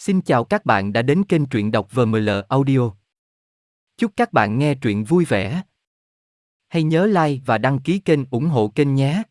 Xin chào các bạn đã đến kênh truyện đọc VML Audio. Chúc các bạn nghe truyện vui vẻ. Hãy nhớ like và đăng ký kênh ủng hộ kênh nhé.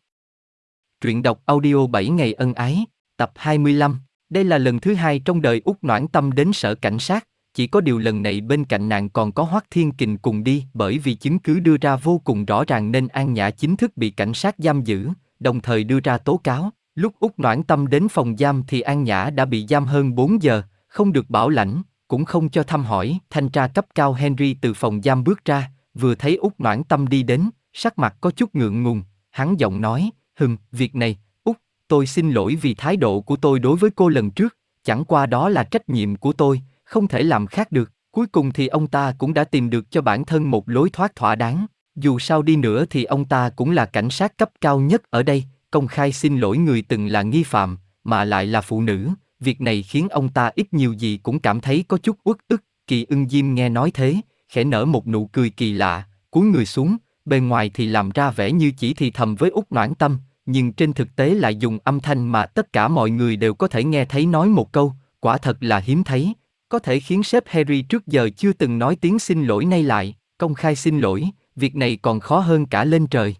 Truyện đọc audio 7 ngày ân ái, tập 25. Đây là lần thứ hai trong đời Út Noãn Tâm đến sở cảnh sát, chỉ có điều lần này bên cạnh nàng còn có Hoắc Thiên Kình cùng đi bởi vì chứng cứ đưa ra vô cùng rõ ràng nên An Nhã chính thức bị cảnh sát giam giữ, đồng thời đưa ra tố cáo. Lúc Út Noãn Tâm đến phòng giam thì An Nhã đã bị giam hơn 4 giờ, không được bảo lãnh, cũng không cho thăm hỏi. Thanh tra cấp cao Henry từ phòng giam bước ra, vừa thấy Út Noãn Tâm đi đến, sắc mặt có chút ngượng ngùng, hắn giọng nói, hừm, việc này, Út, tôi xin lỗi vì thái độ của tôi đối với cô lần trước, chẳng qua đó là trách nhiệm của tôi, không thể làm khác được. Cuối cùng thì ông ta cũng đã tìm được cho bản thân một lối thoát thỏa đáng. Dù sao đi nữa thì ông ta cũng là cảnh sát cấp cao nhất ở đây, công khai xin lỗi người từng là nghi phạm, mà lại là phụ nữ, việc này khiến ông ta ít nhiều gì cũng cảm thấy có chút uất ức. Kỳ ưng diêm nghe nói thế, khẽ nở một nụ cười kỳ lạ, cúi người xuống, bề ngoài thì làm ra vẻ như chỉ thì thầm với út noãn tâm, nhưng trên thực tế lại dùng âm thanh mà tất cả mọi người đều có thể nghe thấy nói một câu, quả thật là hiếm thấy, có thể khiến sếp Harry trước giờ chưa từng nói tiếng xin lỗi nay lại, công khai xin lỗi, việc này còn khó hơn cả lên trời.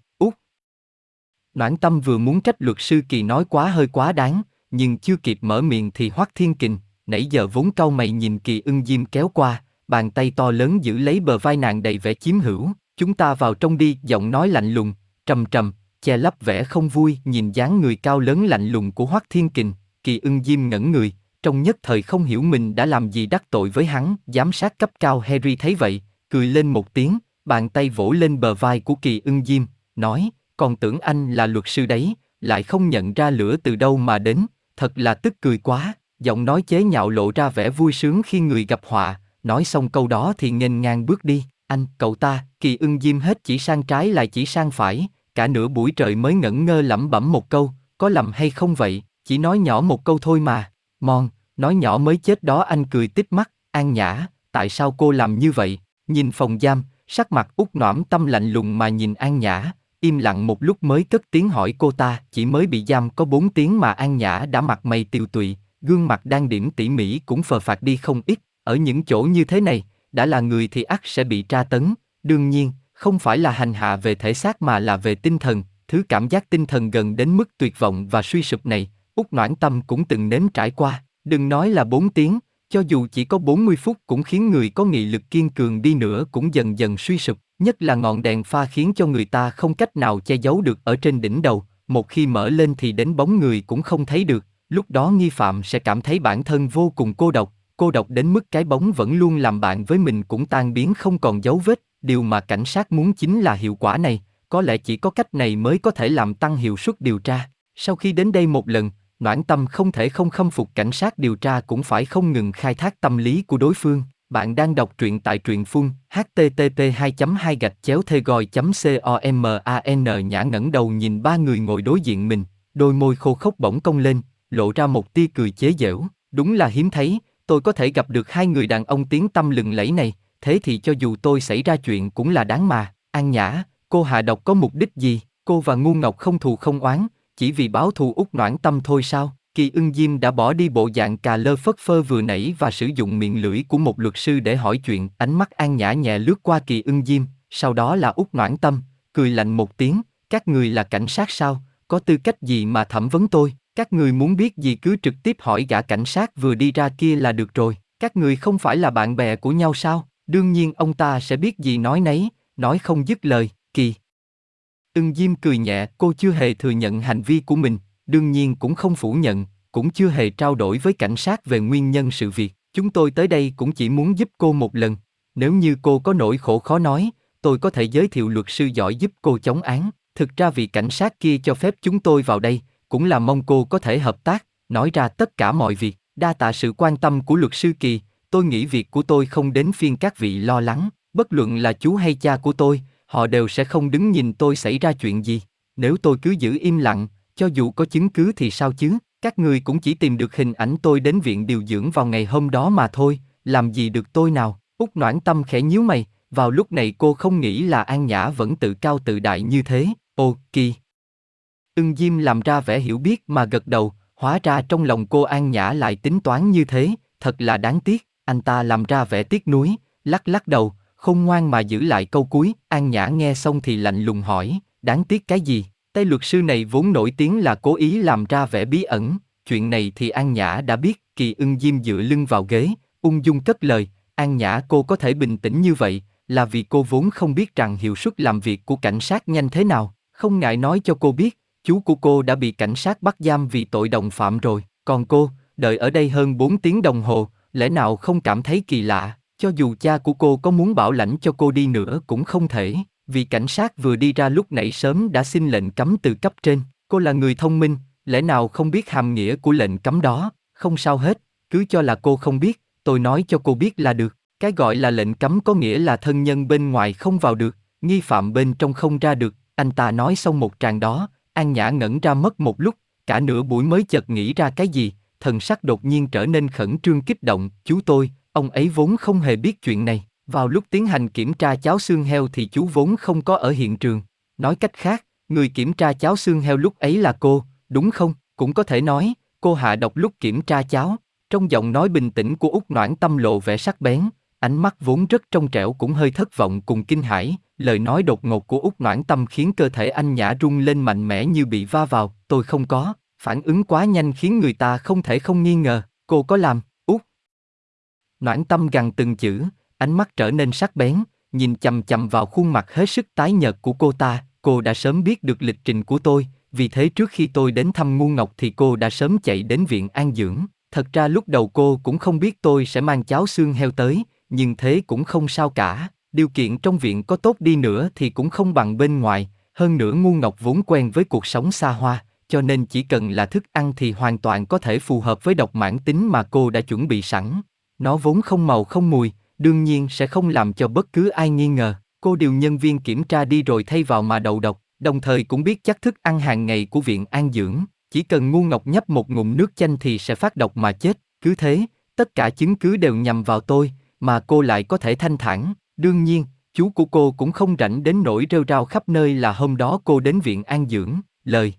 Noãn tâm vừa muốn trách luật sư Kỳ nói quá hơi quá đáng, nhưng chưa kịp mở miệng thì Hoắc Thiên Kình, nãy giờ vốn cau mày nhìn Kỳ ưng diêm kéo qua, bàn tay to lớn giữ lấy bờ vai nàng đầy vẻ chiếm hữu, chúng ta vào trong đi, giọng nói lạnh lùng, trầm trầm, che lấp vẻ không vui, nhìn dáng người cao lớn lạnh lùng của Hoắc Thiên Kình, Kỳ ưng diêm ngẩn người, trong nhất thời không hiểu mình đã làm gì đắc tội với hắn, giám sát cấp cao Harry thấy vậy, cười lên một tiếng, bàn tay vỗ lên bờ vai của Kỳ ưng diêm, nói, còn tưởng anh là luật sư đấy, lại không nhận ra lửa từ đâu mà đến, thật là tức cười quá, giọng nói chế nhạo lộ ra vẻ vui sướng khi người gặp họa, nói xong câu đó thì nghênh ngang bước đi, anh, cậu ta, kỳ ưng diêm hết chỉ sang trái lại chỉ sang phải, cả nửa buổi trời mới ngẩn ngơ lẩm bẩm một câu, có lầm hay không vậy, chỉ nói nhỏ một câu thôi mà, mon, nói nhỏ mới chết đó anh cười tít mắt, an nhã, tại sao cô làm như vậy, nhìn phòng giam, sắc mặt út noãm tâm lạnh lùng mà nhìn an nhã, im lặng một lúc mới cất tiếng hỏi cô ta, chỉ mới bị giam có bốn tiếng mà An Nhã đã mặt mày tiều tụy, gương mặt đang điểm tỉ mỉ cũng phờ phạt đi không ít, ở những chỗ như thế này, đã là người thì ắt sẽ bị tra tấn, đương nhiên, không phải là hành hạ về thể xác mà là về tinh thần, thứ cảm giác tinh thần gần đến mức tuyệt vọng và suy sụp này, Út Noãn Tâm cũng từng nếm trải qua, đừng nói là bốn tiếng, cho dù chỉ có 40 phút cũng khiến người có nghị lực kiên cường đi nữa cũng dần dần suy sụp. Nhất là ngọn đèn pha khiến cho người ta không cách nào che giấu được ở trên đỉnh đầu, một khi mở lên thì đến bóng người cũng không thấy được, lúc đó nghi phạm sẽ cảm thấy bản thân vô cùng cô độc, cô độc đến mức cái bóng vẫn luôn làm bạn với mình cũng tan biến không còn dấu vết, điều mà cảnh sát muốn chính là hiệu quả này, có lẽ chỉ có cách này mới có thể làm tăng hiệu suất điều tra. Sau khi đến đây một lần, Noãn Tâm không thể không khâm phục cảnh sát điều tra cũng phải không ngừng khai thác tâm lý của đối phương. Bạn đang đọc truyện tại truyện phun http 2 2 gạch chéo thê gòi comman nhã ngẩng đầu nhìn ba người ngồi đối diện mình, đôi môi khô khốc bỗng cong lên, lộ ra một tia cười chế giễu. Đúng là hiếm thấy, tôi có thể gặp được hai người đàn ông tiếng tâm lừng lẫy này, thế thì cho dù tôi xảy ra chuyện cũng là đáng mà. An Nhã, cô hạ độc có mục đích gì? Cô và Ngu Ngọc không thù không oán, chỉ vì báo thù út noãn tâm thôi sao? Kỳ ưng diêm đã bỏ đi bộ dạng cà lơ phất phơ vừa nãy và sử dụng miệng lưỡi của một luật sư để hỏi chuyện, ánh mắt an nhã nhẹ lướt qua kỳ ưng diêm, sau đó là út noãn tâm, cười lạnh một tiếng, các người là cảnh sát sao, có tư cách gì mà thẩm vấn tôi, các người muốn biết gì cứ trực tiếp hỏi gã cảnh sát vừa đi ra kia là được rồi, các người không phải là bạn bè của nhau sao, đương nhiên ông ta sẽ biết gì nói nấy, nói không dứt lời, kỳ. Ưng Diêm cười nhẹ, cô chưa hề thừa nhận hành vi của mình, đương nhiên cũng không phủ nhận, cũng chưa hề trao đổi với cảnh sát về nguyên nhân sự việc. Chúng tôi tới đây cũng chỉ muốn giúp cô một lần. Nếu như cô có nỗi khổ khó nói, tôi có thể giới thiệu luật sư giỏi giúp cô chống án. Thực ra vị cảnh sát kia cho phép chúng tôi vào đây, cũng là mong cô có thể hợp tác, nói ra tất cả mọi việc. Đa tạ sự quan tâm của luật sư Kỳ, tôi nghĩ việc của tôi không đến phiên các vị lo lắng. Bất luận là chú hay cha của tôi, họ đều sẽ không đứng nhìn tôi xảy ra chuyện gì. Nếu tôi cứ giữ im lặng, cho dù có chứng cứ thì sao chứ, các người cũng chỉ tìm được hình ảnh tôi đến viện điều dưỡng vào ngày hôm đó mà thôi, làm gì được tôi nào, út noãn tâm khẽ nhíu mày, vào lúc này cô không nghĩ là An Nhã vẫn tự cao tự đại như thế, ô, kỳ. Ưng Diêm làm ra vẻ hiểu biết mà gật đầu, hóa ra trong lòng cô An Nhã lại tính toán như thế, thật là đáng tiếc, anh ta làm ra vẻ tiếc nuối, lắc lắc đầu, không ngoan mà giữ lại câu cuối, An Nhã nghe xong thì lạnh lùng hỏi, đáng tiếc cái gì? Tay luật sư này vốn nổi tiếng là cố ý làm ra vẻ bí ẩn, chuyện này thì An Nhã đã biết, Kỳ ưng diêm dựa lưng vào ghế, ung dung cất lời, An Nhã cô có thể bình tĩnh như vậy, là vì cô vốn không biết rằng hiệu suất làm việc của cảnh sát nhanh thế nào, không ngại nói cho cô biết, chú của cô đã bị cảnh sát bắt giam vì tội đồng phạm rồi, còn cô, đợi ở đây hơn 4 tiếng đồng hồ, lẽ nào không cảm thấy kỳ lạ, cho dù cha của cô có muốn bảo lãnh cho cô đi nữa cũng không thể, vì cảnh sát vừa đi ra lúc nãy sớm đã xin lệnh cấm từ cấp trên, cô là người thông minh, lẽ nào không biết hàm nghĩa của lệnh cấm đó, không sao hết, cứ cho là cô không biết, tôi nói cho cô biết là được. Cái gọi là lệnh cấm có nghĩa là thân nhân bên ngoài không vào được, nghi phạm bên trong không ra được, anh ta nói xong một tràng đó, An Nhã ngẩn ra mất một lúc, cả nửa buổi mới chợt nghĩ ra cái gì, thần sắc đột nhiên trở nên khẩn trương kích động, chú tôi, ông ấy vốn không hề biết chuyện này, vào lúc tiến hành kiểm tra cháo xương heo thì chú vốn không có ở hiện trường. Nói cách khác, người kiểm tra cháo xương heo lúc ấy là cô, đúng không? Cũng có thể nói, cô hạ độc lúc kiểm tra cháo. Trong giọng nói bình tĩnh của Úc Noãn Tâm lộ vẻ sắc bén, ánh mắt vốn rất trong trẻo cũng hơi thất vọng cùng kinh hãi. Lời nói đột ngột của Úc Noãn Tâm khiến cơ thể anh nhã rung lên mạnh mẽ như bị va vào. Tôi không có, phản ứng quá nhanh khiến người ta không thể không nghi ngờ. Cô có làm, Noãn Tâm gằn từng chữ, ánh mắt trở nên sắc bén, nhìn chầm chầm vào khuôn mặt hết sức tái nhợt của cô ta. Cô đã sớm biết được lịch trình của tôi, vì thế trước khi tôi đến thăm Ngu Ngọc thì cô đã sớm chạy đến viện an dưỡng. Thật ra lúc đầu cô cũng không biết tôi sẽ mang cháo xương heo tới, nhưng thế cũng không sao cả. Điều kiện trong viện có tốt đi nữa thì cũng không bằng bên ngoài, hơn nữa Ngu Ngọc vốn quen với cuộc sống xa hoa, cho nên chỉ cần là thức ăn thì hoàn toàn có thể phù hợp với độc mãn tính mà cô đã chuẩn bị sẵn. Nó vốn không màu không mùi, đương nhiên sẽ không làm cho bất cứ ai nghi ngờ. Cô điều nhân viên kiểm tra đi rồi thay vào mà đầu độc, đồng thời cũng biết chắc thức ăn hàng ngày của viện an dưỡng, chỉ cần ngu ngọc nhấp một ngụm nước chanh thì sẽ phát độc mà chết, cứ thế, tất cả chứng cứ đều nhằm vào tôi, mà cô lại có thể thanh thản, đương nhiên, chú của cô cũng không rảnh đến nỗi rêu rao khắp nơi là hôm đó cô đến viện an dưỡng, lời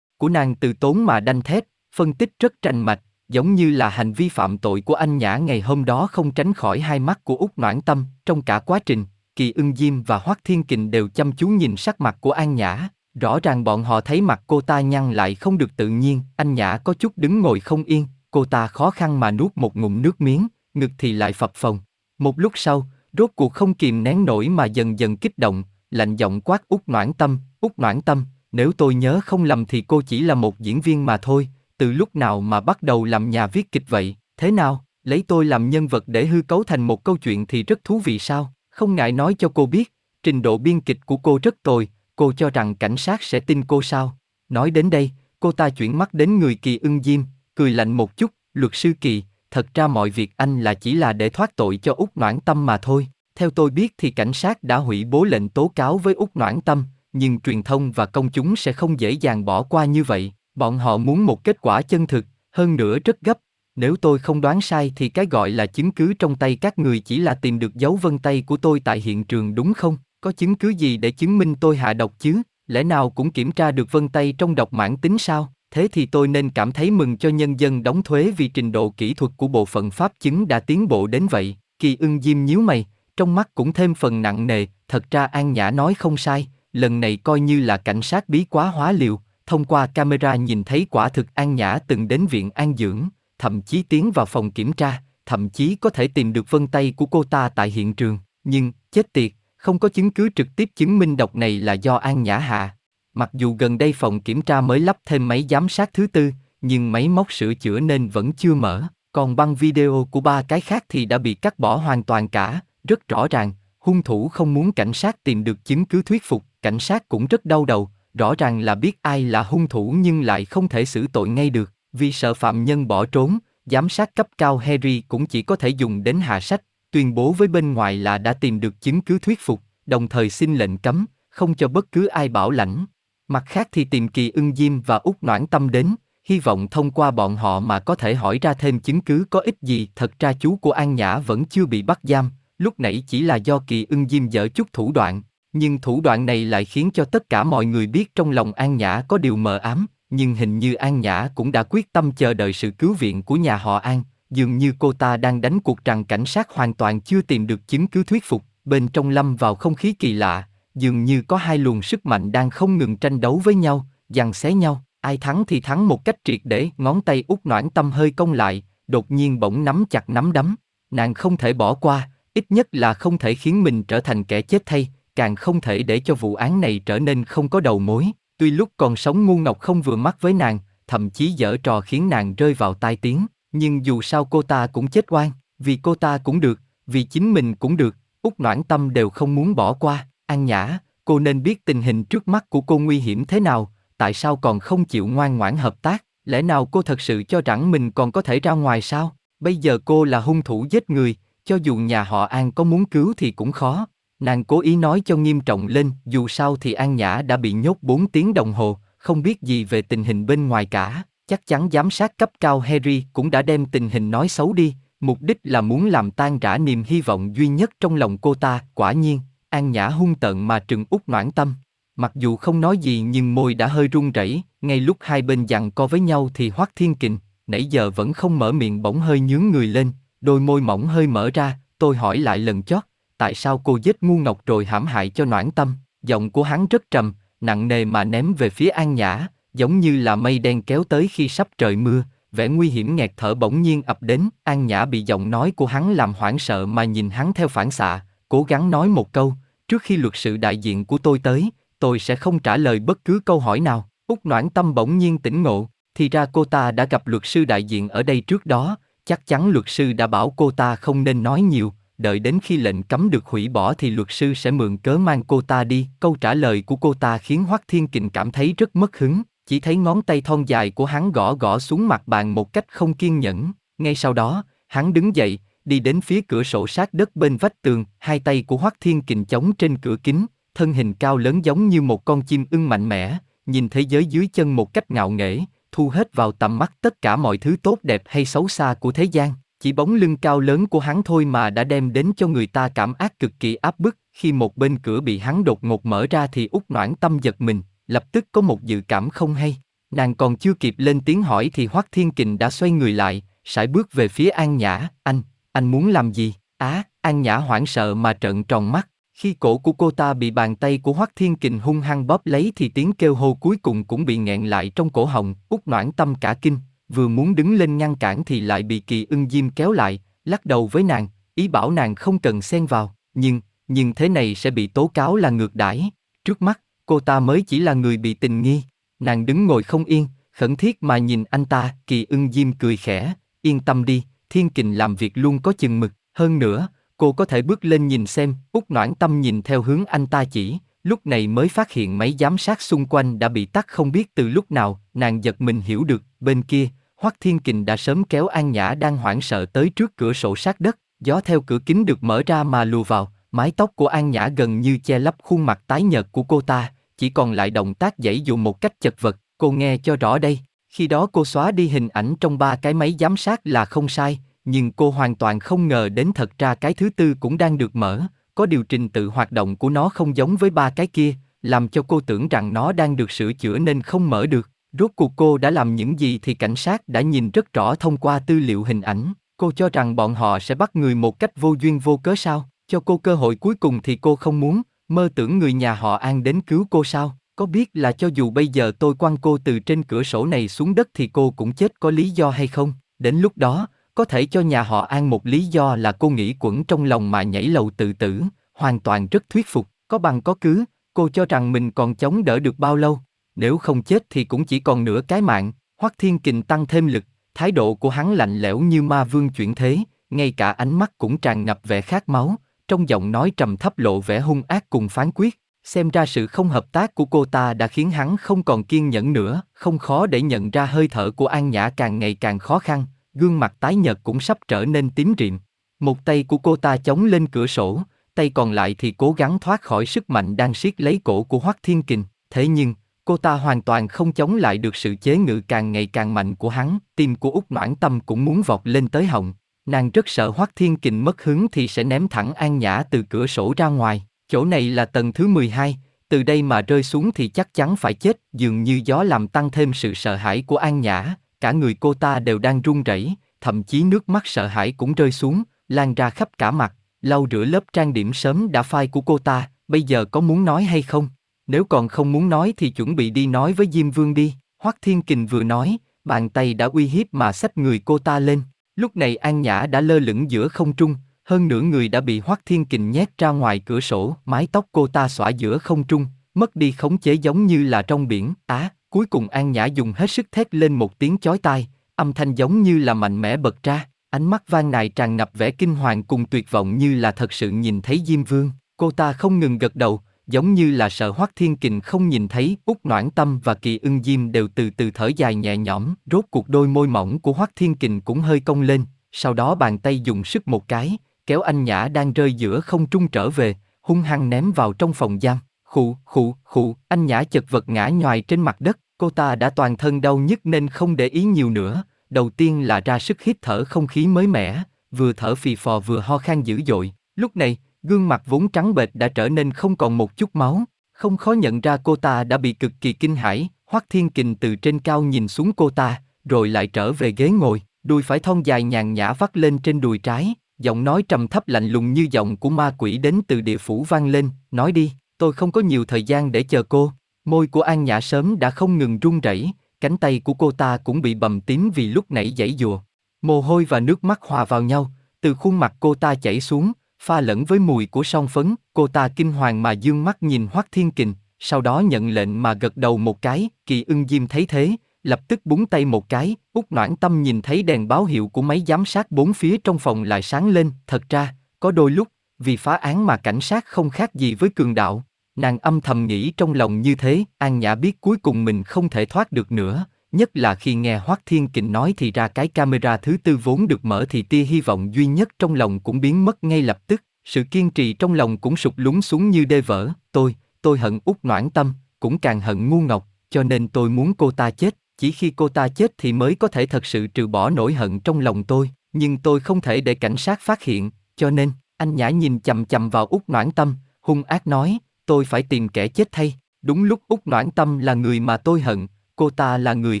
của nàng từ tốn mà đanh thép, phân tích rất tranh mạch, giống như là hành vi phạm tội của anh Nhã ngày hôm đó không tránh khỏi hai mắt của út Noãn Tâm, trong cả quá trình, Kỳ Ưng Diêm và Hoắc Thiên Kình đều chăm chú nhìn sắc mặt của An Nhã, rõ ràng bọn họ thấy mặt cô ta nhăn lại không được tự nhiên, anh Nhã có chút đứng ngồi không yên, cô ta khó khăn mà nuốt một ngụm nước miếng, ngực thì lại phập phồng. Một lúc sau, rốt cuộc không kìm nén nổi mà dần dần kích động, lạnh giọng quát út noãn tâm, út noãn tâm, nếu tôi nhớ không lầm thì cô chỉ là một diễn viên mà thôi, từ lúc nào mà bắt đầu làm nhà viết kịch vậy, thế nào, lấy tôi làm nhân vật để hư cấu thành một câu chuyện thì rất thú vị sao, không ngại nói cho cô biết, trình độ biên kịch của cô rất tồi, cô cho rằng cảnh sát sẽ tin cô sao? Nói đến đây, cô ta chuyển mắt đến người kỳ ưng diêm, cười lạnh một chút, luật sư kỳ, thật ra mọi việc anh là chỉ là để thoát tội cho út noãn tâm mà thôi. Theo tôi biết thì cảnh sát đã hủy bố lệnh tố cáo với út noãn tâm, nhưng truyền thông và công chúng sẽ không dễ dàng bỏ qua như vậy. Bọn họ muốn một kết quả chân thực, hơn nữa rất gấp. Nếu tôi không đoán sai thì cái gọi là chứng cứ trong tay các người chỉ là tìm được dấu vân tay của tôi tại hiện trường đúng không? Có chứng cứ gì để chứng minh tôi hạ độc chứ? Lẽ nào cũng kiểm tra được vân tay trong độc mãn tính sao? Thế thì tôi nên cảm thấy mừng cho nhân dân đóng thuế vì trình độ kỹ thuật của bộ phận pháp chứng đã tiến bộ đến vậy. Kỳ ưng diêm nhíu mày, trong mắt cũng thêm phần nặng nề, thật ra An Nhã nói không sai, lần này coi như là cảnh sát bí quá hóa liều, thông qua camera nhìn thấy quả thực An Nhã từng đến viện an dưỡng, thậm chí tiến vào phòng kiểm tra, thậm chí có thể tìm được vân tay của cô ta tại hiện trường, nhưng, chết tiệt, không có chứng cứ trực tiếp chứng minh độc này là do An Nhã hạ. Mặc dù gần đây phòng kiểm tra mới lắp thêm máy giám sát thứ tư, nhưng máy móc sửa chữa nên vẫn chưa mở, còn băng video của ba cái khác thì đã bị cắt bỏ hoàn toàn cả, rất rõ ràng, hung thủ không muốn cảnh sát tìm được chứng cứ thuyết phục, cảnh sát cũng rất đau đầu, rõ ràng là biết ai là hung thủ nhưng lại không thể xử tội ngay được, vì sợ phạm nhân bỏ trốn, giám sát cấp cao Harry cũng chỉ có thể dùng đến hạ sách, tuyên bố với bên ngoài là đã tìm được chứng cứ thuyết phục, đồng thời xin lệnh cấm, không cho bất cứ ai bảo lãnh. Mặt khác thì tìm kỳ ưng diêm và út noãn tâm đến, hy vọng thông qua bọn họ mà có thể hỏi ra thêm chứng cứ có ích gì. Thật ra chú của An Nhã vẫn chưa bị bắt giam, lúc nãy chỉ là do kỳ ưng diêm dở chút thủ đoạn, nhưng thủ đoạn này lại khiến cho tất cả mọi người biết trong lòng An Nhã có điều mờ ám, nhưng hình như An Nhã cũng đã quyết tâm chờ đợi sự cứu viện của nhà họ An, dường như cô ta đang đánh cuộc rằng cảnh sát hoàn toàn chưa tìm được chứng cứ thuyết phục, bên trong lâm vào không khí kỳ lạ, dường như có hai luồng sức mạnh đang không ngừng tranh đấu với nhau, giằng xé nhau, ai thắng thì thắng một cách triệt để, ngón tay út noãn tâm hơi cong lại, đột nhiên bỗng nắm chặt nắm đấm, nàng không thể bỏ qua, ít nhất là không thể khiến mình trở thành kẻ chết thay, càng không thể để cho vụ án này trở nên không có đầu mối. Tuy lúc còn sống ngu ngọc không vừa mắt với nàng, thậm chí dở trò khiến nàng rơi vào tai tiếng, nhưng dù sao cô ta cũng chết oan, vì cô ta cũng được, vì chính mình cũng được, Úc noãn tâm đều không muốn bỏ qua. An Nhã, cô nên biết tình hình trước mắt của cô nguy hiểm thế nào, tại sao còn không chịu ngoan ngoãn hợp tác, lẽ nào cô thật sự cho rằng mình còn có thể ra ngoài sao? Bây giờ cô là hung thủ giết người, cho dù nhà họ An có muốn cứu thì cũng khó. Nàng cố ý nói cho nghiêm trọng lên, dù sao thì An Nhã đã bị nhốt 4 tiếng đồng hồ, không biết gì về tình hình bên ngoài cả. Chắc chắn giám sát cấp cao Harry cũng đã đem tình hình nói xấu đi, mục đích là muốn làm tan rã niềm hy vọng duy nhất trong lòng cô ta. Quả nhiên, An Nhã hung tợn mà trừng út noãn tâm. Mặc dù không nói gì nhưng môi đã hơi run rẩy. ngay lúc hai bên dặn co với nhau thì Hoắc Thiên Kình, nãy giờ vẫn không mở miệng bỗng hơi nhướng người lên, đôi môi mỏng hơi mở ra, tôi hỏi lại lần chót, tại sao cô giết ngu ngọc rồi hãm hại cho noãn tâm, giọng của hắn rất trầm, nặng nề mà ném về phía An Nhã, giống như là mây đen kéo tới khi sắp trời mưa, vẻ nguy hiểm nghẹt thở bỗng nhiên ập đến, An Nhã bị giọng nói của hắn làm hoảng sợ mà nhìn hắn theo phản xạ, cố gắng nói một câu, trước khi luật sự đại diện của tôi tới, tôi sẽ không trả lời bất cứ câu hỏi nào. Úc Noãn Tâm bỗng nhiên tỉnh ngộ, thì ra cô ta đã gặp luật sư đại diện ở đây trước đó, chắc chắn luật sư đã bảo cô ta không nên nói nhiều, đợi đến khi lệnh cấm được hủy bỏ thì luật sư sẽ mượn cớ mang cô ta đi. Câu trả lời của cô ta khiến Hoắc Thiên Kình cảm thấy rất mất hứng, chỉ thấy ngón tay thon dài của hắn gõ gõ xuống mặt bàn một cách không kiên nhẫn. Ngay sau đó, hắn đứng dậy, đi đến phía cửa sổ sát đất bên vách tường, hai tay của Hoắc Thiên Kình chống trên cửa kính, thân hình cao lớn giống như một con chim ưng mạnh mẽ, nhìn thế giới dưới chân một cách ngạo nghễ, thu hết vào tầm mắt tất cả mọi thứ tốt đẹp hay xấu xa của thế gian. Chỉ bóng lưng cao lớn của hắn thôi mà đã đem đến cho người ta cảm ác cực kỳ áp bức, khi một bên cửa bị hắn đột ngột mở ra thì út noãn tâm giật mình, lập tức có một dự cảm không hay. Nàng còn chưa kịp lên tiếng hỏi thì Hoắc Thiên Kình đã xoay người lại, sải bước về phía An Nhã, anh, anh muốn làm gì? Á, An Nhã hoảng sợ mà trợn tròn mắt, khi cổ của cô ta bị bàn tay của Hoắc Thiên Kình hung hăng bóp lấy thì tiếng kêu hô cuối cùng cũng bị nghẹn lại trong cổ họng, út noãn tâm cả kinh, vừa muốn đứng lên ngăn cản thì lại bị kỳ ưng diêm kéo lại, lắc đầu với nàng, ý bảo nàng không cần xen vào, nhưng, nhưng thế này sẽ bị tố cáo là ngược đãi. Trước mắt, cô ta mới chỉ là người bị tình nghi. Nàng đứng ngồi không yên, khẩn thiết mà nhìn anh ta, kỳ ưng diêm cười khẽ, yên tâm đi, thiên kình làm việc luôn có chừng mực, hơn nữa, cô có thể bước lên nhìn xem, út noãn tâm nhìn theo hướng anh ta chỉ, lúc này mới phát hiện máy giám sát xung quanh đã bị tắt không biết từ lúc nào, nàng giật mình hiểu được, bên kia, Hoắc Thiên Kình đã sớm kéo An Nhã đang hoảng sợ tới trước cửa sổ sát đất, gió theo cửa kính được mở ra mà lùa vào, mái tóc của An Nhã gần như che lấp khuôn mặt tái nhợt của cô ta, chỉ còn lại động tác giãy dụ một cách chật vật, cô nghe cho rõ đây. Khi đó cô xóa đi hình ảnh trong ba cái máy giám sát là không sai, nhưng cô hoàn toàn không ngờ đến thật ra cái thứ tư cũng đang được mở, có điều trình tự hoạt động của nó không giống với ba cái kia, làm cho cô tưởng rằng nó đang được sửa chữa nên không mở được. Rốt cuộc cô đã làm những gì thì cảnh sát đã nhìn rất rõ thông qua tư liệu hình ảnh. Cô cho rằng bọn họ sẽ bắt người một cách vô duyên vô cớ sao? Cho cô cơ hội cuối cùng thì cô không muốn, mơ tưởng người nhà họ An đến cứu cô sao? Có biết là cho dù bây giờ tôi quăng cô từ trên cửa sổ này xuống đất thì cô cũng chết có lý do hay không? Đến lúc đó, có thể cho nhà họ An một lý do là cô nghĩ quẩn trong lòng mà nhảy lầu tự tử, hoàn toàn rất thuyết phục, có bằng có cứ, cô cho rằng mình còn chống đỡ được bao lâu, nếu không chết thì cũng chỉ còn nửa cái mạng, Hoắc Thiên Kình tăng thêm lực, thái độ của hắn lạnh lẽo như ma vương chuyển thế, ngay cả ánh mắt cũng tràn ngập vẻ khát máu, trong giọng nói trầm thấp lộ vẻ hung ác cùng phán quyết, xem ra sự không hợp tác của cô ta đã khiến hắn không còn kiên nhẫn nữa, không khó để nhận ra hơi thở của An Nhã càng ngày càng khó khăn, gương mặt tái nhợt cũng sắp trở nên tím riệm. Một tay của cô ta chống lên cửa sổ, tay còn lại thì cố gắng thoát khỏi sức mạnh đang siết lấy cổ của Hoắc Thiên Kình. Thế nhưng, cô ta hoàn toàn không chống lại được sự chế ngự càng ngày càng mạnh của hắn. Tim của út Noãn Tâm cũng muốn vọt lên tới họng. Nàng rất sợ Hoắc Thiên Kình mất hứng thì sẽ ném thẳng An Nhã từ cửa sổ ra ngoài. Chỗ này là tầng thứ 12, từ đây mà rơi xuống thì chắc chắn phải chết. Dường như gió làm tăng thêm sự sợ hãi của An Nhã, cả người cô ta đều đang run rẩy, thậm chí nước mắt sợ hãi cũng rơi xuống, lan ra khắp cả mặt, lau rửa lớp trang điểm sớm đã phai của cô ta, bây giờ có muốn nói hay không? Nếu còn không muốn nói thì chuẩn bị đi nói với Diêm Vương đi. Hoắc Thiên Kình vừa nói, bàn tay đã uy hiếp mà xách người cô ta lên. Lúc này An Nhã đã lơ lửng giữa không trung, hơn nửa người đã bị Hoắc Thiên Kình nhét ra ngoài cửa sổ, mái tóc cô ta xõa giữa không trung, mất đi khống chế giống như là trong biển. Á, cuối cùng An Nhã dùng hết sức thét lên một tiếng chói tai, âm thanh giống như là mạnh mẽ bật ra, ánh mắt vang nài tràn ngập vẻ kinh hoàng cùng tuyệt vọng như là thật sự nhìn thấy Diêm Vương. Cô ta không ngừng gật đầu, giống như là sợ Hoắc Thiên Kình không nhìn thấy, Út Noãn Tâm và Kỳ Ưng Diêm đều từ từ thở dài nhẹ nhõm, rốt cuộc đôi môi mỏng của Hoắc Thiên Kình cũng hơi cong lên, sau đó bàn tay dùng sức một cái, kéo anh Nhã đang rơi giữa không trung trở về, hung hăng ném vào trong phòng giam. Khụ, khụ, khụ, anh Nhã chật vật ngã nhòi trên mặt đất, cô ta đã toàn thân đau nhức nên không để ý nhiều nữa, đầu tiên là ra sức hít thở không khí mới mẻ, vừa thở phì phò vừa ho khan dữ dội, lúc này, gương mặt vốn trắng bệch đã trở nên không còn một chút máu, không khó nhận ra cô ta đã bị cực kỳ kinh hãi, Hoắc Thiên Kình từ trên cao nhìn xuống cô ta, rồi lại trở về ghế ngồi, đùi phải thon dài nhàn nhã vắt lên trên đùi trái, giọng nói trầm thấp lạnh lùng như giọng của ma quỷ đến từ địa phủ vang lên, nói đi, tôi không có nhiều thời gian để chờ cô. Môi của An Nhã sớm đã không ngừng run rẩy, cánh tay của cô ta cũng bị bầm tím vì lúc nãy giãy dùa. Mồ hôi và nước mắt hòa vào nhau, từ khuôn mặt cô ta chảy xuống, pha lẫn với mùi của son phấn, cô ta kinh hoàng mà dương mắt nhìn Hoắc Thiên Kình, sau đó nhận lệnh mà gật đầu một cái, Kỳ Ưng Diêm thấy thế, lập tức búng tay một cái, út noãn tâm nhìn thấy đèn báo hiệu của máy giám sát bốn phía trong phòng lại sáng lên, thật ra, có đôi lúc, vì phá án mà cảnh sát không khác gì với cường đạo. Nàng âm thầm nghĩ trong lòng như thế, An Nhã biết cuối cùng mình không thể thoát được nữa, nhất là khi nghe Hoắc Thiên Kình nói thì ra cái camera thứ tư vốn được mở thì tia hy vọng duy nhất trong lòng cũng biến mất ngay lập tức, sự kiên trì trong lòng cũng sụp lún xuống như đê vỡ, tôi, tôi hận út noãn tâm, cũng càng hận ngu ngọc, cho nên tôi muốn cô ta chết, chỉ khi cô ta chết thì mới có thể thật sự trừ bỏ nỗi hận trong lòng tôi, nhưng tôi không thể để cảnh sát phát hiện, cho nên, anh nhã nhìn chầm chầm vào út noãn tâm, hung ác nói, tôi phải tìm kẻ chết thay, đúng lúc út noãn tâm là người mà tôi hận, cô ta là người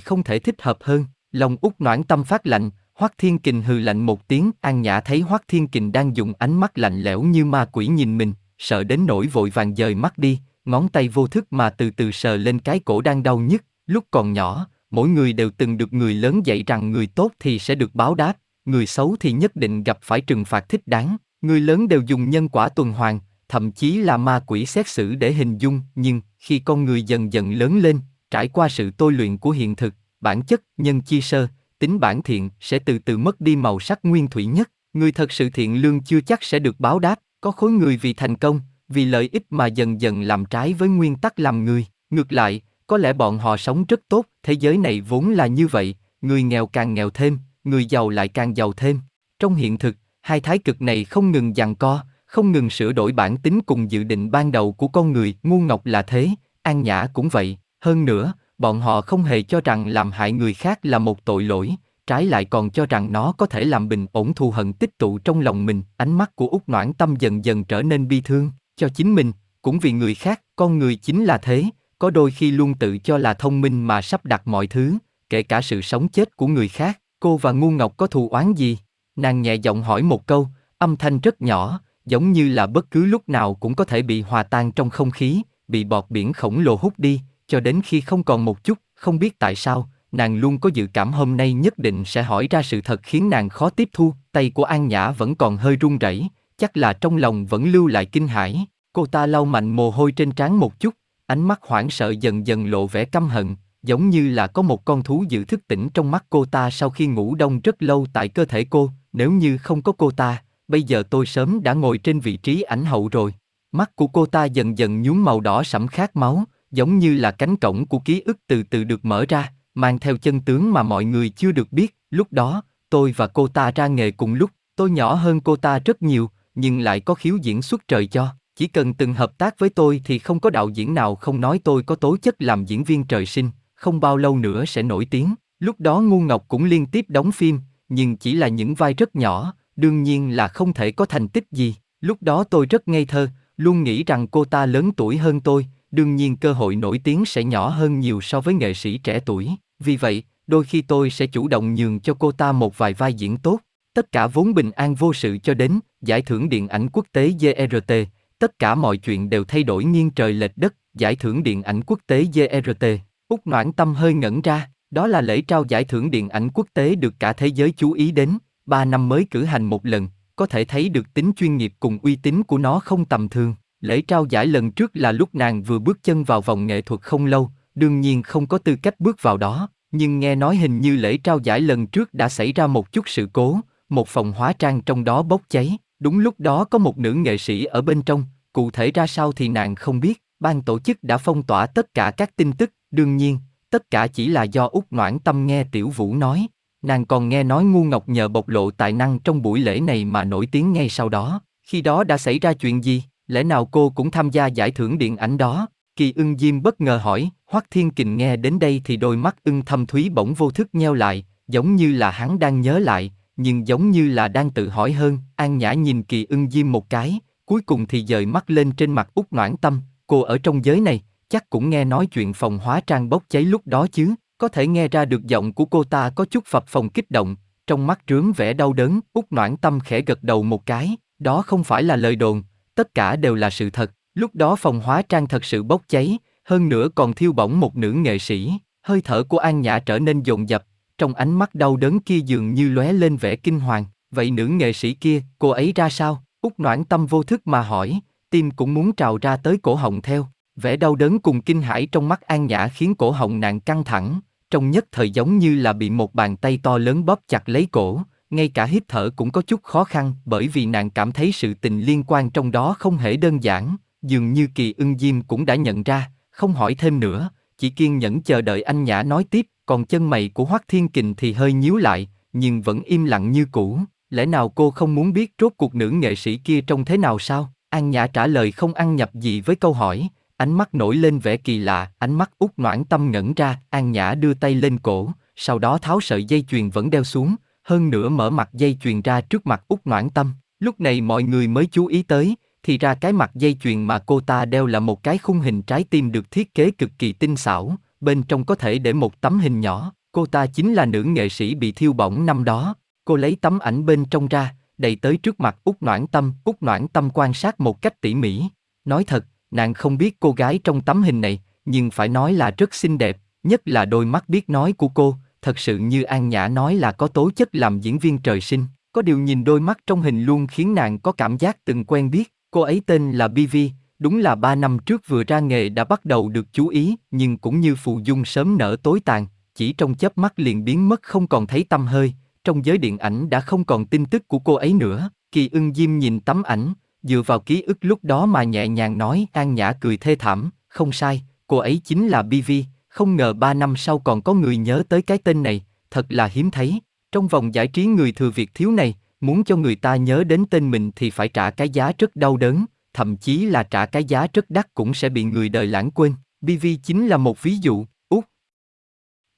không thể thích hợp hơn, lòng út noãn tâm phát lạnh, Hoắc Thiên Kình hừ lạnh một tiếng, An Nhã thấy Hoắc Thiên Kình đang dùng ánh mắt lạnh lẽo như ma quỷ nhìn mình, sợ đến nỗi vội vàng dời mắt đi, ngón tay vô thức mà từ từ sờ lên cái cổ đang đau nhức, lúc còn nhỏ, mỗi người đều từng được người lớn dạy rằng người tốt thì sẽ được báo đáp, người xấu thì nhất định gặp phải trừng phạt thích đáng. Người lớn đều dùng nhân quả tuần hoàn, thậm chí là ma quỷ xét xử để hình dung, nhưng khi con người dần dần lớn lên, trải qua sự tôi luyện của hiện thực, bản chất, nhân chi sơ, tính bản thiện sẽ từ từ mất đi màu sắc nguyên thủy nhất. Người thật sự thiện lương chưa chắc sẽ được báo đáp, có khối người vì thành công, vì lợi ích mà dần dần làm trái với nguyên tắc làm người. Ngược lại, có lẽ bọn họ sống rất tốt, thế giới này vốn là như vậy, người nghèo càng nghèo thêm, người giàu lại càng giàu thêm. Trong hiện thực, hai thái cực này không ngừng giằng co, không ngừng sửa đổi bản tính cùng dự định ban đầu của con người, ngu ngọc là thế, an nhã cũng vậy. Hơn nữa, bọn họ không hề cho rằng làm hại người khác là một tội lỗi, trái lại còn cho rằng nó có thể làm bình ổn thù hận tích tụ trong lòng mình. Ánh mắt của út noãn tâm dần dần trở nên bi thương, cho chính mình, cũng vì người khác, con người chính là thế, có đôi khi luôn tự cho là thông minh mà sắp đặt mọi thứ, kể cả sự sống chết của người khác. Cô và ngu ngọc có thù oán gì? Nàng nhẹ giọng hỏi một câu, âm thanh rất nhỏ, giống như là bất cứ lúc nào cũng có thể bị hòa tan trong không khí, bị bọt biển khổng lồ hút đi, cho đến khi không còn một chút, không biết tại sao, nàng luôn có dự cảm hôm nay nhất định sẽ hỏi ra sự thật khiến nàng khó tiếp thu, tay của An Nhã vẫn còn hơi run rẩy, chắc là trong lòng vẫn lưu lại kinh hãi. Cô ta lau mạnh mồ hôi trên trán một chút, ánh mắt hoảng sợ dần dần lộ vẻ căm hận, giống như là có một con thú dữ thức tỉnh trong mắt cô ta sau khi ngủ đông rất lâu tại cơ thể cô, nếu như không có cô ta, bây giờ tôi sớm đã ngồi trên vị trí ảnh hậu rồi. Mắt của cô ta dần dần nhuốm màu đỏ sẫm khát máu, giống như là cánh cổng của ký ức từ từ được mở ra, mang theo chân tướng mà mọi người chưa được biết. Lúc đó, tôi và cô ta ra nghề cùng lúc, tôi nhỏ hơn cô ta rất nhiều, nhưng lại có khiếu diễn xuất trời cho. Chỉ cần từng hợp tác với tôi thì không có đạo diễn nào không nói tôi có tố chất làm diễn viên trời sinh, không bao lâu nữa sẽ nổi tiếng. Lúc đó Ngu Ngọc cũng liên tiếp đóng phim, nhưng chỉ là những vai rất nhỏ, đương nhiên là không thể có thành tích gì. Lúc đó tôi rất ngây thơ, luôn nghĩ rằng cô ta lớn tuổi hơn tôi, đương nhiên cơ hội nổi tiếng sẽ nhỏ hơn nhiều so với nghệ sĩ trẻ tuổi. Vì vậy, đôi khi tôi sẽ chủ động nhường cho cô ta một vài vai diễn tốt. Tất cả vốn bình an vô sự cho đến giải thưởng điện ảnh quốc tế GRT, tất cả mọi chuyện đều thay đổi nghiêng trời lệch đất, giải thưởng điện ảnh quốc tế GRT. út Noãn Tâm hơi ngẩn ra, đó là lễ trao giải thưởng điện ảnh quốc tế được cả thế giới chú ý đến, ba năm mới cử hành một lần, có thể thấy được tính chuyên nghiệp cùng uy tín của nó không tầm thường. Lễ trao giải lần trước là lúc nàng vừa bước chân vào vòng nghệ thuật không lâu, đương nhiên không có tư cách bước vào đó, nhưng nghe nói hình như lễ trao giải lần trước đã xảy ra một chút sự cố, một phòng hóa trang trong đó bốc cháy, đúng lúc đó có một nữ nghệ sĩ ở bên trong, cụ thể ra sao thì nàng không biết, ban tổ chức đã phong tỏa tất cả các tin tức, đương nhiên, tất cả chỉ là do út Noãn Tâm nghe Tiểu Vũ nói, nàng còn nghe nói Ngu Ngọc nhờ bộc lộ tài năng trong buổi lễ này mà nổi tiếng ngay sau đó, khi đó đã xảy ra chuyện gì, lẽ nào cô cũng tham gia giải thưởng điện ảnh đó? Kỳ ưng diêm bất ngờ hỏi, Hoắc Thiên Kình nghe đến đây thì đôi mắt ưng thâm thúy bỗng vô thức nheo lại, giống như là hắn đang nhớ lại, nhưng giống như là đang tự hỏi hơn, An Nhã nhìn Kỳ ưng diêm một cái, cuối cùng thì dời mắt lên trên mặt út Noãn Tâm, cô ở trong giới này, chắc cũng nghe nói chuyện phòng hóa trang bốc cháy lúc đó chứ, có thể nghe ra được giọng của cô ta có chút phập phòng kích động, trong mắt trướng vẻ đau đớn, út Noãn Tâm khẽ gật đầu một cái, đó không phải là lời đồn, tất cả đều là sự thật, lúc đó phòng hóa trang thật sự bốc cháy, hơn nữa còn thiêu bỏng một nữ nghệ sĩ, hơi thở của An Nhã trở nên dồn dập, trong ánh mắt đau đớn kia dường như lóe lên vẻ kinh hoàng, vậy nữ nghệ sĩ kia, cô ấy ra sao? Út noãn tâm vô thức mà hỏi, tim cũng muốn trào ra tới cổ họng theo, vẻ đau đớn cùng kinh hãi trong mắt An Nhã khiến cổ họng nàng căng thẳng, trong nhất thời giống như là bị một bàn tay to lớn bóp chặt lấy cổ, ngay cả hít thở cũng có chút khó khăn bởi vì nàng cảm thấy sự tình liên quan trong đó không hề đơn giản, dường như kỳ ưng diêm cũng đã nhận ra, không hỏi thêm nữa, chỉ kiên nhẫn chờ đợi anh Nhã nói tiếp, còn chân mày của Hoắc Thiên Kình thì hơi nhíu lại, nhưng vẫn im lặng như cũ. Lẽ nào cô không muốn biết rốt cuộc nữ nghệ sĩ kia trông thế nào sao? An Nhã trả lời không ăn nhập gì với câu hỏi, ánh mắt nổi lên vẻ kỳ lạ, ánh mắt út noãn tâm ngẩn ra, An Nhã đưa tay lên cổ, sau đó tháo sợi dây chuyền vẫn đeo xuống, hơn nữa mở mặt dây chuyền ra trước mặt út noãn tâm. Lúc này mọi người mới chú ý tới, thì ra cái mặt dây chuyền mà cô ta đeo là một cái khung hình trái tim được thiết kế cực kỳ tinh xảo, bên trong có thể để một tấm hình nhỏ, cô ta chính là nữ nghệ sĩ bị thiêu bỏng năm đó. Cô lấy tấm ảnh bên trong ra, đầy tới trước mặt út Noãn Tâm, út Noãn Tâm quan sát một cách tỉ mỉ. Nói thật, nàng không biết cô gái trong tấm hình này, nhưng phải nói là rất xinh đẹp, nhất là đôi mắt biết nói của cô, thật sự như An Nhã nói là có tố chất làm diễn viên trời sinh. Có điều nhìn đôi mắt trong hình luôn khiến nàng có cảm giác từng quen biết, cô ấy tên là BV, đúng là ba năm trước vừa ra nghề đã bắt đầu được chú ý, nhưng cũng như phù dung sớm nở tối tàn, chỉ trong chớp mắt liền biến mất không còn thấy tâm hơi, trong giới điện ảnh đã không còn tin tức của cô ấy nữa. Kỳ ưng diêm nhìn tấm ảnh, dựa vào ký ức lúc đó mà nhẹ nhàng nói An Nhã cười thê thảm, không sai, cô ấy chính là BV, không ngờ ba năm sau còn có người nhớ tới cái tên này, thật là hiếm thấy. Trong vòng giải trí người thừa việc thiếu này, muốn cho người ta nhớ đến tên mình thì phải trả cái giá rất đau đớn, thậm chí là trả cái giá rất đắt cũng sẽ bị người đời lãng quên. BV chính là một ví dụ, út.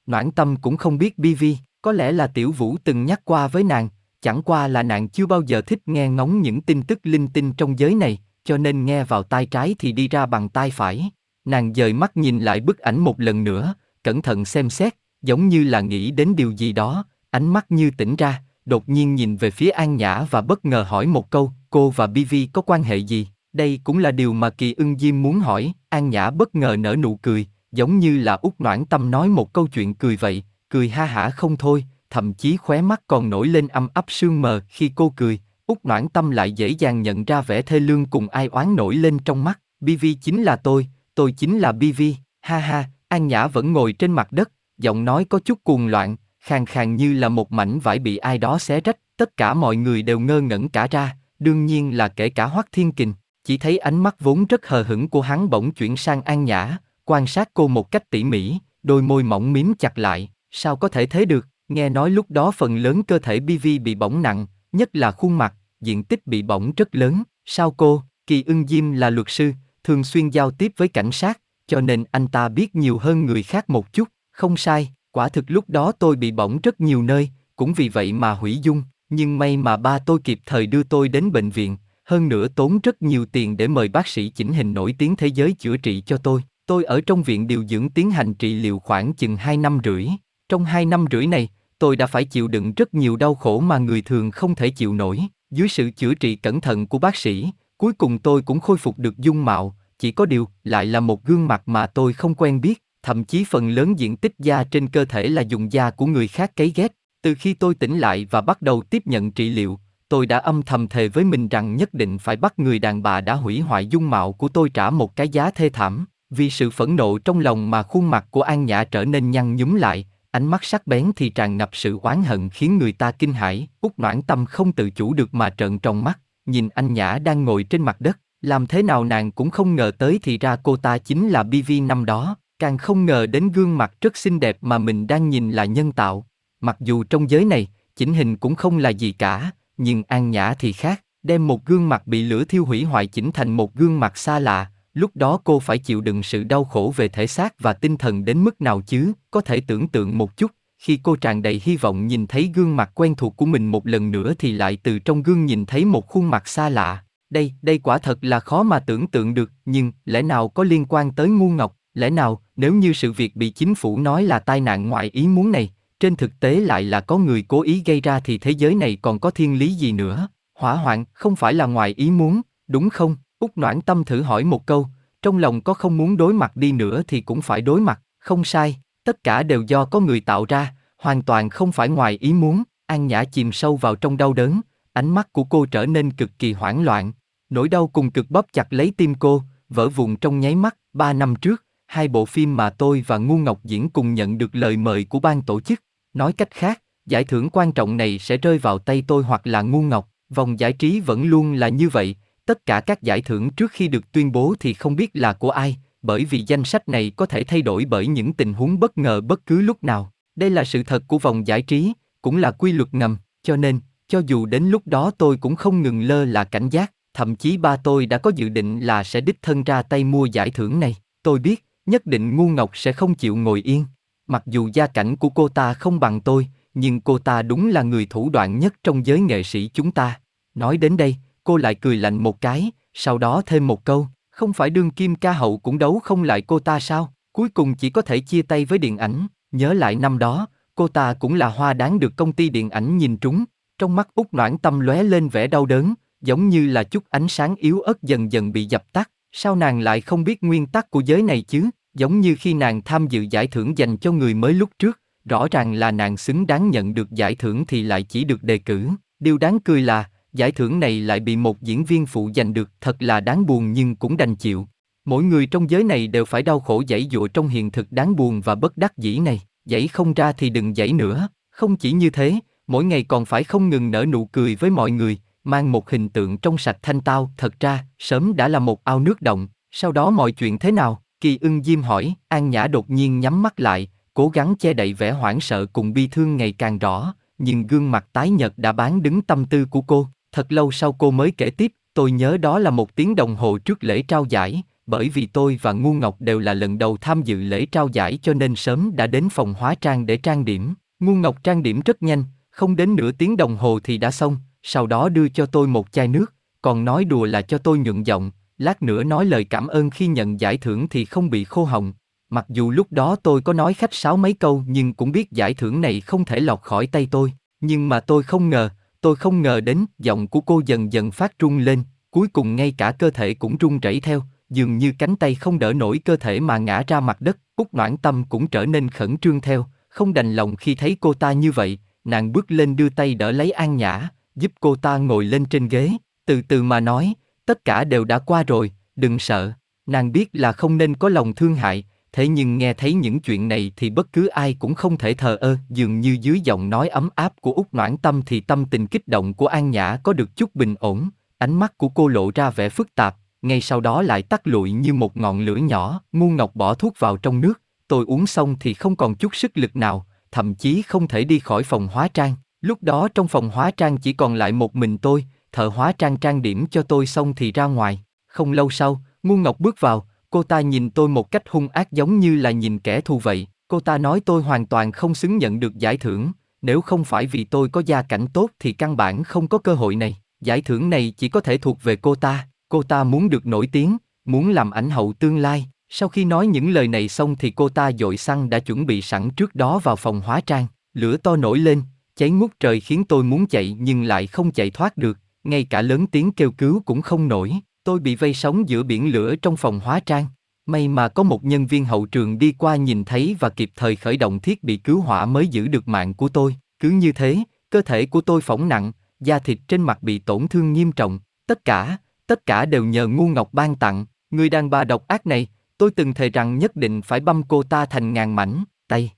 Noãn tâm cũng không biết BV, có lẽ là Tiểu Vũ từng nhắc qua với nàng, chẳng qua là nàng chưa bao giờ thích nghe ngóng những tin tức linh tinh trong giới này, cho nên nghe vào tai trái thì đi ra bằng tai phải. Nàng dời mắt nhìn lại bức ảnh một lần nữa, cẩn thận xem xét, giống như là nghĩ đến điều gì đó, ánh mắt như tỉnh ra, đột nhiên nhìn về phía An Nhã và bất ngờ hỏi một câu, cô và BV có quan hệ gì? Đây cũng là điều mà Kỳ Ưng Diêm muốn hỏi, An Nhã bất ngờ nở nụ cười, giống như là út noãn tâm nói một câu chuyện cười vậy, cười ha hả không thôi, thậm chí khóe mắt còn nổi lên âm ấp sương mờ khi cô cười, út noãn tâm lại dễ dàng nhận ra vẻ thê lương cùng ai oán nổi lên trong mắt, BV chính là tôi, tôi chính là BV, ha ha, An Nhã vẫn ngồi trên mặt đất, giọng nói có chút cuồng loạn, khàn khàn như là một mảnh vải bị ai đó xé rách, tất cả mọi người đều ngơ ngẩn cả ra, đương nhiên là kể cả Hoắc Thiên Kình, chỉ thấy ánh mắt vốn rất hờ hững của hắn bỗng chuyển sang an nhã, quan sát cô một cách tỉ mỉ, đôi môi mỏng mím chặt lại, sao có thể thế được, nghe nói lúc đó phần lớn cơ thể BV bị bỏng nặng, nhất là khuôn mặt, diện tích bị bỏng rất lớn, sao cô, Kỳ ưng Diêm là luật sư, thường xuyên giao tiếp với cảnh sát, cho nên anh ta biết nhiều hơn người khác một chút, không sai, quả thực lúc đó tôi bị bỏng rất nhiều nơi, cũng vì vậy mà hủy dung, nhưng may mà ba tôi kịp thời đưa tôi đến bệnh viện, hơn nữa tốn rất nhiều tiền để mời bác sĩ chỉnh hình nổi tiếng thế giới chữa trị cho tôi. Tôi ở trong viện điều dưỡng tiến hành trị liệu khoảng chừng 2 năm rưỡi. Trong hai năm rưỡi này, tôi đã phải chịu đựng rất nhiều đau khổ mà người thường không thể chịu nổi. Dưới sự chữa trị cẩn thận của bác sĩ, cuối cùng tôi cũng khôi phục được dung mạo, chỉ có điều, lại là một gương mặt mà tôi không quen biết, thậm chí phần lớn diện tích da trên cơ thể là dùng da của người khác cấy ghét. Từ khi tôi tỉnh lại và bắt đầu tiếp nhận trị liệu, tôi đã âm thầm thề với mình rằng nhất định phải bắt người đàn bà đã hủy hoại dung mạo của tôi trả một cái giá thê thảm. Vì sự phẫn nộ trong lòng mà khuôn mặt của An Nhã trở nên nhăn nhúm lại, ánh mắt sắc bén thì tràn ngập sự oán hận khiến người ta kinh hãi. Út Noãn Tâm không tự chủ được mà trợn tròn mắt, nhìn anh Nhã đang ngồi trên mặt đất, làm thế nào nàng cũng không ngờ tới thì ra cô ta chính là BV năm đó, càng không ngờ đến gương mặt rất xinh đẹp mà mình đang nhìn là nhân tạo. Mặc dù trong giới này, chỉnh hình cũng không là gì cả, nhưng An Nhã thì khác, đem một gương mặt bị lửa thiêu hủy hoại chỉnh thành một gương mặt xa lạ, lúc đó cô phải chịu đựng sự đau khổ về thể xác và tinh thần đến mức nào chứ, có thể tưởng tượng một chút, khi cô tràn đầy hy vọng nhìn thấy gương mặt quen thuộc của mình một lần nữa thì lại từ trong gương nhìn thấy một khuôn mặt xa lạ. Đây, đây quả thật là khó mà tưởng tượng được, nhưng lẽ nào có liên quan tới ngu ngọc, lẽ nào, nếu như sự việc bị chính phủ nói là tai nạn ngoại ý muốn này, trên thực tế lại là có người cố ý gây ra thì thế giới này còn có thiên lý gì nữa? Hỏa hoạn không phải là ngoài ý muốn, đúng không? Úc Noãn Tâm thử hỏi một câu, trong lòng có không muốn đối mặt đi nữa thì cũng phải đối mặt, không sai, tất cả đều do có người tạo ra, hoàn toàn không phải ngoài ý muốn. An Nhã chìm sâu vào trong đau đớn, ánh mắt của cô trở nên cực kỳ hoảng loạn, nỗi đau cùng cực bóp chặt lấy tim cô, vỡ vụn trong nháy mắt. Ba năm trước, hai bộ phim mà tôi và Ngu Ngọc diễn cùng nhận được lời mời của ban tổ chức. Nói cách khác, giải thưởng quan trọng này sẽ rơi vào tay tôi hoặc là Ngu Ngọc. Vòng giải trí vẫn luôn là như vậy, tất cả các giải thưởng trước khi được tuyên bố thì không biết là của ai, bởi vì danh sách này có thể thay đổi bởi những tình huống bất ngờ bất cứ lúc nào. Đây là sự thật của vòng giải trí, cũng là quy luật ngầm, cho nên, cho dù đến lúc đó tôi cũng không ngừng lơ là cảnh giác, thậm chí ba tôi đã có dự định là sẽ đích thân ra tay mua giải thưởng này. Tôi biết, nhất định ngu ngọc sẽ không chịu ngồi yên. Mặc dù gia cảnh của cô ta không bằng tôi, nhưng cô ta đúng là người thủ đoạn nhất trong giới nghệ sĩ chúng ta. Nói đến đây, cô lại cười lạnh một cái, sau đó thêm một câu, không phải đương kim ca hậu cũng đấu không lại cô ta sao, cuối cùng chỉ có thể chia tay với điện ảnh, nhớ lại năm đó, cô ta cũng là hoa đáng được công ty điện ảnh nhìn trúng, trong mắt út noãn tâm lóe lên vẻ đau đớn, giống như là chút ánh sáng yếu ớt dần dần bị dập tắt, sao nàng lại không biết nguyên tắc của giới này chứ, giống như khi nàng tham dự giải thưởng dành cho người mới lúc trước, rõ ràng là nàng xứng đáng nhận được giải thưởng thì lại chỉ được đề cử, điều đáng cười là, giải thưởng này lại bị một diễn viên phụ giành được, thật là đáng buồn nhưng cũng đành chịu. Mỗi người trong giới này đều phải đau khổ dãy dụa trong hiện thực đáng buồn và bất đắc dĩ này, dãy không ra thì đừng dãy nữa, không chỉ như thế, mỗi ngày còn phải không ngừng nở nụ cười với mọi người, mang một hình tượng trong sạch thanh tao, thật ra, sớm đã là một ao nước động, sau đó mọi chuyện thế nào? Kỳ ưng diêm hỏi, An Nhã đột nhiên nhắm mắt lại, cố gắng che đậy vẻ hoảng sợ cùng bi thương ngày càng rõ, nhưng gương mặt tái nhợt đã bán đứng tâm tư của cô, Thật lâu sau cô mới kể tiếp, tôi nhớ đó là một tiếng đồng hồ trước lễ trao giải, bởi vì tôi và Ngu Ngọc đều là lần đầu tham dự lễ trao giải cho nên sớm đã đến phòng hóa trang để trang điểm. Ngu Ngọc trang điểm rất nhanh, không đến nửa tiếng đồng hồ thì đã xong, sau đó đưa cho tôi một chai nước, còn nói đùa là cho tôi nhuận giọng, lát nữa nói lời cảm ơn khi nhận giải thưởng thì không bị khô hồng Mặc dù lúc đó tôi có nói khách sáo mấy câu nhưng cũng biết giải thưởng này không thể lọt khỏi tay tôi, nhưng mà tôi không ngờ, Tôi không ngờ đến, giọng của cô dần dần phát run lên, cuối cùng ngay cả cơ thể cũng run rẩy theo, dường như cánh tay không đỡ nổi cơ thể mà ngã ra mặt đất, Úc Noãn Tâm cũng trở nên khẩn trương theo, không đành lòng khi thấy cô ta như vậy, nàng bước lên đưa tay đỡ lấy An Nhã, giúp cô ta ngồi lên trên ghế, từ từ mà nói, tất cả đều đã qua rồi, đừng sợ, nàng biết là không nên có lòng thương hại, thế nhưng nghe thấy những chuyện này thì bất cứ ai cũng không thể thờ ơ, dường như dưới giọng nói ấm áp của út Noãn Tâm thì tâm tình kích động của An Nhã có được chút bình ổn, ánh mắt của cô lộ ra vẻ phức tạp, ngay sau đó lại tắt lụi như một ngọn lửa nhỏ, ngu ngọc bỏ thuốc vào trong nước, tôi uống xong thì không còn chút sức lực nào, thậm chí không thể đi khỏi phòng hóa trang. Lúc đó trong phòng hóa trang chỉ còn lại một mình tôi, thợ hóa trang trang điểm cho tôi xong thì ra ngoài. Không lâu sau, Ngu Ngọc bước vào, Cô ta nhìn tôi một cách hung ác giống như là nhìn kẻ thù vậy. Cô ta nói tôi hoàn toàn không xứng nhận được giải thưởng, nếu không phải vì tôi có gia cảnh tốt thì căn bản không có cơ hội này. Giải thưởng này chỉ có thể thuộc về cô ta, cô ta muốn được nổi tiếng, muốn làm ảnh hậu tương lai. Sau khi nói những lời này xong thì cô ta dội xăng đã chuẩn bị sẵn trước đó vào phòng hóa trang. Lửa to nổi lên, cháy ngút trời khiến tôi muốn chạy nhưng lại không chạy thoát được, ngay cả lớn tiếng kêu cứu cũng không nổi. Tôi bị vây sống giữa biển lửa trong phòng hóa trang. May mà có một nhân viên hậu trường đi qua nhìn thấy và kịp thời khởi động thiết bị cứu hỏa mới giữ được mạng của tôi. Cứ như thế, cơ thể của tôi phỏng nặng, da thịt trên mặt bị tổn thương nghiêm trọng. Tất cả, tất cả đều nhờ ngu ngọc ban tặng. Người đàn bà độc ác này, tôi từng thề rằng nhất định phải băm cô ta thành ngàn mảnh, tay.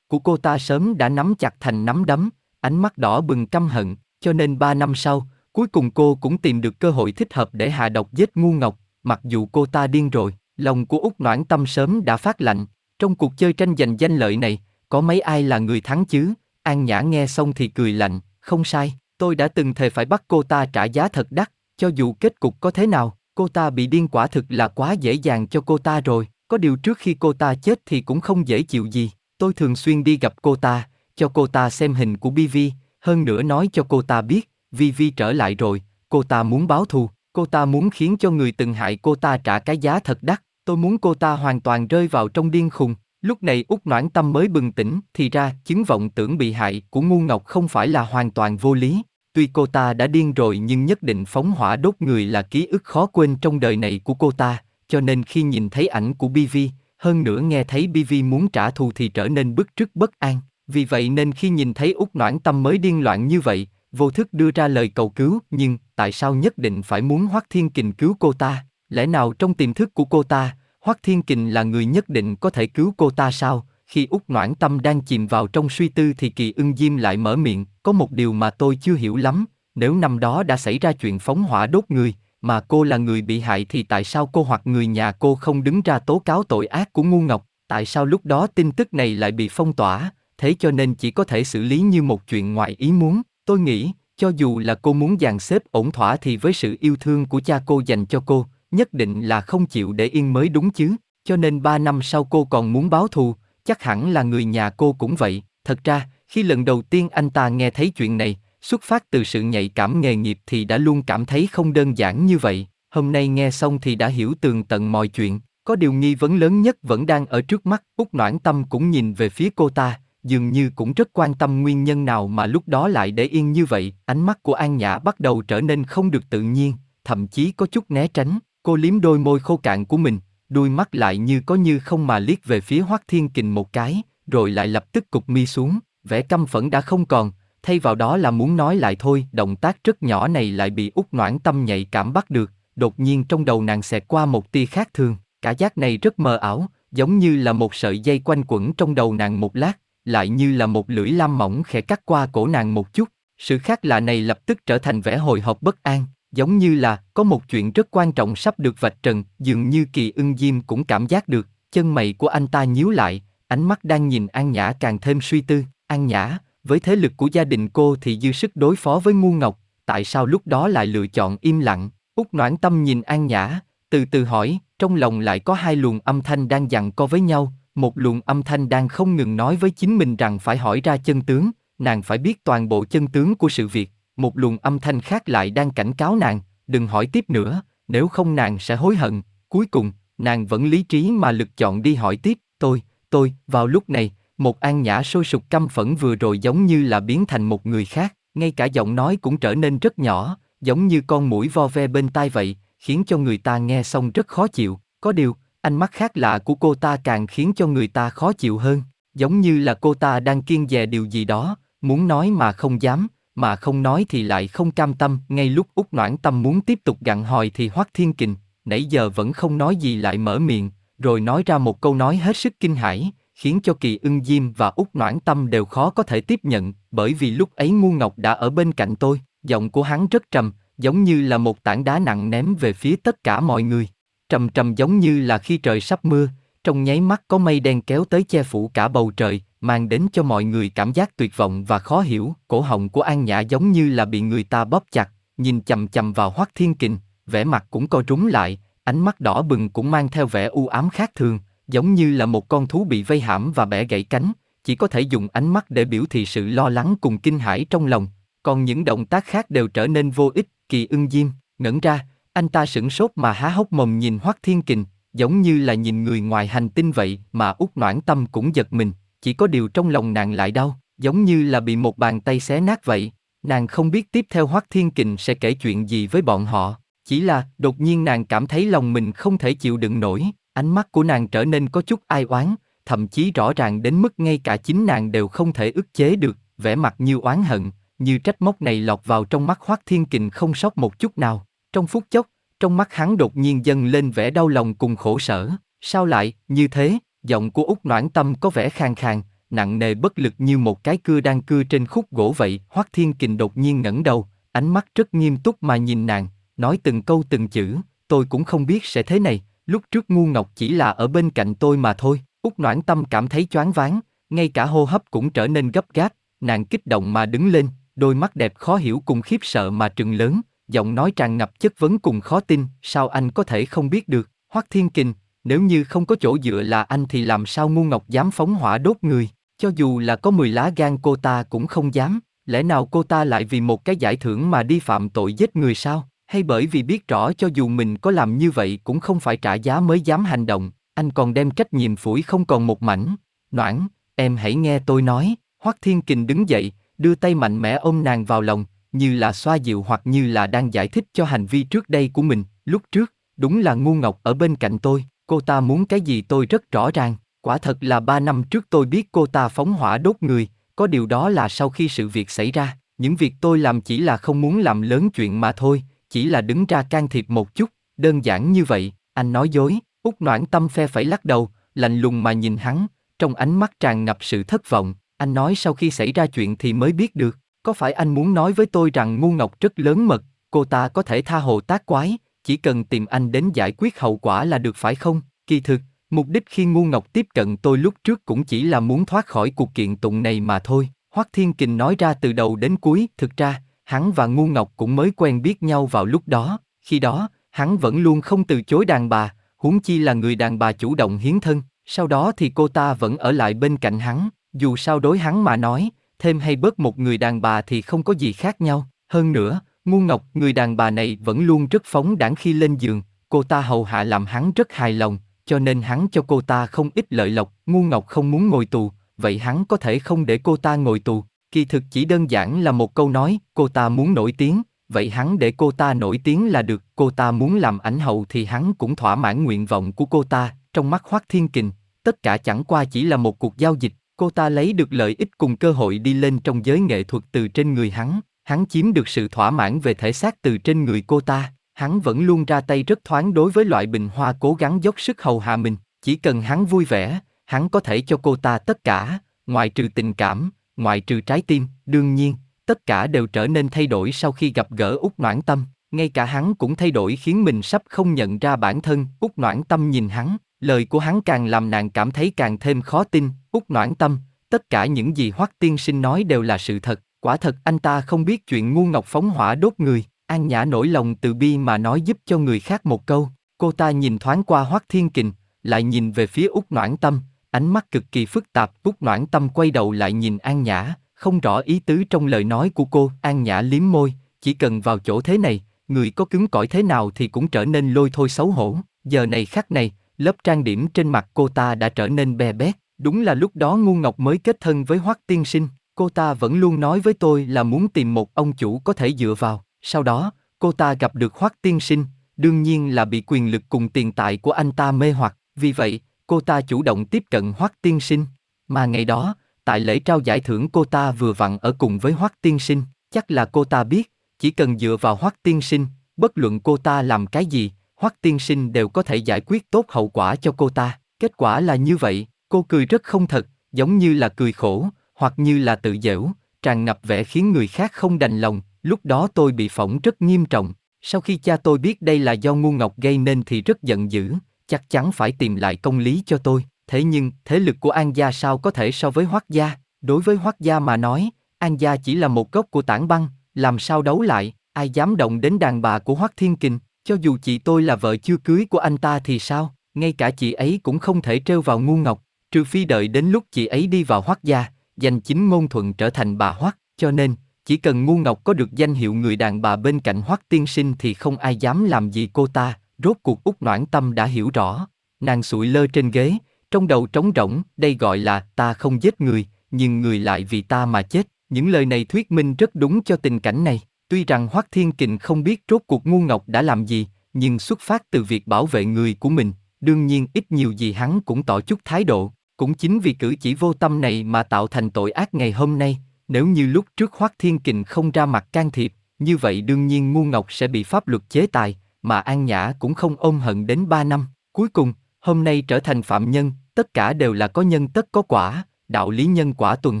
Của cô ta sớm đã nắm chặt thành nắm đấm, ánh mắt đỏ bừng căm hận, cho nên ba năm sau, cuối cùng cô cũng tìm được cơ hội thích hợp để hạ độc giết ngu ngọc, mặc dù cô ta điên rồi, lòng của út noãn tâm sớm đã phát lạnh. Trong cuộc chơi tranh giành danh lợi này, có mấy ai là người thắng chứ? An Nhã nghe xong thì cười lạnh, không sai, tôi đã từng thề phải bắt cô ta trả giá thật đắt, cho dù kết cục có thế nào, cô ta bị điên quả thực là quá dễ dàng cho cô ta rồi, có điều trước khi cô ta chết thì cũng không dễ chịu gì, tôi thường xuyên đi gặp cô ta, cho cô ta xem hình của BV, hơn nữa nói cho cô ta biết, VV trở lại rồi, cô ta muốn báo thù, cô ta muốn khiến cho người từng hại cô ta trả cái giá thật đắt, tôi muốn cô ta hoàn toàn rơi vào trong điên khùng. Lúc này Úc Noãn Tâm mới bừng tỉnh, thì ra chứng vọng tưởng bị hại của ngu ngọc không phải là hoàn toàn vô lý. Tuy cô ta đã điên rồi nhưng nhất định phóng hỏa đốt người là ký ức khó quên trong đời này của cô ta, cho nên khi nhìn thấy ảnh của BV, hơn nữa nghe thấy BV muốn trả thù thì trở nên bức trước bất an. Vì vậy nên khi nhìn thấy Úc Noãn Tâm mới điên loạn như vậy, vô thức đưa ra lời cầu cứu, nhưng tại sao nhất định phải muốn Hoắc Thiên Kình cứu cô ta? Lẽ nào trong tiềm thức của cô ta, Hoắc Thiên Kình là người nhất định có thể cứu cô ta sao? Khi út Noãn Tâm đang chìm vào trong suy tư thì Kỳ Ưng Diêm lại mở miệng, có một điều mà tôi chưa hiểu lắm, nếu năm đó đã xảy ra chuyện phóng hỏa đốt người, mà cô là người bị hại thì tại sao cô hoặc người nhà cô không đứng ra tố cáo tội ác của ngu ngọc? Tại sao lúc đó tin tức này lại bị phong tỏa? Thế cho nên chỉ có thể xử lý như một chuyện ngoài ý muốn. Tôi nghĩ, cho dù là cô muốn dàn xếp ổn thỏa thì với sự yêu thương của cha cô dành cho cô, nhất định là không chịu để yên mới đúng chứ. Cho nên ba năm sau cô còn muốn báo thù, chắc hẳn là người nhà cô cũng vậy. Thật ra, khi lần đầu tiên anh ta nghe thấy chuyện này, xuất phát từ sự nhạy cảm nghề nghiệp thì đã luôn cảm thấy không đơn giản như vậy. Hôm nay nghe xong thì đã hiểu tường tận mọi chuyện. Có điều nghi vấn lớn nhất vẫn đang ở trước mắt. Út Noãn Tâm cũng nhìn về phía cô ta, dường như cũng rất quan tâm nguyên nhân nào mà lúc đó lại để yên như vậy. Ánh mắt của An Nhã bắt đầu trở nên không được tự nhiên, thậm chí có chút né tránh. Cô liếm đôi môi khô cạn của mình, đuôi mắt lại như có như không mà liếc về phía Hoắc Thiên Kình một cái, rồi lại lập tức cụp mi xuống, vẻ căm phẫn đã không còn, thay vào đó là muốn nói lại thôi. Động tác rất nhỏ này lại bị út noãn tâm nhạy cảm bắt được, đột nhiên trong đầu nàng xẹt qua một tia khác thường, cả giác này rất mờ ảo, giống như là một sợi dây quanh quẩn trong đầu nàng một lát, lại như là một lưỡi lam mỏng khẽ cắt qua cổ nàng một chút. Sự khác lạ này lập tức trở thành vẻ hồi hộp bất an, giống như là có một chuyện rất quan trọng sắp được vạch trần, dường như kỳ ưng diêm cũng cảm giác được, chân mày của anh ta nhíu lại, ánh mắt đang nhìn An Nhã càng thêm suy tư, An Nhã, với thế lực của gia đình cô thì dư sức đối phó với ngu ngọc, tại sao lúc đó lại lựa chọn im lặng? Út noãn tâm nhìn An Nhã, từ từ hỏi, trong lòng lại có hai luồng âm thanh đang dặn co với nhau, một luồng âm thanh đang không ngừng nói với chính mình rằng phải hỏi ra chân tướng, nàng phải biết toàn bộ chân tướng của sự việc, một luồng âm thanh khác lại đang cảnh cáo nàng, đừng hỏi tiếp nữa, nếu không nàng sẽ hối hận. Cuối cùng, nàng vẫn lý trí mà lực chọn đi hỏi tiếp, tôi, tôi, vào lúc này, một an nhã sôi sục căm phẫn vừa rồi giống như là biến thành một người khác, ngay cả giọng nói cũng trở nên rất nhỏ, giống như con mũi vo ve bên tai vậy, khiến cho người ta nghe xong rất khó chịu. Có điều, ánh mắt khác lạ của cô ta càng khiến cho người ta khó chịu hơn, giống như là cô ta đang kiên dè điều gì đó, muốn nói mà không dám, mà không nói thì lại không cam tâm. Ngay lúc út noãn tâm muốn tiếp tục gặn hòi thì Hoắc Thiên Kình, nãy giờ vẫn không nói gì lại mở miệng, rồi nói ra một câu nói hết sức kinh hãi, khiến cho Kỳ Ưng Diêm và út Noãn Tâm đều khó có thể tiếp nhận, bởi vì lúc ấy Ngu Ngọc đã ở bên cạnh tôi, giọng của hắn rất trầm, giống như là một tảng đá nặng ném về phía tất cả mọi người. Trầm trầm giống như là khi trời sắp mưa, trong nháy mắt có mây đen kéo tới che phủ cả bầu trời, mang đến cho mọi người cảm giác tuyệt vọng và khó hiểu. Cổ họng của An Nhã giống như là bị người ta bóp chặt, nhìn chầm chầm vào Hoắc Thiên Kình, vẻ mặt cũng co rúm lại, ánh mắt đỏ bừng cũng mang theo vẻ u ám khác thường, giống như là một con thú bị vây hãm và bẻ gãy cánh, chỉ có thể dùng ánh mắt để biểu thị sự lo lắng cùng kinh hãi trong lòng, còn những động tác khác đều trở nên vô ích, kỳ ưng diêm, ngẩn ra, anh ta sửng sốt mà há hốc mồm nhìn Hoắc Thiên Kình, giống như là nhìn người ngoài hành tinh vậy mà út noãn tâm cũng giật mình, chỉ có điều trong lòng nàng lại đau, giống như là bị một bàn tay xé nát vậy. Nàng không biết tiếp theo Hoắc Thiên Kình sẽ kể chuyện gì với bọn họ, chỉ là đột nhiên nàng cảm thấy lòng mình không thể chịu đựng nổi, ánh mắt của nàng trở nên có chút ai oán, thậm chí rõ ràng đến mức ngay cả chính nàng đều không thể ức chế được, vẻ mặt như oán hận, như trách móc này lọt vào trong mắt Hoắc Thiên Kình không sót một chút nào. Trong phút chốc, trong mắt hắn đột nhiên dâng lên vẻ đau lòng cùng khổ sở. Sao lại, như thế, giọng của út Noãn Tâm có vẻ khàn khàn, nặng nề bất lực như một cái cưa đang cưa trên khúc gỗ vậy. Hoắc Thiên Kình đột nhiên ngẩng đầu, ánh mắt rất nghiêm túc mà nhìn nàng, nói từng câu từng chữ, tôi cũng không biết sẽ thế này, lúc trước ngu ngọc chỉ là ở bên cạnh tôi mà thôi. út Noãn Tâm cảm thấy choáng váng, ngay cả hô hấp cũng trở nên gấp gáp, nàng kích động mà đứng lên, đôi mắt đẹp khó hiểu cùng khiếp sợ mà trừng lớn, giọng nói tràn ngập chất vấn cùng khó tin, sao anh có thể không biết được, Hoắc Thiên Kình, nếu như không có chỗ dựa là anh thì làm sao ngu ngọc dám phóng hỏa đốt người, cho dù là có 10 lá gan cô ta cũng không dám, lẽ nào cô ta lại vì một cái giải thưởng mà đi phạm tội giết người sao, hay bởi vì biết rõ cho dù mình có làm như vậy cũng không phải trả giá mới dám hành động, anh còn đem trách nhiệm phủi không còn một mảnh, noãn, em hãy nghe tôi nói, Hoắc Thiên Kình đứng dậy, đưa tay mạnh mẽ ôm nàng vào lòng, như là xoa dịu hoặc như là đang giải thích cho hành vi trước đây của mình. Lúc trước, đúng là ngu ngọc ở bên cạnh tôi, cô ta muốn cái gì tôi rất rõ ràng. Quả thật là ba năm trước tôi biết cô ta phóng hỏa đốt người, có điều đó là sau khi sự việc xảy ra. Những việc tôi làm chỉ là không muốn làm lớn chuyện mà thôi, chỉ là đứng ra can thiệp một chút, đơn giản như vậy. Anh nói dối, út noãn tâm phe phải lắc đầu, lạnh lùng mà nhìn hắn, trong ánh mắt tràn ngập sự thất vọng. Anh nói sau khi xảy ra chuyện thì mới biết được, có phải anh muốn nói với tôi rằng ngu ngọc rất lớn mật, cô ta có thể tha hồ tác quái, chỉ cần tìm anh đến giải quyết hậu quả là được phải không? Kỳ thực, mục đích khi ngu ngọc tiếp cận tôi lúc trước cũng chỉ là muốn thoát khỏi cuộc kiện tụng này mà thôi. Hoắc Thiên Kình nói ra từ đầu đến cuối, thực ra, hắn và ngu ngọc cũng mới quen biết nhau vào lúc đó, khi đó, hắn vẫn luôn không từ chối đàn bà, huống chi là người đàn bà chủ động hiến thân, sau đó thì cô ta vẫn ở lại bên cạnh hắn, dù sao đối hắn mà nói, thêm hay bớt một người đàn bà thì không có gì khác nhau. Hơn nữa, ngu ngọc, người đàn bà này vẫn luôn rất phóng đãng khi lên giường, cô ta hầu hạ làm hắn rất hài lòng, cho nên hắn cho cô ta không ít lợi lộc. Ngu ngọc không muốn ngồi tù, vậy hắn có thể không để cô ta ngồi tù. Kỳ thực chỉ đơn giản là một câu nói, cô ta muốn nổi tiếng, vậy hắn để cô ta nổi tiếng là được. Cô ta muốn làm ảnh hậu thì hắn cũng thỏa mãn nguyện vọng của cô ta. Trong mắt Hoắc Thiên Kình, tất cả chẳng qua chỉ là một cuộc giao dịch. Cô ta lấy được lợi ích cùng cơ hội đi lên trong giới nghệ thuật từ trên người hắn, hắn chiếm được sự thỏa mãn về thể xác từ trên người cô ta, hắn vẫn luôn ra tay rất thoáng đối với loại bình hoa cố gắng dốc sức hầu hạ mình, chỉ cần hắn vui vẻ, hắn có thể cho cô ta tất cả, ngoại trừ tình cảm, ngoại trừ trái tim, đương nhiên, tất cả đều trở nên thay đổi sau khi gặp gỡ út noãn tâm, ngay cả hắn cũng thay đổi khiến mình sắp không nhận ra bản thân, út noãn tâm nhìn hắn, Lời của hắn càng làm nàng cảm thấy càng thêm khó tin, Úc noãn tâm, tất cả những gì Hoắc tiên sinh nói đều là sự thật, quả thật anh ta không biết chuyện ngu ngọc phóng hỏa đốt người, An Nhã nổi lòng từ bi mà nói giúp cho người khác một câu, cô ta nhìn thoáng qua Hoắc Thiên Kình, lại nhìn về phía Úc noãn tâm, ánh mắt cực kỳ phức tạp, Úc noãn tâm quay đầu lại nhìn An Nhã, không rõ ý tứ trong lời nói của cô, An Nhã liếm môi, chỉ cần vào chỗ thế này, người có cứng cỏi thế nào thì cũng trở nên lôi thôi xấu hổ, giờ này khắc này, lớp trang điểm trên mặt cô ta đã trở nên bè bét. Đúng là lúc đó Ngu Ngọc mới kết thân với Hoắc Tiên Sinh, cô ta vẫn luôn nói với tôi là muốn tìm một ông chủ có thể dựa vào. Sau đó, cô ta gặp được Hoắc Tiên Sinh, đương nhiên là bị quyền lực cùng tiền tài của anh ta mê hoặc. Vì vậy, cô ta chủ động tiếp cận Hoắc Tiên Sinh. Mà ngày đó, tại lễ trao giải thưởng cô ta vừa vặn ở cùng với Hoắc Tiên Sinh. Chắc là cô ta biết, chỉ cần dựa vào Hoắc Tiên Sinh, bất luận cô ta làm cái gì, Hoắc tiên sinh đều có thể giải quyết tốt hậu quả cho cô ta. Kết quả là như vậy, cô cười rất không thật, giống như là cười khổ, hoặc như là tự giễu, tràn ngập vẻ khiến người khác không đành lòng. Lúc đó tôi bị phỏng rất nghiêm trọng. Sau khi cha tôi biết đây là do ngu ngọc gây nên thì rất giận dữ, chắc chắn phải tìm lại công lý cho tôi. Thế nhưng, thế lực của An gia sao có thể so với Hoắc gia? Đối với Hoắc gia mà nói, An gia chỉ là một gốc của tảng băng, làm sao đấu lại, ai dám động đến đàn bà của Hoắc Thiên Kình? Cho dù chị tôi là vợ chưa cưới của anh ta thì sao, ngay cả chị ấy cũng không thể trêu vào ngu ngọc, trừ phi đợi đến lúc chị ấy đi vào hoắc gia, danh chính ngôn thuận trở thành bà hoắc, cho nên, chỉ cần ngu ngọc có được danh hiệu người đàn bà bên cạnh hoắc tiên sinh thì không ai dám làm gì cô ta, rốt cuộc út noãn tâm đã hiểu rõ, nàng sụi lơ trên ghế, trong đầu trống rỗng, đây gọi là ta không giết người, nhưng người lại vì ta mà chết. Những lời này thuyết minh rất đúng cho tình cảnh này. Tuy rằng Hoắc Thiên Kình không biết rốt cuộc ngu ngọc đã làm gì, nhưng xuất phát từ việc bảo vệ người của mình, đương nhiên ít nhiều gì hắn cũng tỏ chút thái độ. Cũng chính vì cử chỉ vô tâm này mà tạo thành tội ác ngày hôm nay, nếu như lúc trước Hoắc Thiên Kình không ra mặt can thiệp, như vậy đương nhiên ngu ngọc sẽ bị pháp luật chế tài, mà An Nhã cũng không ôm hận đến ba năm. Cuối cùng, hôm nay trở thành phạm nhân, tất cả đều là có nhân tất có quả, đạo lý nhân quả tuần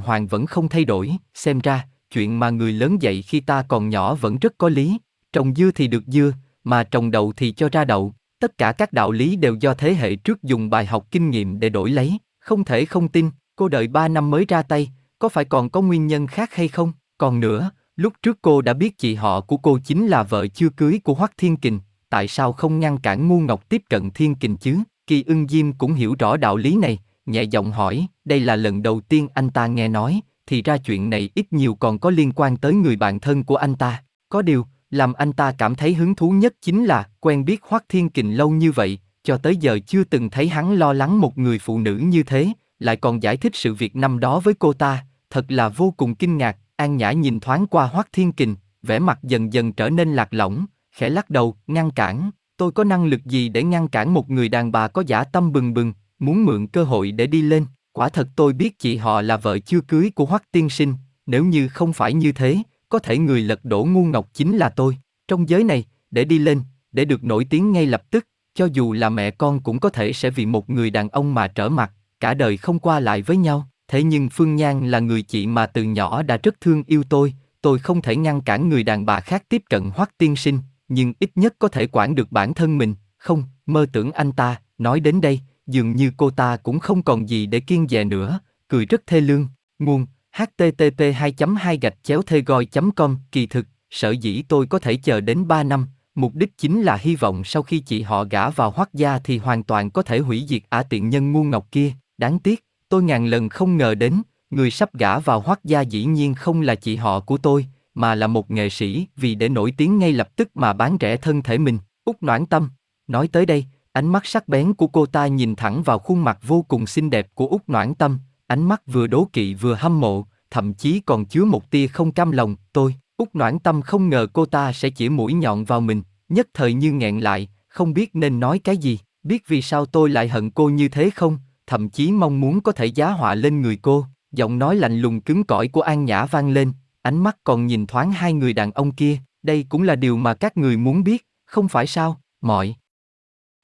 hoàn vẫn không thay đổi, xem ra, chuyện mà người lớn dạy khi ta còn nhỏ vẫn rất có lý, trồng dưa thì được dưa, mà trồng đậu thì cho ra đậu, tất cả các đạo lý đều do thế hệ trước dùng bài học kinh nghiệm để đổi lấy, không thể không tin, cô đợi ba năm mới ra tay, có phải còn có nguyên nhân khác hay không? Còn nữa, lúc trước cô đã biết chị họ của cô chính là vợ chưa cưới của Hoắc Thiên Kình, tại sao không ngăn cản Ngu Ngọc tiếp cận Thiên Kình chứ? Kỳ ưng Diêm cũng hiểu rõ đạo lý này, nhẹ giọng hỏi, đây là lần đầu tiên anh ta nghe nói, thì ra chuyện này ít nhiều còn có liên quan tới người bạn thân của anh ta. Có điều, làm anh ta cảm thấy hứng thú nhất chính là quen biết Hoắc Thiên Kình lâu như vậy, cho tới giờ chưa từng thấy hắn lo lắng một người phụ nữ như thế, lại còn giải thích sự việc năm đó với cô ta, thật là vô cùng kinh ngạc. An Nhã nhìn thoáng qua Hoắc Thiên Kình, vẻ mặt dần dần trở nên lạc lõng, khẽ lắc đầu, ngăn cản. Tôi có năng lực gì để ngăn cản một người đàn bà có giả tâm bừng bừng, muốn mượn cơ hội để đi lên. Quả thật tôi biết chị họ là vợ chưa cưới của Hoắc Tiên Sinh, nếu như không phải như thế, có thể người lật đổ ngu ngọc chính là tôi. Trong giới này, để đi lên, để được nổi tiếng ngay lập tức, cho dù là mẹ con cũng có thể sẽ vì một người đàn ông mà trở mặt, cả đời không qua lại với nhau. Thế nhưng Phương Nhan là người chị mà từ nhỏ đã rất thương yêu tôi, tôi không thể ngăn cản người đàn bà khác tiếp cận Hoắc Tiên Sinh, nhưng ít nhất có thể quản được bản thân mình. Không, mơ tưởng anh ta, nói đến đây, dường như cô ta cũng không còn gì để kiên dè nữa, cười rất thê lương. Nguồn http 2 2 gạch chéo thê goi com kỳ thực sở dĩ tôi có thể chờ đến 3 năm mục đích chính là hy vọng sau khi chị họ gả vào hoắc gia thì hoàn toàn có thể hủy diệt ả tiện nhân ngu ngọc kia. Đáng tiếc tôi ngàn lần không ngờ đến người sắp gả vào hoắc gia dĩ nhiên không là chị họ của tôi mà là một nghệ sĩ vì để nổi tiếng ngay lập tức mà bán rẻ thân thể mình. Út noãn tâm nói tới đây Ánh mắt sắc bén của cô ta nhìn thẳng vào khuôn mặt vô cùng xinh đẹp của Úc Noãn Tâm, ánh mắt vừa đố kỵ vừa hâm mộ, thậm chí còn chứa một tia không cam lòng. Tôi, Úc Noãn Tâm không ngờ cô ta sẽ chỉ mũi nhọn vào mình, nhất thời như nghẹn lại, không biết nên nói cái gì, biết vì sao tôi lại hận cô như thế không, thậm chí mong muốn có thể giá họa lên người cô. Giọng nói lạnh lùng cứng cỏi của An Nhã vang lên, ánh mắt còn nhìn thoáng hai người đàn ông kia, đây cũng là điều mà các người muốn biết, không phải sao, mọi.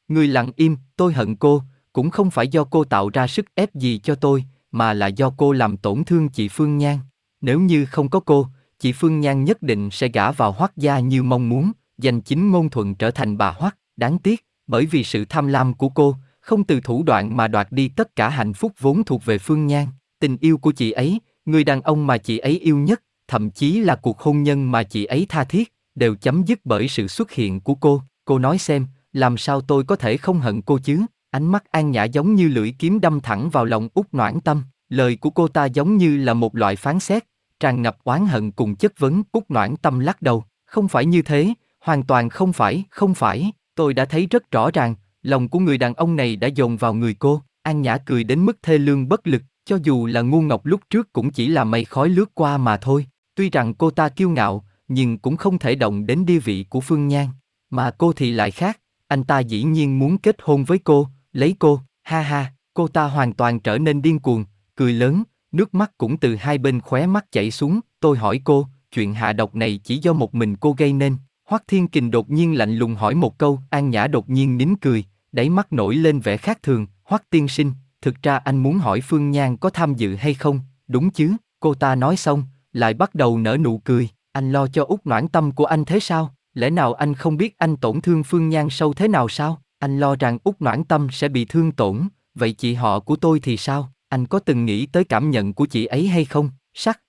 Người lặng im, tôi hận cô, cũng không phải do cô tạo ra sức ép gì cho tôi, mà là do cô làm tổn thương chị Phương Nhan. Nếu như không có cô, chị Phương Nhan nhất định sẽ gả vào Hoắc gia như mong muốn, giành chính ngôn thuận trở thành bà Hoắc. Đáng tiếc, bởi vì sự tham lam của cô, không từ thủ đoạn mà đoạt đi tất cả hạnh phúc vốn thuộc về Phương Nhan. Tình yêu của chị ấy, người đàn ông mà chị ấy yêu nhất, thậm chí là cuộc hôn nhân mà chị ấy tha thiết, đều chấm dứt bởi sự xuất hiện của cô. Cô nói xem, làm sao tôi có thể không hận cô chứ? Ánh mắt An Nhã giống như lưỡi kiếm đâm thẳng vào lòng út noãn tâm, lời của cô ta giống như là một loại phán xét, tràn ngập oán hận cùng chất vấn cúc noãn tâm lắc đầu, không phải như thế, hoàn toàn không phải, không phải, tôi đã thấy rất rõ ràng, lòng của người đàn ông này đã dồn vào người cô, An Nhã cười đến mức thê lương bất lực, cho dù là ngu ngọc lúc trước cũng chỉ là mây khói lướt qua mà thôi, tuy rằng cô ta kiêu ngạo, nhưng cũng không thể động đến địa vị của Phương Nhan, mà cô thì lại khác, anh ta dĩ nhiên muốn kết hôn với cô, lấy cô, ha ha, cô ta hoàn toàn trở nên điên cuồng, cười lớn, nước mắt cũng từ hai bên khóe mắt chảy xuống, tôi hỏi cô, chuyện hạ độc này chỉ do một mình cô gây nên. Hoắc Thiên Kình đột nhiên lạnh lùng hỏi một câu, An Nhã đột nhiên nín cười, đáy mắt nổi lên vẻ khác thường, Hoắc Tiên Sinh, thực ra anh muốn hỏi Phương Nhan có tham dự hay không, đúng chứ, cô ta nói xong, lại bắt đầu nở nụ cười, anh lo cho út noãn tâm của anh thế sao? lẽ nào anh không biết anh tổn thương Phương Nhan sâu thế nào sao? Anh lo rằng út noãn tâm sẽ bị thương tổn, vậy chị họ của tôi thì sao? Anh có từng nghĩ tới cảm nhận của chị ấy hay không? Sắc.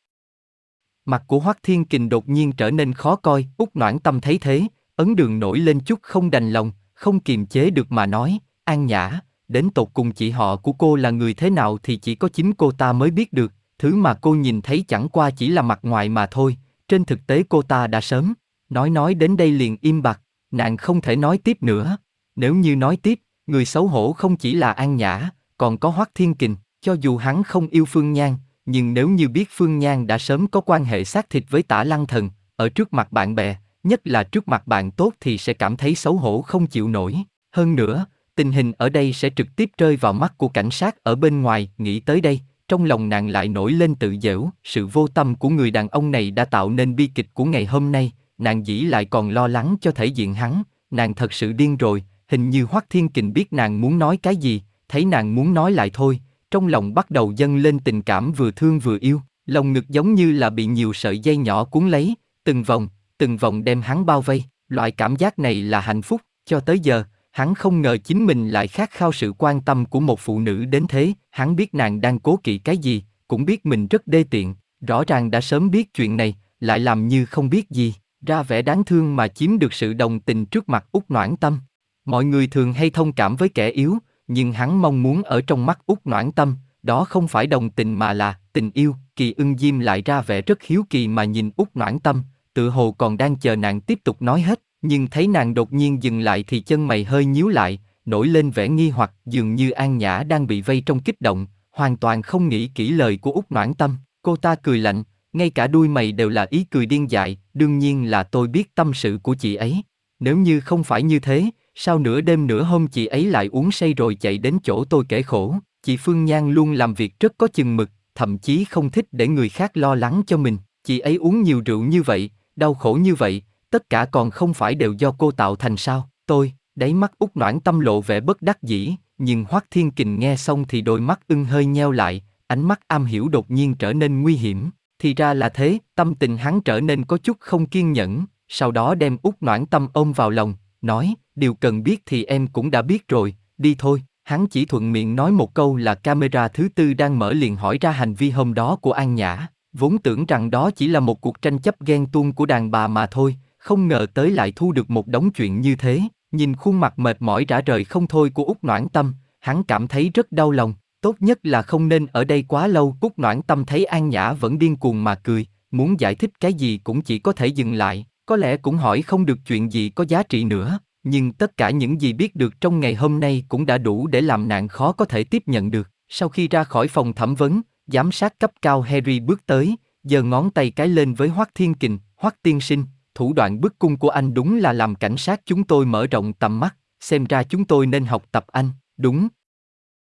Mặt của Hoắc Thiên Kình đột nhiên trở nên khó coi, út noãn tâm thấy thế, ấn đường nổi lên chút không đành lòng, không kiềm chế được mà nói, an nhã, đến tột cùng chị họ của cô là người thế nào thì chỉ có chính cô ta mới biết được, thứ mà cô nhìn thấy chẳng qua chỉ là mặt ngoài mà thôi, trên thực tế cô ta đã sớm, Nói nói đến đây liền im bặt, nàng không thể nói tiếp nữa. Nếu như nói tiếp, người xấu hổ không chỉ là An Nhã, còn có Hoắc Thiên Kình, cho dù hắn không yêu Phương Nhan, nhưng nếu như biết Phương Nhan đã sớm có quan hệ xác thịt với tả lăng thần, ở trước mặt bạn bè, nhất là trước mặt bạn tốt thì sẽ cảm thấy xấu hổ không chịu nổi. Hơn nữa, tình hình ở đây sẽ trực tiếp rơi vào mắt của cảnh sát ở bên ngoài, nghĩ tới đây, trong lòng nàng lại nổi lên tự dễu, sự vô tâm của người đàn ông này đã tạo nên bi kịch của ngày hôm nay, nàng dĩ lại còn lo lắng cho thể diện hắn, nàng thật sự điên rồi, hình như Hoắc Thiên Kình biết nàng muốn nói cái gì, thấy nàng muốn nói lại thôi, trong lòng bắt đầu dâng lên tình cảm vừa thương vừa yêu, lòng ngực giống như là bị nhiều sợi dây nhỏ cuốn lấy, từng vòng, từng vòng đem hắn bao vây, loại cảm giác này là hạnh phúc, cho tới giờ, hắn không ngờ chính mình lại khát khao sự quan tâm của một phụ nữ đến thế, hắn biết nàng đang cố kỵ cái gì, cũng biết mình rất đê tiện, rõ ràng đã sớm biết chuyện này, lại làm như không biết gì, ra vẻ đáng thương mà chiếm được sự đồng tình trước mặt út noãn tâm. Mọi người thường hay thông cảm với kẻ yếu, nhưng hắn mong muốn ở trong mắt út noãn tâm, đó không phải đồng tình mà là tình yêu. Kỳ ưng diêm lại ra vẻ rất hiếu kỳ mà nhìn út noãn tâm, tự hồ còn đang chờ nàng tiếp tục nói hết, nhưng thấy nàng đột nhiên dừng lại thì chân mày hơi nhíu lại, nổi lên vẻ nghi hoặc dường như An Nhã đang bị vây trong kích động, hoàn toàn không nghĩ kỹ lời của út noãn tâm. Cô ta cười lạnh, ngay cả đuôi mày đều là ý cười điên dại, đương nhiên là tôi biết tâm sự của chị ấy. Nếu như không phải như thế, sau nửa đêm nửa hôm chị ấy lại uống say rồi chạy đến chỗ tôi kể khổ? Chị Phương Nhan luôn làm việc rất có chừng mực, thậm chí không thích để người khác lo lắng cho mình. Chị ấy uống nhiều rượu như vậy, đau khổ như vậy, tất cả còn không phải đều do cô tạo thành sao? Tôi, đáy mắt út noãn tâm lộ vẻ bất đắc dĩ, nhưng Hoắc Thiên Kình nghe xong thì đôi mắt ưng hơi nheo lại, ánh mắt am hiểu đột nhiên trở nên nguy hiểm. Thì ra là thế, tâm tình hắn trở nên có chút không kiên nhẫn, sau đó đem út noãn tâm ôm vào lòng, nói, điều cần biết thì em cũng đã biết rồi, đi thôi. Hắn chỉ thuận miệng nói một câu là camera thứ tư đang mở liền hỏi ra hành vi hôm đó của An Nhã, vốn tưởng rằng đó chỉ là một cuộc tranh chấp ghen tuông của đàn bà mà thôi, không ngờ tới lại thu được một đống chuyện như thế, nhìn khuôn mặt mệt mỏi rã rời không thôi của út Noãn Tâm, hắn cảm thấy rất đau lòng, tốt nhất là không nên ở đây quá lâu. út Noãn Tâm thấy An Nhã vẫn điên cuồng mà cười, muốn giải thích cái gì cũng chỉ có thể dừng lại, có lẽ cũng hỏi không được chuyện gì có giá trị nữa, nhưng tất cả những gì biết được trong ngày hôm nay cũng đã đủ để làm nạn khó có thể tiếp nhận được. Sau khi ra khỏi phòng thẩm vấn, giám sát cấp cao Harry bước tới, giơ ngón tay cái lên với Hoắc Thiên Kình, Hoắc Tiên Sinh, thủ đoạn bức cung của anh đúng là làm cảnh sát chúng tôi mở rộng tầm mắt, xem ra chúng tôi nên học tập anh, đúng.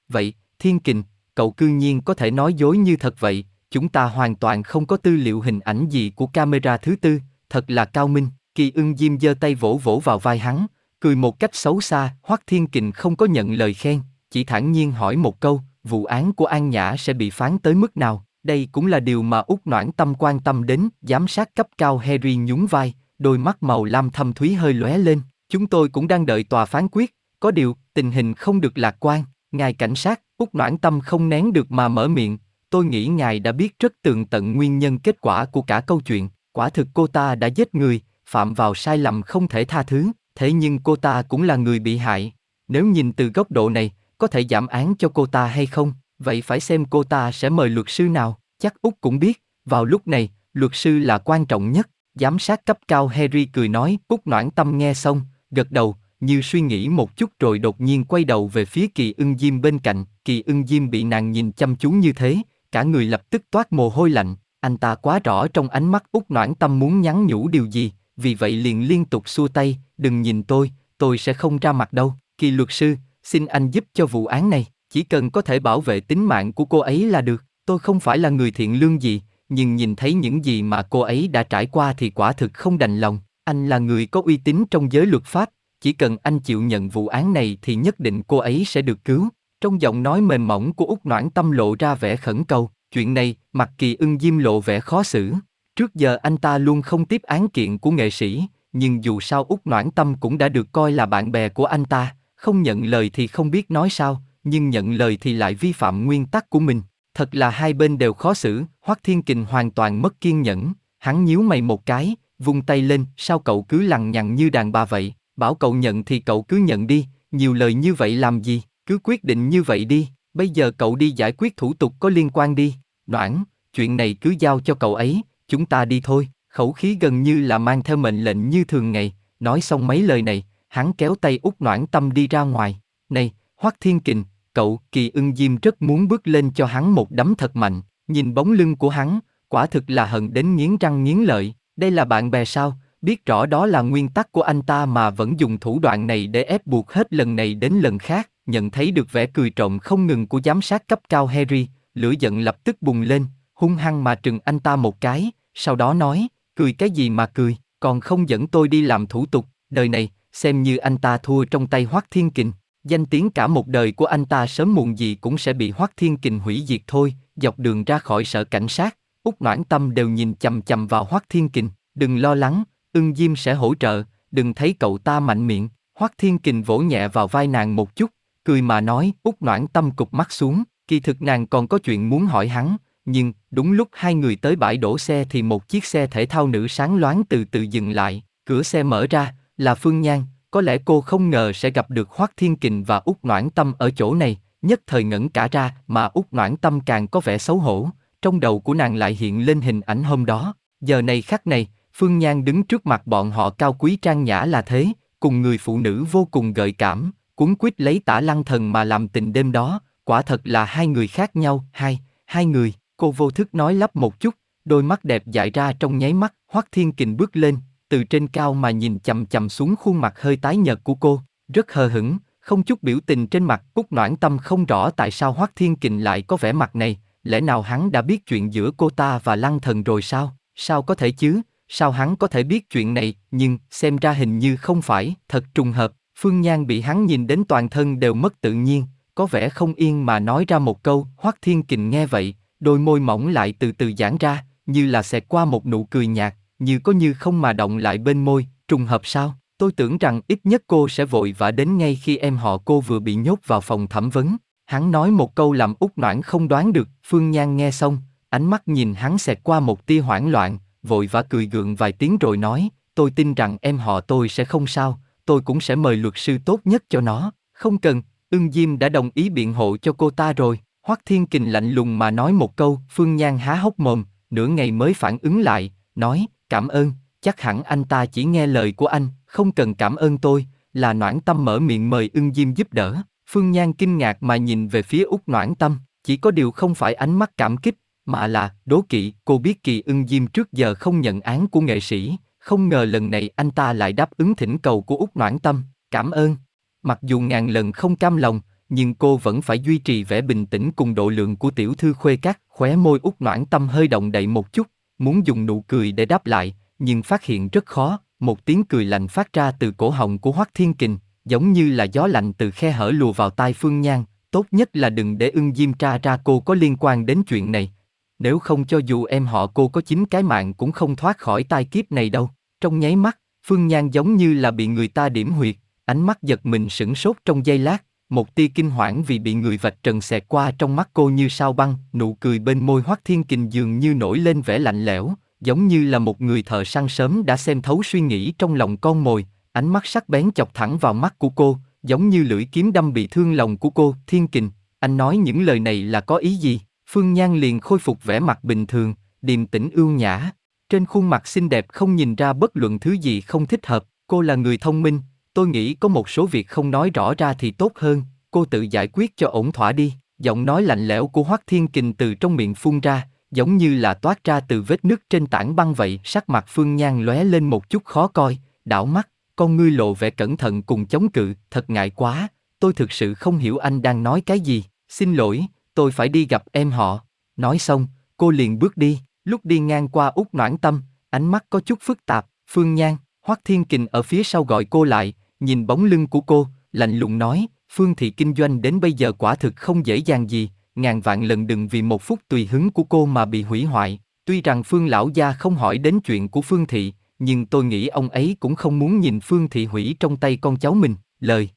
Vậy, Thiên Kình, cậu cư nhiên có thể nói dối như thật vậy, chúng ta hoàn toàn không có tư liệu hình ảnh gì của camera thứ tư, thật là cao minh. Kỳ ưng diêm giơ tay vỗ vỗ vào vai hắn, cười một cách xấu xa, Hoắc Thiên Kình không có nhận lời khen, chỉ thản nhiên hỏi một câu, vụ án của An Nhã sẽ bị phán tới mức nào? Đây cũng là điều mà Úc Noãn Tâm quan tâm đến, giám sát cấp cao Harry nhún vai, đôi mắt màu lam thâm thúy hơi lóe lên. Chúng tôi cũng đang đợi tòa phán quyết, có điều, tình hình không được lạc quan. Ngài cảnh sát, Úc Noãn Tâm không nén được mà mở miệng, tôi nghĩ ngài đã biết rất tường tận nguyên nhân kết quả của cả câu chuyện. Quả thực cô ta đã giết người, phạm vào sai lầm không thể tha thứ, thế nhưng cô ta cũng là người bị hại. Nếu nhìn từ góc độ này, có thể giảm án cho cô ta hay không? Vậy phải xem cô ta sẽ mời luật sư nào, chắc út cũng biết, vào lúc này, luật sư là quan trọng nhất. Giám sát cấp cao Harry cười nói, út noãn tâm nghe xong, gật đầu, như suy nghĩ một chút rồi đột nhiên quay đầu về phía kỳ ưng diêm bên cạnh, kỳ ưng diêm bị nàng nhìn chăm chú như thế, cả người lập tức toát mồ hôi lạnh, anh ta quá rõ trong ánh mắt út noãn tâm muốn nhắn nhủ điều gì, vì vậy liền liên tục xua tay, đừng nhìn tôi, tôi sẽ không ra mặt đâu, kỳ luật sư, xin anh giúp cho vụ án này, chỉ cần có thể bảo vệ tính mạng của cô ấy là được, tôi không phải là người thiện lương gì, nhưng nhìn thấy những gì mà cô ấy đã trải qua thì quả thực không đành lòng, anh là người có uy tín trong giới luật pháp, chỉ cần anh chịu nhận vụ án này thì nhất định cô ấy sẽ được cứu. Trong giọng nói mềm mỏng của Úc Noãn Tâm lộ ra vẻ khẩn cầu, chuyện này, mặt kỳ ưng diêm lộ vẻ khó xử. Trước giờ anh ta luôn không tiếp án kiện của nghệ sĩ, nhưng dù sao Úc Noãn Tâm cũng đã được coi là bạn bè của anh ta, không nhận lời thì không biết nói sao, nhưng nhận lời thì lại vi phạm nguyên tắc của mình. Thật là hai bên đều khó xử, Hoắc Thiên Kình hoàn toàn mất kiên nhẫn, hắn nhíu mày một cái, vung tay lên, sao cậu cứ lằng nhằng như đàn bà vậy, bảo cậu nhận thì cậu cứ nhận đi, nhiều lời như vậy làm gì, cứ quyết định như vậy đi, bây giờ cậu đi giải quyết thủ tục có liên quan đi, Noãn, chuyện này cứ giao cho cậu ấy, chúng ta đi thôi, khẩu khí gần như là mang theo mệnh lệnh như thường ngày, nói xong mấy lời này, hắn kéo tay út noãn tâm đi ra ngoài. Này, Hoắc Thiên Kình, cậu, kỳ ưng diêm rất muốn bước lên cho hắn một đấm thật mạnh, nhìn bóng lưng của hắn, quả thực là hận đến nghiến răng nghiến lợi, đây là bạn bè sao, biết rõ đó là nguyên tắc của anh ta mà vẫn dùng thủ đoạn này để ép buộc hết lần này đến lần khác, nhận thấy được vẻ cười trộm không ngừng của giám sát cấp cao Harry, lửa giận lập tức bùng lên, hung hăng mà trừng anh ta một cái, sau đó nói, cười cái gì mà cười, còn không dẫn tôi đi làm thủ tục, đời này, xem như anh ta thua trong tay Hoắc Thiên Kình, danh tiếng cả một đời của anh ta sớm muộn gì cũng sẽ bị Hoắc Thiên Kình hủy diệt thôi, dọc đường ra khỏi sở cảnh sát, Úc Noãn Tâm đều nhìn chầm chầm vào Hoắc Thiên Kình, đừng lo lắng, ưng Diêm sẽ hỗ trợ, đừng thấy cậu ta mạnh miệng, Hoắc Thiên Kình vỗ nhẹ vào vai nàng một chút, cười mà nói, Úc Noãn Tâm cụp mắt xuống, kỳ thực nàng còn có chuyện muốn hỏi hắn, nhưng đúng lúc hai người tới bãi đổ xe thì một chiếc xe thể thao nữ sáng loáng từ từ dừng lại, cửa xe mở ra, là Phương Nhan, có lẽ cô không ngờ sẽ gặp được Hoắc Thiên Kình và Úc Noãn Tâm ở chỗ này, nhất thời ngẩn cả ra mà Úc Noãn Tâm càng có vẻ xấu hổ, trong đầu của nàng lại hiện lên hình ảnh hôm đó, giờ này khắc này, Phương Nhan đứng trước mặt bọn họ cao quý trang nhã là thế, cùng người phụ nữ vô cùng gợi cảm, cuốn quýt lấy tả lăng thần mà làm tình đêm đó, quả thật là hai người khác nhau, hai, hai người, cô vô thức nói lắp một chút, đôi mắt đẹp dại ra trong nháy mắt, Hoắc Thiên Kình bước lên, từ trên cao mà nhìn chầm chầm xuống khuôn mặt hơi tái nhợt của cô, rất hờ hững, không chút biểu tình trên mặt, Cúc Noãn Tâm không rõ tại sao Hoắc Thiên Kình lại có vẻ mặt này, lẽ nào hắn đã biết chuyện giữa cô ta và Lăng Thần rồi sao? Sao có thể chứ? Sao hắn có thể biết chuyện này? Nhưng xem ra hình như không phải, thật trùng hợp. Phương Nhan bị hắn nhìn đến toàn thân đều mất tự nhiên, có vẻ không yên mà nói ra một câu. Hoắc Thiên Kình nghe vậy, đôi môi mỏng lại từ từ giãn ra, như là xẹt qua một nụ cười nhạt, như có như không mà động lại bên môi. Trùng hợp sao? Tôi tưởng rằng ít nhất cô sẽ vội vã đến ngay khi em họ cô vừa bị nhốt vào phòng thẩm vấn. Hắn nói một câu làm út noãn không đoán được, Phương Nhan nghe xong, ánh mắt nhìn hắn xẹt qua một tia hoảng loạn, vội vã cười gượng vài tiếng rồi nói, tôi tin rằng em họ tôi sẽ không sao, tôi cũng sẽ mời luật sư tốt nhất cho nó, không cần, ưng Diêm đã đồng ý biện hộ cho cô ta rồi. Hoắc Thiên Kình lạnh lùng mà nói một câu, Phương Nhan há hốc mồm, nửa ngày mới phản ứng lại, nói, cảm ơn, chắc hẳn anh ta chỉ nghe lời của anh, không cần cảm ơn tôi, là noãn tâm mở miệng mời ưng Diêm giúp đỡ. Phương Nhan kinh ngạc mà nhìn về phía Úc Noãn Tâm, chỉ có điều không phải ánh mắt cảm kích, mà là đố kỵ. Cô biết Kỳ Ưng Diêm trước giờ không nhận án của nghệ sĩ, không ngờ lần này anh ta lại đáp ứng thỉnh cầu của Úc Noãn Tâm. Cảm ơn. Mặc dù ngàn lần không cam lòng, nhưng cô vẫn phải duy trì vẻ bình tĩnh cùng độ lượng của tiểu thư khuê các. Khóe môi Úc Noãn Tâm hơi động đậy một chút, muốn dùng nụ cười để đáp lại, nhưng phát hiện rất khó. Một tiếng cười lạnh phát ra từ cổ họng của Hoắc Thiên Kình, giống như là gió lạnh từ khe hở lùa vào tai Phương Nhan, tốt nhất là đừng để ưng diêm tra ra cô có liên quan đến chuyện này. Nếu không cho dù em họ cô có chín cái mạng cũng không thoát khỏi tai kiếp này đâu. Trong nháy mắt, Phương Nhan giống như là bị người ta điểm huyệt, ánh mắt giật mình sửng sốt trong giây lát, một tia kinh hoảng vì bị người vạch trần xẹt qua trong mắt cô như sao băng, nụ cười bên môi Hoắc Thiên Kình dường như nổi lên vẻ lạnh lẽo, giống như là một người thợ săn sớm đã xem thấu suy nghĩ trong lòng con mồi, ánh mắt sắc bén chọc thẳng vào mắt của cô, giống như lưỡi kiếm đâm bị thương lòng của cô. Thiên kình, anh nói những lời này là có ý gì? Phương Nhan liền khôi phục vẻ mặt bình thường, điềm tĩnh ưu nhã. Trên khuôn mặt xinh đẹp không nhìn ra bất luận thứ gì không thích hợp. Cô là người thông minh, tôi nghĩ có một số việc không nói rõ ra thì tốt hơn. Cô tự giải quyết cho ổn thỏa đi. Giọng nói lạnh lẽo của Hoắc Thiên Kình từ trong miệng phun ra, giống như là toát ra từ vết nứt trên tảng băng vậy. Sắc mặt Phương Nhan lóe lên một chút khó coi, đảo mắt, con ngươi lộ vẻ cẩn thận cùng chống cự, thật ngại quá, tôi thực sự không hiểu anh đang nói cái gì, xin lỗi, tôi phải đi gặp em họ. Nói xong, cô liền bước đi, lúc đi ngang qua út noãn tâm, ánh mắt có chút phức tạp, Phương Nhan, Hoắc Thiên Kình ở phía sau gọi cô lại, nhìn bóng lưng của cô, lạnh lùng nói, Phương thị kinh doanh đến bây giờ quả thực không dễ dàng gì, ngàn vạn lần đừng vì một phút tùy hứng của cô mà bị hủy hoại. Tuy rằng Phương lão gia không hỏi đến chuyện của Phương thị, nhưng tôi nghĩ ông ấy cũng không muốn nhìn Phương Thị hủy trong tay con cháu mình, lời.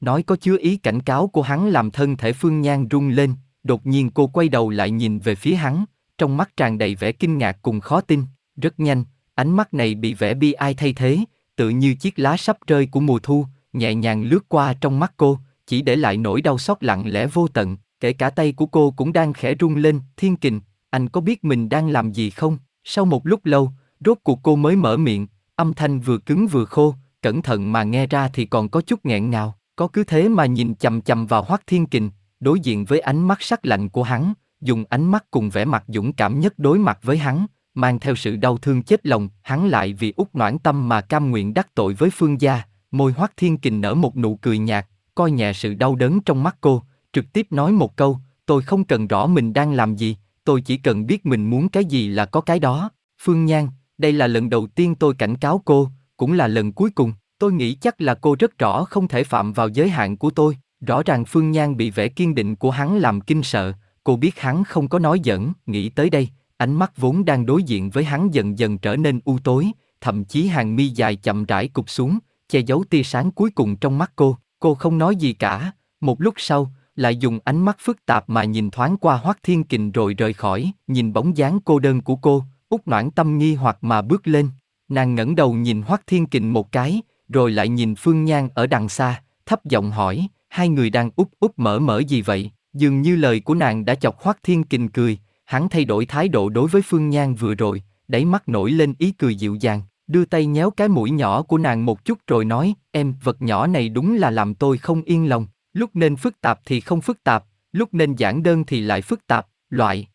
Nói có chứa ý cảnh cáo của hắn làm thân thể Phương Nhan rung lên, đột nhiên cô quay đầu lại nhìn về phía hắn, trong mắt tràn đầy vẻ kinh ngạc cùng khó tin, rất nhanh, ánh mắt này bị vẻ bi ai thay thế, tự như chiếc lá sắp rơi của mùa thu, nhẹ nhàng lướt qua trong mắt cô, chỉ để lại nỗi đau xót lặng lẽ vô tận, kể cả tay của cô cũng đang khẽ run lên, thiên kình, anh có biết mình đang làm gì không? Sau một lúc lâu, Rốt cuộc cô mới mở miệng, âm thanh vừa cứng vừa khô, cẩn thận mà nghe ra thì còn có chút nghẹn ngào. có cứ thế mà nhìn chầm chầm vào Hoắc Thiên Kình, đối diện với ánh mắt sắc lạnh của hắn, dùng ánh mắt cùng vẻ mặt dũng cảm nhất đối mặt với hắn, mang theo sự đau thương chết lòng, hắn lại vì út noãn tâm mà cam nguyện đắc tội với Phương gia, môi Hoắc Thiên Kình nở một nụ cười nhạt, coi nhẹ sự đau đớn trong mắt cô, trực tiếp nói một câu, tôi không cần rõ mình đang làm gì, tôi chỉ cần biết mình muốn cái gì là có cái đó. Phương Nhan, đây là lần đầu tiên tôi cảnh cáo cô, cũng là lần cuối cùng. Tôi nghĩ chắc là cô rất rõ không thể phạm vào giới hạn của tôi. Rõ ràng Phương Nhan bị vẻ kiên định của hắn làm kinh sợ, cô biết hắn không có nói giỡn, nghĩ tới đây, ánh mắt vốn đang đối diện với hắn dần dần trở nên u tối, thậm chí hàng mi dài chậm rãi cụp xuống, che giấu tia sáng cuối cùng trong mắt cô. Cô không nói gì cả. Một lúc sau, lại dùng ánh mắt phức tạp mà nhìn thoáng qua Hoắc Thiên Kình rồi rời khỏi, nhìn bóng dáng cô đơn của cô, út noãn tâm nghi hoặc mà bước lên. Nàng ngẩng đầu nhìn Hoắc Thiên Kình một cái, rồi lại nhìn Phương Nhan ở đằng xa, thấp giọng hỏi, hai người đang úp úp mở mở gì vậy? Dường như lời của nàng đã chọc Hoắc Thiên Kình cười, hắn thay đổi thái độ đối với Phương Nhan vừa rồi, đáy mắt nổi lên ý cười dịu dàng, đưa tay nhéo cái mũi nhỏ của nàng một chút rồi nói, em, vật nhỏ này đúng là làm tôi không yên lòng, lúc nên phức tạp thì không phức tạp, lúc nên giản đơn thì lại phức tạp, loại.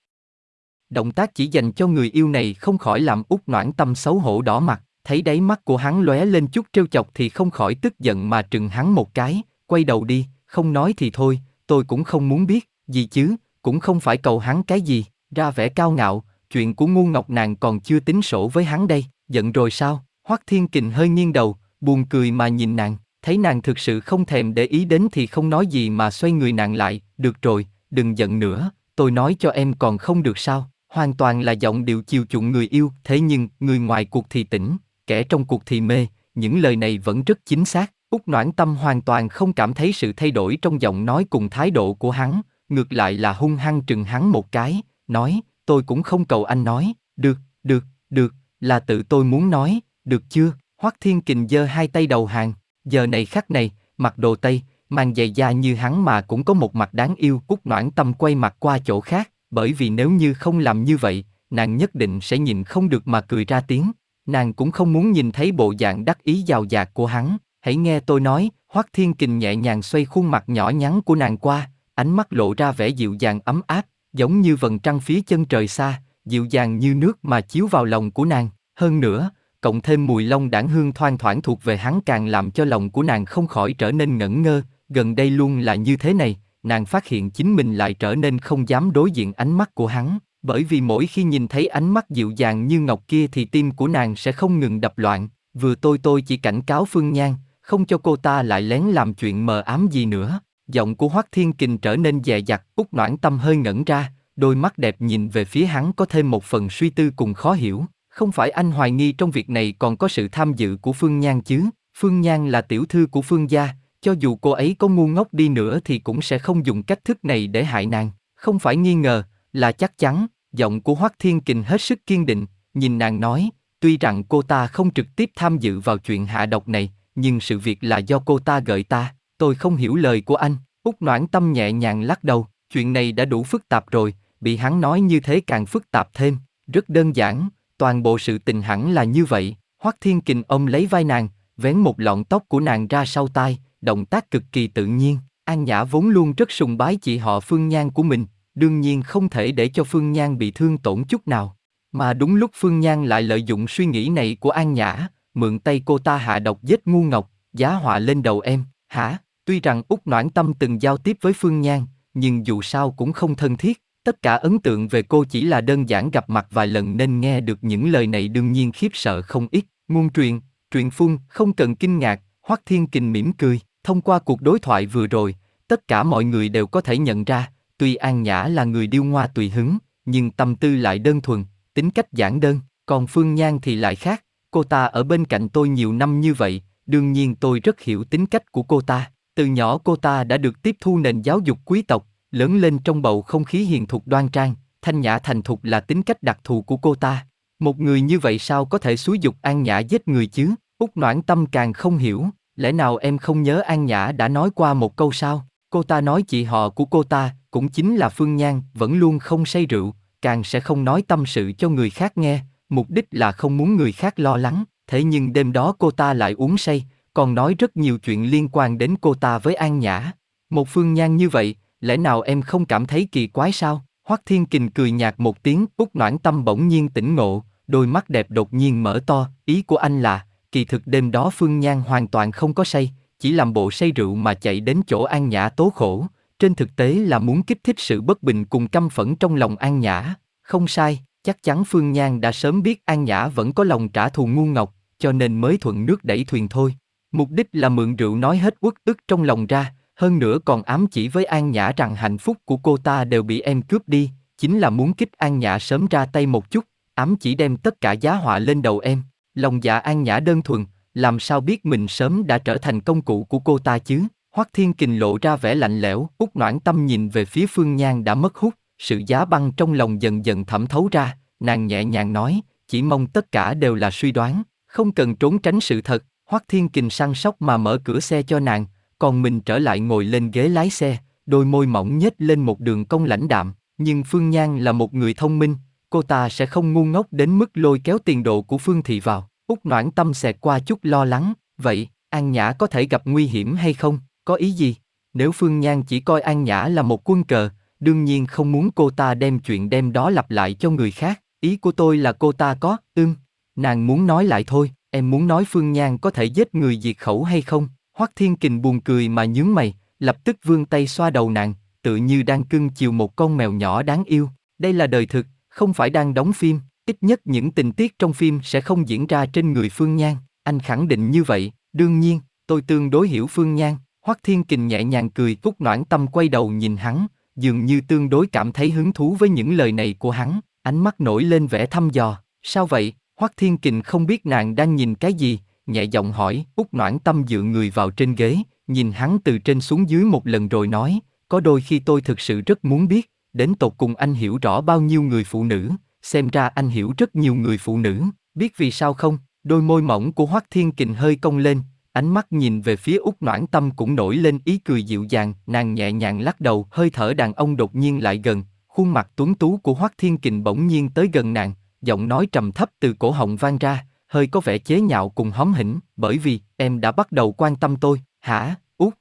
Động tác chỉ dành cho người yêu này không khỏi làm út noãn tâm xấu hổ đỏ mặt, thấy đáy mắt của hắn lóe lên chút trêu chọc thì không khỏi tức giận mà trừng hắn một cái, quay đầu đi, không nói thì thôi, tôi cũng không muốn biết, gì chứ, cũng không phải cầu hắn cái gì, ra vẻ cao ngạo, chuyện của ngu ngọc nàng còn chưa tính sổ với hắn đây, giận rồi sao? Hoắc Thiên Kình hơi nghiêng đầu, buồn cười mà nhìn nàng, thấy nàng thực sự không thèm để ý đến thì không nói gì mà xoay người nàng lại, được rồi, đừng giận nữa, tôi nói cho em còn không được sao? Hoàn toàn là giọng điệu chiều chuộng người yêu, thế nhưng người ngoài cuộc thì tỉnh, kẻ trong cuộc thì mê, những lời này vẫn rất chính xác. Úc Noãn Tâm hoàn toàn không cảm thấy sự thay đổi trong giọng nói cùng thái độ của hắn, ngược lại là hung hăng trừng hắn một cái, nói, tôi cũng không cầu anh nói, được, được, được, là tự tôi muốn nói, được chưa? Hoắc Thiên Kình giơ hai tay đầu hàng, giờ này khắc này, mặc đồ tây, mang giày da như hắn mà cũng có một mặt đáng yêu. Úc Noãn Tâm quay mặt qua chỗ khác, bởi vì nếu như không làm như vậy, nàng nhất định sẽ nhìn không được mà cười ra tiếng. Nàng cũng không muốn nhìn thấy bộ dạng đắc ý giàu dạt của hắn. Hãy nghe tôi nói, Hoắc Thiên Kình nhẹ nhàng xoay khuôn mặt nhỏ nhắn của nàng qua, ánh mắt lộ ra vẻ dịu dàng ấm áp, giống như vầng trăng phía chân trời xa, dịu dàng như nước mà chiếu vào lòng của nàng. Hơn nữa, cộng thêm mùi lông đảng hương thoang thoảng thuộc về hắn càng làm cho lòng của nàng không khỏi trở nên ngẩn ngơ, gần đây luôn là như thế này, nàng phát hiện chính mình lại trở nên không dám đối diện ánh mắt của hắn, bởi vì mỗi khi nhìn thấy ánh mắt dịu dàng như ngọc kia thì tim của nàng sẽ không ngừng đập loạn, vừa tôi tôi chỉ cảnh cáo Phương Nhan, không cho cô ta lại lén làm chuyện mờ ám gì nữa. Giọng của Hoắc Thiên Kình trở nên dè dặt, Úc noãn tâm hơi ngẩn ra, đôi mắt đẹp nhìn về phía hắn có thêm một phần suy tư cùng khó hiểu. Không phải anh hoài nghi trong việc này còn có sự tham dự của Phương Nhan chứ? Phương Nhan là tiểu thư của Phương gia, cho dù cô ấy có ngu ngốc đi nữa thì cũng sẽ không dùng cách thức này để hại nàng. Không phải nghi ngờ, là chắc chắn. Giọng của Hoắc Thiên Kình hết sức kiên định, nhìn nàng nói, tuy rằng cô ta không trực tiếp tham dự vào chuyện hạ độc này, nhưng sự việc là do cô ta gợi ta. Tôi không hiểu lời của anh. Úc Noãn Tâm nhẹ nhàng lắc đầu, chuyện này đã đủ phức tạp rồi, bị hắn nói như thế càng phức tạp thêm. Rất đơn giản, toàn bộ sự tình hẳn là như vậy. Hoắc Thiên Kình ông lấy vai nàng, vén một lọn tóc của nàng ra sau tai, động tác cực kỳ tự nhiên. An Nhã vốn luôn rất sùng bái chị họ Phương Nhan của mình, đương nhiên không thể để cho Phương Nhan bị thương tổn chút nào. Mà đúng lúc Phương Nhan lại lợi dụng suy nghĩ này của An Nhã, mượn tay cô ta hạ độc giết ngu ngọc, giá họa lên đầu em, hả? Tuy rằng Úc Noãn Tâm từng giao tiếp với Phương Nhan, nhưng dù sao cũng không thân thiết, tất cả ấn tượng về cô chỉ là đơn giản gặp mặt vài lần nên nghe được những lời này đương nhiên khiếp sợ không ít. Ngôn truyền, truyền phun, không cần kinh ngạc, Hoắc Thiên Kình mỉm cười, thông qua cuộc đối thoại vừa rồi, tất cả mọi người đều có thể nhận ra, tuy An Nhã là người điêu ngoa tùy hứng, nhưng tâm tư lại đơn thuần, tính cách giản đơn, còn Phương Nhan thì lại khác, cô ta ở bên cạnh tôi nhiều năm như vậy, đương nhiên tôi rất hiểu tính cách của cô ta. Từ nhỏ cô ta đã được tiếp thu nền giáo dục quý tộc, lớn lên trong bầu không khí hiền thục đoan trang, thanh nhã thành thục là tính cách đặc thù của cô ta. Một người như vậy sao có thể xúi dục An Nhã giết người chứ? út Noãn Tâm càng không hiểu, lẽ nào em không nhớ An Nhã đã nói qua một câu sao? Cô ta nói chị họ của cô ta, cũng chính là Phương Nhan, vẫn luôn không say rượu, càng sẽ không nói tâm sự cho người khác nghe, mục đích là không muốn người khác lo lắng. Thế nhưng đêm đó cô ta lại uống say, còn nói rất nhiều chuyện liên quan đến cô ta với An Nhã. Một phương nhan như vậy, lẽ nào em không cảm thấy kỳ quái sao? Hoắc Thiên Kình cười nhạt một tiếng, út noãn tâm bỗng nhiên tỉnh ngộ, đôi mắt đẹp đột nhiên mở to, ý của anh là, kỳ thực đêm đó Phương Nhan hoàn toàn không có say, chỉ làm bộ say rượu mà chạy đến chỗ An Nhã tố khổ, trên thực tế là muốn kích thích sự bất bình cùng căm phẫn trong lòng An Nhã. Không sai, chắc chắn Phương Nhan đã sớm biết An Nhã vẫn có lòng trả thù ngu ngọc, cho nên mới thuận nước đẩy thuyền thôi. Mục đích là mượn rượu nói hết uất ức trong lòng ra, hơn nữa còn ám chỉ với An Nhã rằng hạnh phúc của cô ta đều bị em cướp đi, chính là muốn kích An Nhã sớm ra tay một chút, ám chỉ đem tất cả giá họa lên đầu em. Lòng dạ An Nhã đơn thuần, làm sao biết mình sớm đã trở thành công cụ của cô ta chứ? Hoắc Thiên Kình lộ ra vẻ lạnh lẽo, út noãn tâm nhìn về phía Phương Nhan đã mất hút, sự giá băng trong lòng dần dần thẩm thấu ra, nàng nhẹ nhàng nói, chỉ mong tất cả đều là suy đoán, không cần trốn tránh sự thật. Hoắc Thiên Kình săn sóc mà mở cửa xe cho nàng, còn mình trở lại ngồi lên ghế lái xe, đôi môi mỏng nhếch lên một đường cong lãnh đạm. Nhưng Phương Nhan là một người thông minh, cô ta sẽ không ngu ngốc đến mức lôi kéo tiền độ của Phương Thị vào. Út noãn tâm xẹt qua chút lo lắng, vậy, An Nhã có thể gặp nguy hiểm hay không, có ý gì? Nếu Phương Nhan chỉ coi An Nhã là một quân cờ, đương nhiên không muốn cô ta đem chuyện đem đó lặp lại cho người khác. Ý của tôi là cô ta có, ưm, nàng muốn nói lại thôi, em muốn nói Phương Nhan có thể giết người diệt khẩu hay không? Hoắc Thiên Kình buồn cười mà nhướng mày, lập tức vươn tay xoa đầu nàng, tự như đang cưng chiều một con mèo nhỏ đáng yêu. Đây là đời thực, không phải đang đóng phim, ít nhất những tình tiết trong phim sẽ không diễn ra trên người Phương Nhan. Anh khẳng định như vậy, đương nhiên, tôi tương đối hiểu Phương Nhan. Hoắc Thiên Kình nhẹ nhàng cười, Cúc Noãn Tâm quay đầu nhìn hắn, dường như tương đối cảm thấy hứng thú với những lời này của hắn, ánh mắt nổi lên vẻ thăm dò. Sao vậy? Hoắc Thiên Kình không biết nàng đang nhìn cái gì, nhẹ giọng hỏi. Úc Noãn Tâm dựa người vào trên ghế, nhìn hắn từ trên xuống dưới một lần rồi nói, có đôi khi tôi thực sự rất muốn biết, đến tột cùng anh hiểu rõ bao nhiêu người phụ nữ, xem ra anh hiểu rất nhiều người phụ nữ, biết vì sao không? Đôi môi mỏng của Hoắc Thiên Kình hơi cong lên, ánh mắt nhìn về phía út noãn tâm cũng nổi lên ý cười dịu dàng, nàng nhẹ nhàng lắc đầu, hơi thở đàn ông đột nhiên lại gần, khuôn mặt tuấn tú của Hoắc Thiên Kình bỗng nhiên tới gần nàng, giọng nói trầm thấp từ cổ họng vang ra, hơi có vẻ chế nhạo cùng hóm hỉnh, bởi vì em đã bắt đầu quan tâm tôi, hả, út.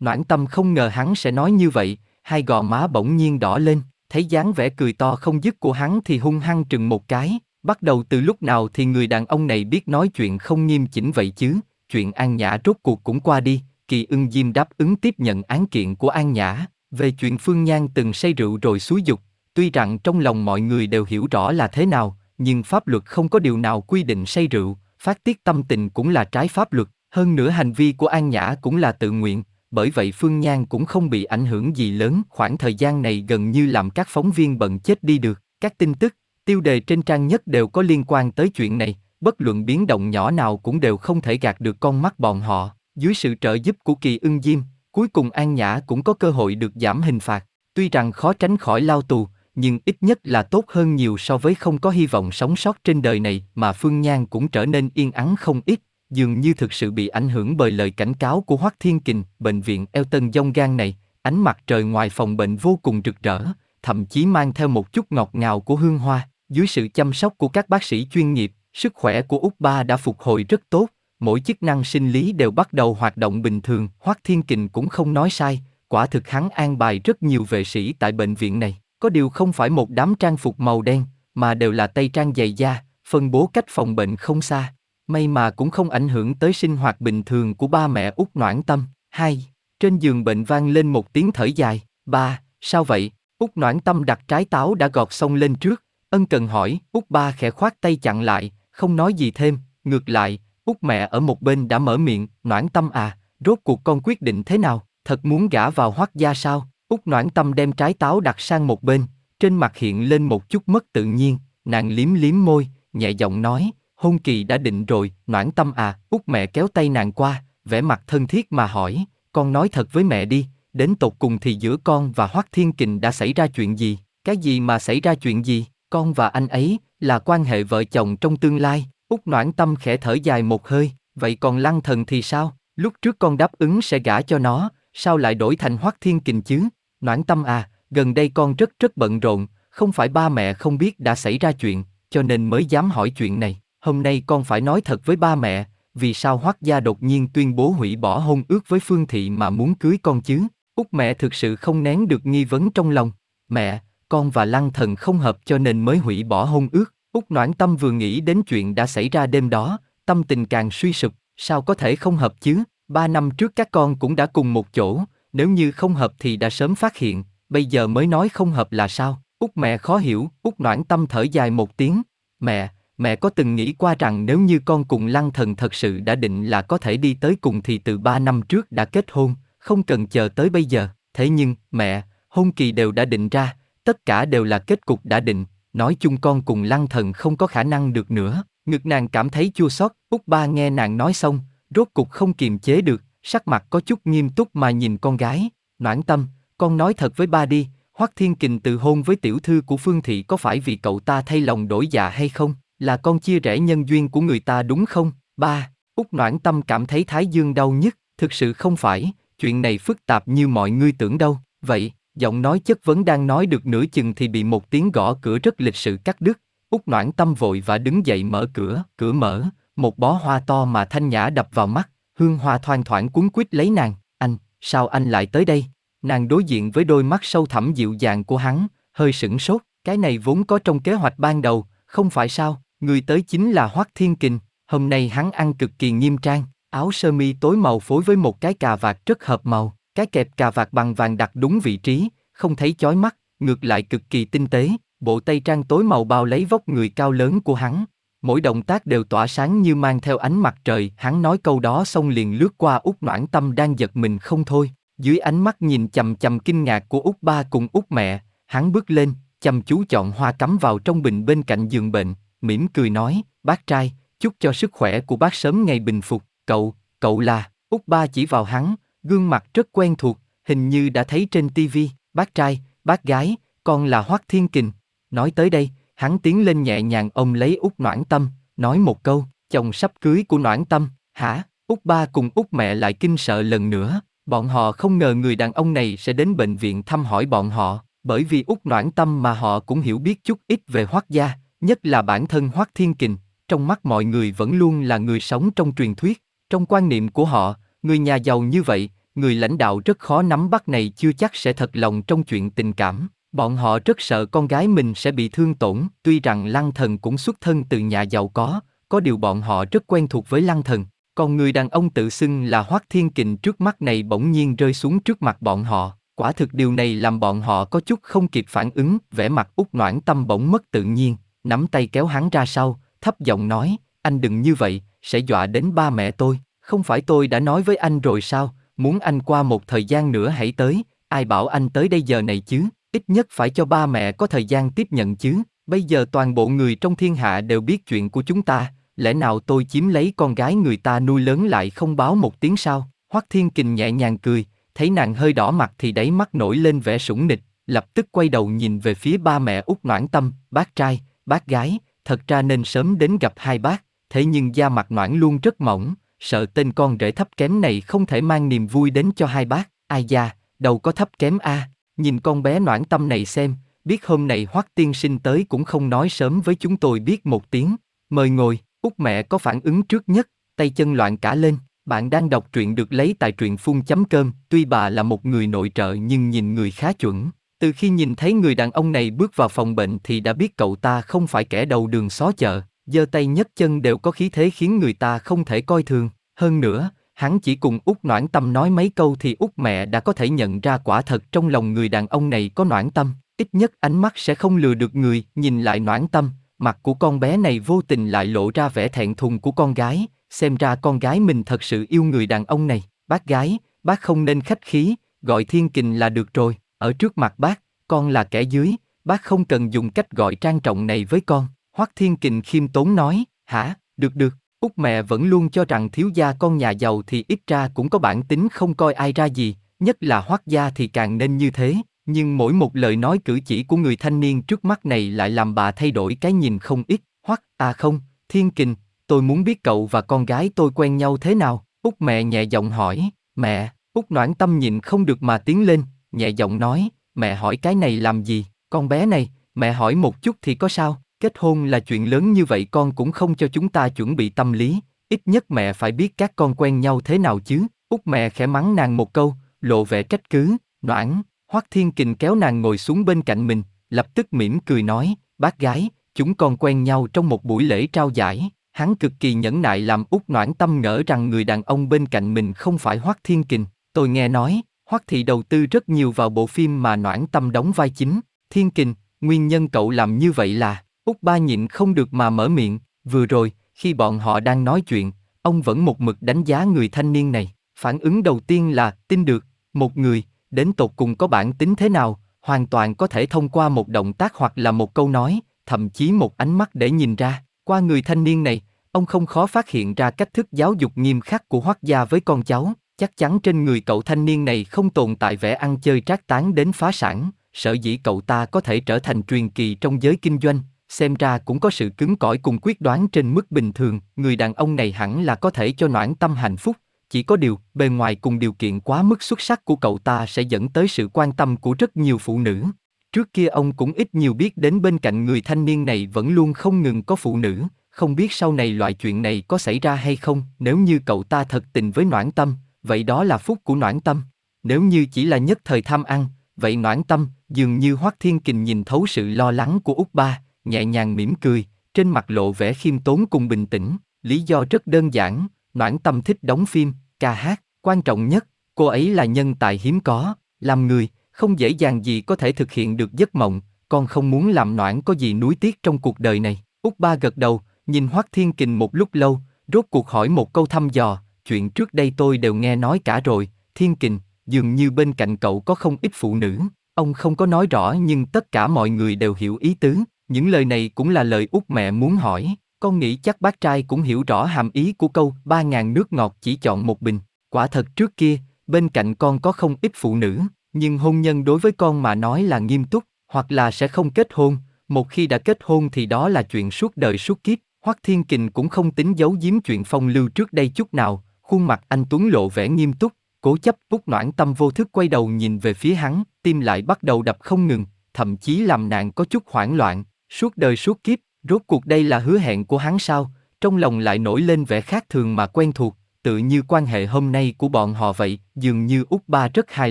Noãn tâm không ngờ hắn sẽ nói như vậy, hai gò má bỗng nhiên đỏ lên, thấy dáng vẻ cười to không dứt của hắn thì hung hăng trừng một cái, bắt đầu từ lúc nào thì người đàn ông này biết nói chuyện không nghiêm chỉnh vậy chứ, chuyện An Nhã rốt cuộc cũng qua đi, Kỳ ưng Diêm đáp ứng tiếp nhận án kiện của An Nhã, về chuyện Phương Nhan từng say rượu rồi xúi dục, tuy rằng trong lòng mọi người đều hiểu rõ là thế nào, nhưng pháp luật không có điều nào quy định say rượu, phát tiết tâm tình cũng là trái pháp luật, hơn nữa hành vi của An Nhã cũng là tự nguyện, bởi vậy Phương Nhan cũng không bị ảnh hưởng gì lớn. Khoảng thời gian này gần như làm các phóng viên bận chết đi được. Các tin tức, tiêu đề trên trang nhất đều có liên quan tới chuyện này, bất luận biến động nhỏ nào cũng đều không thể gạt được con mắt bọn họ. Dưới sự trợ giúp của Kỳ Ưng Diêm, cuối cùng An Nhã cũng có cơ hội được giảm hình phạt. Tuy rằng khó tránh khỏi lao tù, nhưng ít nhất là tốt hơn nhiều so với không có hy vọng sống sót trên đời này mà Phương Nhan cũng trở nên yên ắng không ít dường như thực sự bị ảnh hưởng bởi lời cảnh cáo của Hoắc Thiên Kình, bệnh viện Elton Dông gan này, ánh mặt trời ngoài phòng bệnh vô cùng rực rỡ, thậm chí mang theo một chút ngọt ngào của hương hoa, dưới sự chăm sóc của các bác sĩ chuyên nghiệp, sức khỏe của Úc Ba đã phục hồi rất tốt, mỗi chức năng sinh lý đều bắt đầu hoạt động bình thường, Hoắc Thiên Kình cũng không nói sai, quả thực hắn an bài rất nhiều vệ sĩ tại bệnh viện này, có điều không phải một đám trang phục màu đen, mà đều là tây trang dày da, phân bố cách phòng bệnh không xa, May mà cũng không ảnh hưởng tới sinh hoạt bình thường của ba mẹ út noãn tâm. Hai, trên giường bệnh vang lên một tiếng thở dài. Ba, sao vậy? Úc noãn tâm đặt trái táo đã gọt xong lên trước. Ân cần hỏi, Úc ba khẽ khoát tay chặn lại, không nói gì thêm. Ngược lại, út mẹ ở một bên đã mở miệng, noãn tâm à, rốt cuộc con quyết định thế nào? Thật muốn gả vào hoắc gia sao? út noãn tâm đem trái táo đặt sang một bên, trên mặt hiện lên một chút mất tự nhiên, nàng liếm liếm môi, nhẹ giọng nói, hôn kỳ đã định rồi, noãn tâm à, út mẹ kéo tay nàng qua, vẻ mặt thân thiết mà hỏi, con nói thật với mẹ đi, đến tột cùng thì giữa con và Hoắc Thiên Kình đã xảy ra chuyện gì, cái gì mà xảy ra chuyện gì, con và anh ấy là quan hệ vợ chồng trong tương lai, út noãn tâm khẽ thở dài một hơi, vậy còn lăng thần thì sao, lúc trước con đáp ứng sẽ gả cho nó, sao lại đổi thành Hoắc Thiên Kình chứ, noãn tâm à, gần đây con rất rất bận rộn, không phải ba mẹ không biết đã xảy ra chuyện, cho nên mới dám hỏi chuyện này hôm nay con phải nói thật với ba mẹ, vì sao Hoắc gia đột nhiên tuyên bố hủy bỏ hôn ước với Phương Thị mà muốn cưới con chứ? Út mẹ thực sự không nén được nghi vấn trong lòng. Mẹ, con và Lăng Thần không hợp cho nên mới hủy bỏ hôn ước. Út Noãn Tâm vừa nghĩ đến chuyện đã xảy ra đêm đó, tâm tình càng suy sụp, sao có thể không hợp chứ? Ba năm trước các con cũng đã cùng một chỗ, nếu như không hợp thì đã sớm phát hiện, bây giờ mới nói không hợp là sao? Út mẹ khó hiểu, Út Noãn Tâm thở dài một tiếng. Mẹ, mẹ có từng nghĩ qua rằng nếu như con cùng Lăng Thần thật sự đã định là có thể đi tới cùng thì từ ba năm trước đã kết hôn, không cần chờ tới bây giờ. Thế nhưng, mẹ, hôn kỳ đều đã định ra, tất cả đều là kết cục đã định, nói chung con cùng lăng thần không có khả năng được nữa. Ngực nàng cảm thấy chua xót, Út ba nghe nàng nói xong, rốt cục không kiềm chế được, sắc mặt có chút nghiêm túc mà nhìn con gái. Noãn tâm, con nói thật với ba đi, Hoắc Thiên Kình từ hôn với tiểu thư của Phương Thị có phải vì cậu ta thay lòng đổi dạ hay không? Là con chia rẽ nhân duyên của người ta đúng không? Ba, Út Noãn Tâm cảm thấy thái dương đau nhất, thực sự không phải, chuyện này phức tạp như mọi người tưởng đâu. Vậy, Giọng nói chất vấn đang nói được nửa chừng thì bị một tiếng gõ cửa rất lịch sự cắt đứt. Út noãn tâm vội và đứng dậy mở cửa, cửa mở, một bó hoa to mà thanh nhã đập vào mắt, hương hoa thoang thoảng cuốn quýt lấy nàng. Anh, sao anh lại tới đây? Nàng đối diện với đôi mắt sâu thẳm dịu dàng của hắn, hơi sửng sốt. Cái này vốn có trong kế hoạch ban đầu, không phải sao? Người tới chính là Hoắc Thiên Kình. Hôm nay hắn ăn cực kỳ nghiêm trang, áo sơ mi tối màu phối với một cái cà vạt rất hợp màu. Cái kẹp cà vạt bằng vàng đặt đúng vị trí, không thấy chói mắt, ngược lại cực kỳ tinh tế, bộ tây trang tối màu bao lấy vóc người cao lớn của hắn. Mỗi động tác đều tỏa sáng như mang theo ánh mặt trời, hắn nói câu đó xong liền lướt qua út noãn tâm đang giật mình không thôi. Dưới ánh mắt nhìn chầm chầm kinh ngạc của út ba cùng út mẹ, hắn bước lên, chăm chú chọn hoa cắm vào trong bình bên cạnh giường bệnh, mỉm cười nói, bác trai, chúc cho sức khỏe của bác sớm ngày bình phục, cậu, cậu là, út ba chỉ vào hắn, Gương mặt rất quen thuộc, hình như đã thấy trên tivi, bác trai, bác gái, con là Hoắc Thiên Kình. Nói tới đây, hắn tiến lên nhẹ nhàng ôm lấy út Noãn Tâm, nói một câu, chồng sắp cưới của Noãn Tâm, hả? út ba cùng út mẹ lại kinh sợ lần nữa, bọn họ không ngờ người đàn ông này sẽ đến bệnh viện thăm hỏi bọn họ, bởi vì út Noãn Tâm mà họ cũng hiểu biết chút ít về Hoắc gia, nhất là bản thân Hoắc Thiên Kình, trong mắt mọi người vẫn luôn là người sống trong truyền thuyết, trong quan niệm của họ, Người nhà giàu như vậy, người lãnh đạo rất khó nắm bắt này chưa chắc sẽ thật lòng trong chuyện tình cảm. Bọn họ rất sợ con gái mình sẽ bị thương tổn, tuy rằng Lăng Thần cũng xuất thân từ nhà giàu có, có điều bọn họ rất quen thuộc với Lăng Thần. Còn người đàn ông tự xưng là Hoắc Thiên Kình trước mắt này bỗng nhiên rơi xuống trước mặt bọn họ. Quả thực điều này làm bọn họ có chút không kịp phản ứng, vẻ mặt út noãn tâm bỗng mất tự nhiên, nắm tay kéo hắn ra sau, thấp giọng nói, anh đừng như vậy, sẽ dọa đến ba mẹ tôi. Không phải tôi đã nói với anh rồi sao, muốn anh qua một thời gian nữa hãy tới, ai bảo anh tới đây giờ này chứ, ít nhất phải cho ba mẹ có thời gian tiếp nhận chứ, bây giờ toàn bộ người trong thiên hạ đều biết chuyện của chúng ta, lẽ nào tôi chiếm lấy con gái người ta nuôi lớn lại không báo một tiếng sao? Hoắc Thiên Kình nhẹ nhàng cười, thấy nàng hơi đỏ mặt thì đáy mắt nổi lên vẻ sủng nịch, lập tức quay đầu nhìn về phía ba mẹ út noãn tâm, bác trai, bác gái, thật ra nên sớm đến gặp hai bác, thế nhưng da mặt noãn luôn rất mỏng, sợ tên con rể thấp kém này không thể mang niềm vui đến cho hai bác, ai da, đâu có thấp kém a, nhìn con bé noãn tâm này xem, biết hôm nay hoắc tiên sinh tới cũng không nói sớm với chúng tôi biết một tiếng, mời ngồi, út mẹ có phản ứng trước nhất, tay chân loạn cả lên, bạn đang đọc truyện được lấy tại truyện phun chấm cơm, tuy bà là một người nội trợ nhưng nhìn người khá chuẩn. Từ khi nhìn thấy người đàn ông này bước vào phòng bệnh thì đã biết cậu ta không phải kẻ đầu đường xó chợ, giơ tay nhấc chân đều có khí thế khiến người ta không thể coi thường. Hơn nữa, hắn chỉ cùng út noãn tâm nói mấy câu thì út mẹ đã có thể nhận ra quả thật trong lòng người đàn ông này có noãn tâm. Ít nhất ánh mắt sẽ không lừa được người, nhìn lại noãn tâm, mặt của con bé này vô tình lại lộ ra vẻ thẹn thùng của con gái, xem ra con gái mình thật sự yêu người đàn ông này. Bác gái, bác không nên khách khí, gọi thiên kình là được rồi, ở trước mặt bác, con là kẻ dưới, bác không cần dùng cách gọi trang trọng này với con. Hoắc Thiên Kình khiêm tốn nói, hả, được được, Út mẹ vẫn luôn cho rằng thiếu gia con nhà giàu thì ít ra cũng có bản tính không coi ai ra gì, nhất là Hoắc gia thì càng nên như thế, nhưng mỗi một lời nói cử chỉ của người thanh niên trước mắt này lại làm bà thay đổi cái nhìn không ít. Hoắc, à không, Thiên Kình, tôi muốn biết cậu và con gái tôi quen nhau thế nào? Út mẹ nhẹ giọng hỏi, mẹ, Út noãn tâm nhịn không được mà tiến lên, nhẹ giọng nói, mẹ hỏi cái này làm gì, con bé này, mẹ hỏi một chút thì có sao? Kết hôn là chuyện lớn như vậy con cũng không cho chúng ta chuẩn bị tâm lý, ít nhất mẹ phải biết các con quen nhau thế nào chứ. Út mẹ khẽ mắng nàng một câu, lộ vẻ trách cứ, noãn, Hoắc Thiên Kình kéo nàng ngồi xuống bên cạnh mình, lập tức mỉm cười nói, bác gái, chúng con quen nhau trong một buổi lễ trao giải. Hắn cực kỳ nhẫn nại làm út noãn tâm ngỡ rằng người đàn ông bên cạnh mình không phải Hoắc Thiên Kình. Tôi nghe nói, Hoắc Thị đầu tư rất nhiều vào bộ phim mà noãn tâm đóng vai chính. Thiên Kình, nguyên nhân cậu làm như vậy là, Úc ba nhịn không được mà mở miệng, vừa rồi, khi bọn họ đang nói chuyện, ông vẫn một mực đánh giá người thanh niên này. Phản ứng đầu tiên là, tin được, một người, đến tột cùng có bản tính thế nào, hoàn toàn có thể thông qua một động tác hoặc là một câu nói, thậm chí một ánh mắt để nhìn ra. Qua người thanh niên này, ông không khó phát hiện ra cách thức giáo dục nghiêm khắc của Hoắc gia với con cháu. Chắc chắn trên người cậu thanh niên này không tồn tại vẻ ăn chơi trác tán đến phá sản, sở dĩ cậu ta có thể trở thành truyền kỳ trong giới kinh doanh, xem ra cũng có sự cứng cỏi cùng quyết đoán trên mức bình thường, người đàn ông này hẳn là có thể cho noãn tâm hạnh phúc, chỉ có điều, bề ngoài cùng điều kiện quá mức xuất sắc của cậu ta sẽ dẫn tới sự quan tâm của rất nhiều phụ nữ. Trước kia ông cũng ít nhiều biết đến bên cạnh người thanh niên này vẫn luôn không ngừng có phụ nữ, không biết sau này loại chuyện này có xảy ra hay không, nếu như cậu ta thật tình với noãn tâm, vậy đó là phúc của noãn tâm. Nếu như chỉ là nhất thời tham ăn, vậy noãn tâm, dường như Hoắc Thiên Kình nhìn thấu sự lo lắng của Úc Ba, nhẹ nhàng mỉm cười, trên mặt lộ vẻ khiêm tốn cùng bình tĩnh, lý do rất đơn giản, noãn tâm thích đóng phim, ca hát, quan trọng nhất, cô ấy là nhân tài hiếm có, làm người, không dễ dàng gì có thể thực hiện được giấc mộng, con không muốn làm noãn có gì nuối tiếc trong cuộc đời này. Úc Ba gật đầu, nhìn Hoắc Thiên Kình một lúc lâu, rốt cuộc hỏi một câu thăm dò, chuyện trước đây tôi đều nghe nói cả rồi, Thiên Kình, dường như bên cạnh cậu có không ít phụ nữ, ông không có nói rõ nhưng tất cả mọi người đều hiểu ý tứ, những lời này cũng là lời út mẹ muốn hỏi, con nghĩ chắc bác trai cũng hiểu rõ hàm ý của câu ba ngàn nước ngọt chỉ chọn một bình. Quả thật trước kia, bên cạnh con có không ít phụ nữ, nhưng hôn nhân đối với con mà nói là nghiêm túc, hoặc là sẽ không kết hôn, một khi đã kết hôn thì đó là chuyện suốt đời suốt kiếp. Hoắc Thiên Kình cũng không tính giấu giếm chuyện phong lưu trước đây chút nào, khuôn mặt anh Tuấn lộ vẻ nghiêm túc, cố chấp út noãn tâm vô thức quay đầu nhìn về phía hắn, tim lại bắt đầu đập không ngừng, thậm chí làm nạn có chút hoảng loạn, suốt đời suốt kiếp, Rốt cuộc đây là hứa hẹn của hắn sao? Trong lòng lại nổi lên vẻ khác thường mà quen thuộc, tự như quan hệ hôm nay của bọn họ vậy. Dường như út ba rất hài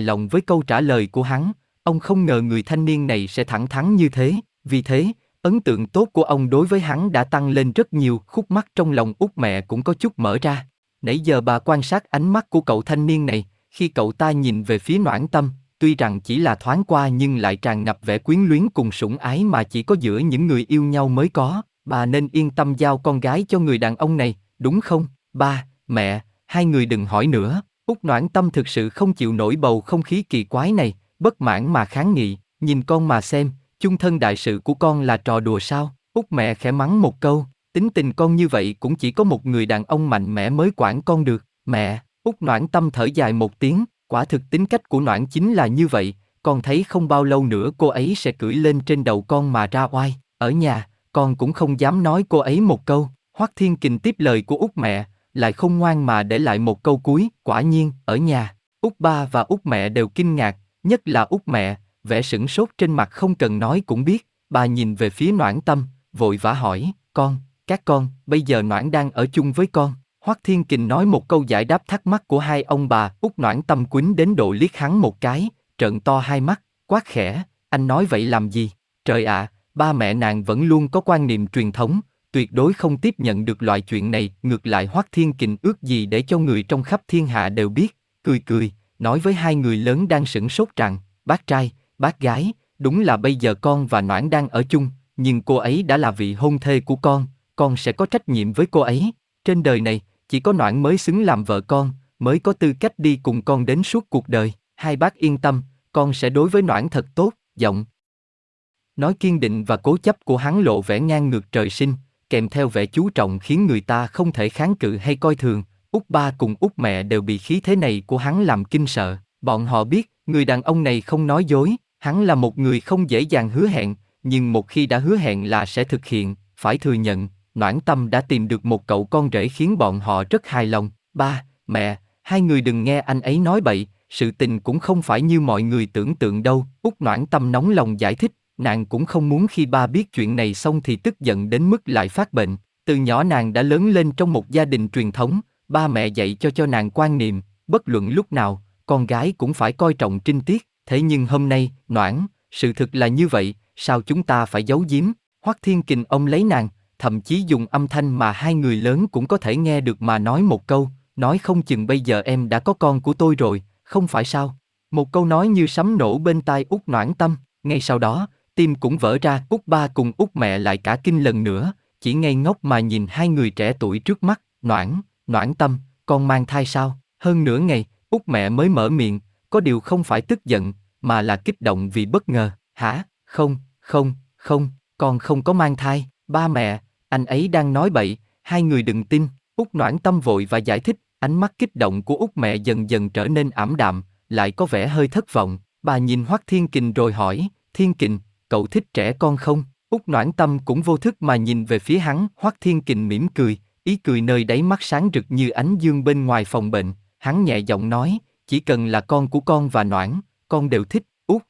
lòng với câu trả lời của hắn. Ông không ngờ người thanh niên này sẽ thẳng thắn như thế. Vì thế, ấn tượng tốt của ông đối với hắn đã tăng lên rất nhiều. Khúc mắt trong lòng út mẹ cũng có chút mở ra. Nãy giờ bà quan sát ánh mắt của cậu thanh niên này, khi cậu ta nhìn về phía noãn tâm, tuy rằng chỉ là thoáng qua nhưng lại tràn ngập vẻ quyến luyến cùng sủng ái mà chỉ có giữa những người yêu nhau mới có. Bà nên yên tâm giao con gái cho người đàn ông này, đúng không? Ba, mẹ, hai người đừng hỏi nữa. Úc Noãn Tâm thực sự không chịu nổi bầu không khí kỳ quái này, bất mãn mà kháng nghị, nhìn con mà xem, chung thân đại sự của con là trò đùa sao? Úc mẹ khẽ mắng một câu, tính tình con như vậy cũng chỉ có một người đàn ông mạnh mẽ mới quản con được. Mẹ, Úc Noãn Tâm thở dài một tiếng, Quả thực tính cách của Noãn chính là như vậy, con thấy không bao lâu nữa cô ấy sẽ cưỡi lên trên đầu con mà ra oai. Ở nhà, con cũng không dám nói cô ấy một câu. Hoắc Thiên Kình tiếp lời của út mẹ, lại không ngoan mà để lại một câu cuối. Quả nhiên, ở nhà, út ba và út mẹ đều kinh ngạc, nhất là út mẹ, vẻ sửng sốt trên mặt không cần nói cũng biết. Bà nhìn về phía Noãn Tâm, vội vã hỏi, con, các con, bây giờ Noãn đang ở chung với con. Hoắc Thiên Kình nói một câu giải đáp thắc mắc của hai ông bà, út noãn tâm quýnh đến độ liếc hắn một cái, trợn to hai mắt, quát khẽ, anh nói vậy làm gì? Trời ạ, ba mẹ nàng vẫn luôn có quan niệm truyền thống, tuyệt đối không tiếp nhận được loại chuyện này, ngược lại Hoắc Thiên Kình ước gì để cho người trong khắp thiên hạ đều biết, cười cười, nói với hai người lớn đang sửng sốt rằng, bác trai, bác gái, đúng là bây giờ con và Noãn đang ở chung, nhưng cô ấy đã là vị hôn thê của con, con sẽ có trách nhiệm với cô ấy. Trên đời này, chỉ có Noãn mới xứng làm vợ con, mới có tư cách đi cùng con đến suốt cuộc đời. Hai bác yên tâm, con sẽ đối với Noãn thật tốt, giọng. Nói kiên định và cố chấp của hắn lộ vẻ ngang ngược trời sinh, kèm theo vẻ chú trọng khiến người ta không thể kháng cự hay coi thường. Út ba cùng út mẹ đều bị khí thế này của hắn làm kinh sợ. Bọn họ biết, người đàn ông này không nói dối, hắn là một người không dễ dàng hứa hẹn, nhưng một khi đã hứa hẹn là sẽ thực hiện, phải thừa nhận, Noãn Tâm đã tìm được một cậu con rể khiến bọn họ rất hài lòng. Ba, mẹ, hai người đừng nghe anh ấy nói bậy, sự tình cũng không phải như mọi người tưởng tượng đâu. Úc Noãn Tâm nóng lòng giải thích, nàng cũng không muốn khi ba biết chuyện này xong thì tức giận đến mức lại phát bệnh. Từ nhỏ nàng đã lớn lên trong một gia đình truyền thống, ba mẹ dạy cho cho nàng quan niệm, bất luận lúc nào, con gái cũng phải coi trọng trinh tiết, thế nhưng hôm nay, noãn, sự thực là như vậy, sao chúng ta phải giấu giếm? Hoắc Thiên Kình ông lấy nàng, thậm chí dùng âm thanh mà hai người lớn cũng có thể nghe được mà nói một câu, nói không chừng bây giờ em đã có con của tôi rồi, không phải sao? Một câu nói như sấm nổ bên tai út noãn tâm, ngay sau đó, tim cũng vỡ ra, út ba cùng út mẹ lại cả kinh lần nữa, chỉ ngây ngốc mà nhìn hai người trẻ tuổi trước mắt, noãn, noãn tâm, con mang thai sao? Hơn nửa ngày, út mẹ mới mở miệng, có điều không phải tức giận, mà là kích động vì bất ngờ, hả? Không, không, không, con không có mang thai, ba mẹ, anh ấy đang nói bậy, hai người đừng tin, út noãn tâm vội và giải thích, ánh mắt kích động của út mẹ dần dần trở nên ảm đạm, lại có vẻ hơi thất vọng, bà nhìn Hoắc Thiên Kình rồi hỏi, Thiên Kình, cậu thích trẻ con không? Út noãn tâm cũng vô thức mà nhìn về phía hắn, Hoắc Thiên Kình mỉm cười, ý cười nơi đáy mắt sáng rực như ánh dương bên ngoài phòng bệnh, hắn nhẹ giọng nói, chỉ cần là con của con và noãn, con đều thích, út.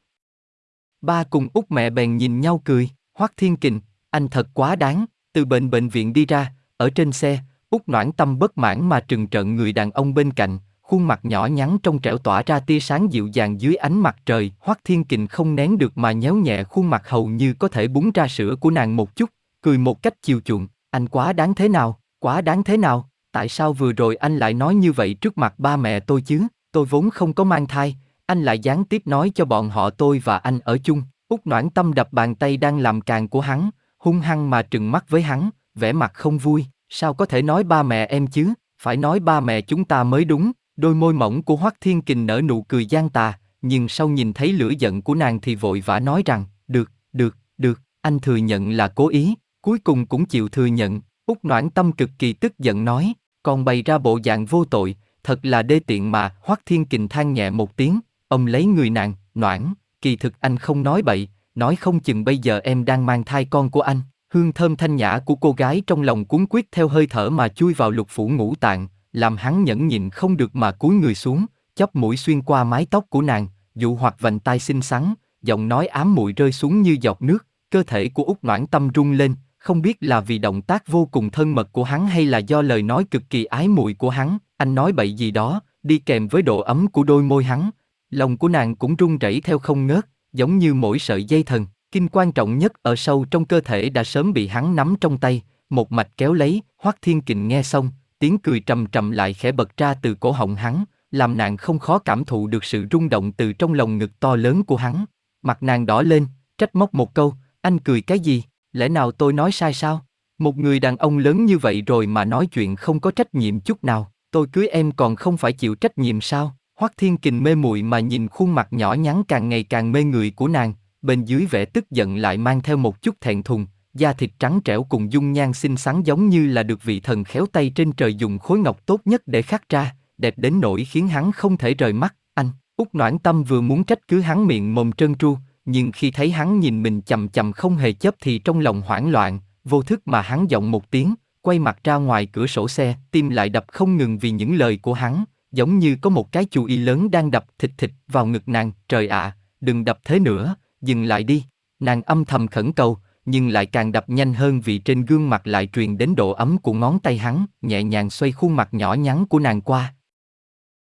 Ba cùng út mẹ bèn nhìn nhau cười, Hoắc Thiên Kình, anh thật quá đáng, từ bệnh bệnh viện đi ra, ở trên xe, út noãn tâm bất mãn mà trừng trợn người đàn ông bên cạnh, khuôn mặt nhỏ nhắn trong trẻo tỏa ra tia sáng dịu dàng dưới ánh mặt trời. Hoắc Thiên Kình không nén được mà nhéo nhẹ khuôn mặt hầu như có thể búng ra sữa của nàng một chút, cười một cách chiều chuộng. Anh quá đáng thế nào, quá đáng thế nào? Tại sao vừa rồi anh lại nói như vậy trước mặt ba mẹ tôi chứ? Tôi vốn không có mang thai, anh lại gián tiếp nói cho bọn họ tôi và anh ở chung. Út Noãn Tâm đập bàn tay đang làm càng của hắn, hung hăng mà trừng mắt với hắn, vẻ mặt không vui. Sao có thể nói ba mẹ em chứ? Phải nói ba mẹ chúng ta mới đúng. Đôi môi mỏng của Hoắc Thiên Kình nở nụ cười gian tà, nhưng sau nhìn thấy lửa giận của nàng thì vội vã nói rằng, được, được, được, anh thừa nhận là cố ý, cuối cùng cũng chịu thừa nhận. Úc Noãn Tâm cực kỳ tức giận nói, còn bày ra bộ dạng vô tội, thật là đê tiện mà. Hoắc Thiên Kình than nhẹ một tiếng, ông lấy người nàng, Noãn, kỳ thực anh không nói bậy, nói không chừng bây giờ em đang mang thai con của anh. Hương thơm thanh nhã của cô gái trong lòng cuốn quyết theo hơi thở mà chui vào lục phủ ngũ tạng, làm hắn nhẫn nhịn không được mà cúi người xuống, chóp mũi xuyên qua mái tóc của nàng, dụ hoặc vành tai xinh xắn, giọng nói ám muội rơi xuống như giọt nước, cơ thể của út noãn tâm rung lên, không biết là vì động tác vô cùng thân mật của hắn hay là do lời nói cực kỳ ái muội của hắn, anh nói bậy gì đó, đi kèm với độ ấm của đôi môi hắn. Lòng của nàng cũng run rẩy theo không ngớt, giống như mỗi sợi dây thần, kinh quan trọng nhất ở sâu trong cơ thể đã sớm bị hắn nắm trong tay, một mạch kéo lấy, Hoắc Thiên Kình nghe xong, tiếng cười trầm trầm lại khẽ bật ra từ cổ họng hắn, làm nàng không khó cảm thụ được sự rung động từ trong lồng ngực to lớn của hắn. Mặt nàng đỏ lên, trách móc một câu, anh cười cái gì, lẽ nào tôi nói sai sao? Một người đàn ông lớn như vậy rồi mà nói chuyện không có trách nhiệm chút nào, tôi cưới em còn không phải chịu trách nhiệm sao? Hoắc Thiên Kình mê muội mà nhìn khuôn mặt nhỏ nhắn càng ngày càng mê người của nàng, bên dưới vẻ tức giận lại mang theo một chút thẹn thùng, da thịt trắng trẻo cùng dung nhan xinh xắn giống như là được vị thần khéo tay trên trời dùng khối ngọc tốt nhất để khắc ra, đẹp đến nỗi khiến hắn không thể rời mắt. Anh, út noãn tâm vừa muốn trách cứ hắn miệng mồm trơn tru, nhưng khi thấy hắn nhìn mình chầm chầm không hề chấp thì trong lòng hoảng loạn, vô thức mà hắn giọng một tiếng, quay mặt ra ngoài cửa sổ xe, tim lại đập không ngừng vì những lời của hắn, giống như có một cái chú y lớn đang đập thịt thịt vào ngực nàng, trời ạ, đừng đập thế nữa, dừng lại đi. Nàng âm thầm khẩn cầu, nhưng lại càng đập nhanh hơn vì trên gương mặt lại truyền đến độ ấm của ngón tay hắn, nhẹ nhàng xoay khuôn mặt nhỏ nhắn của nàng qua.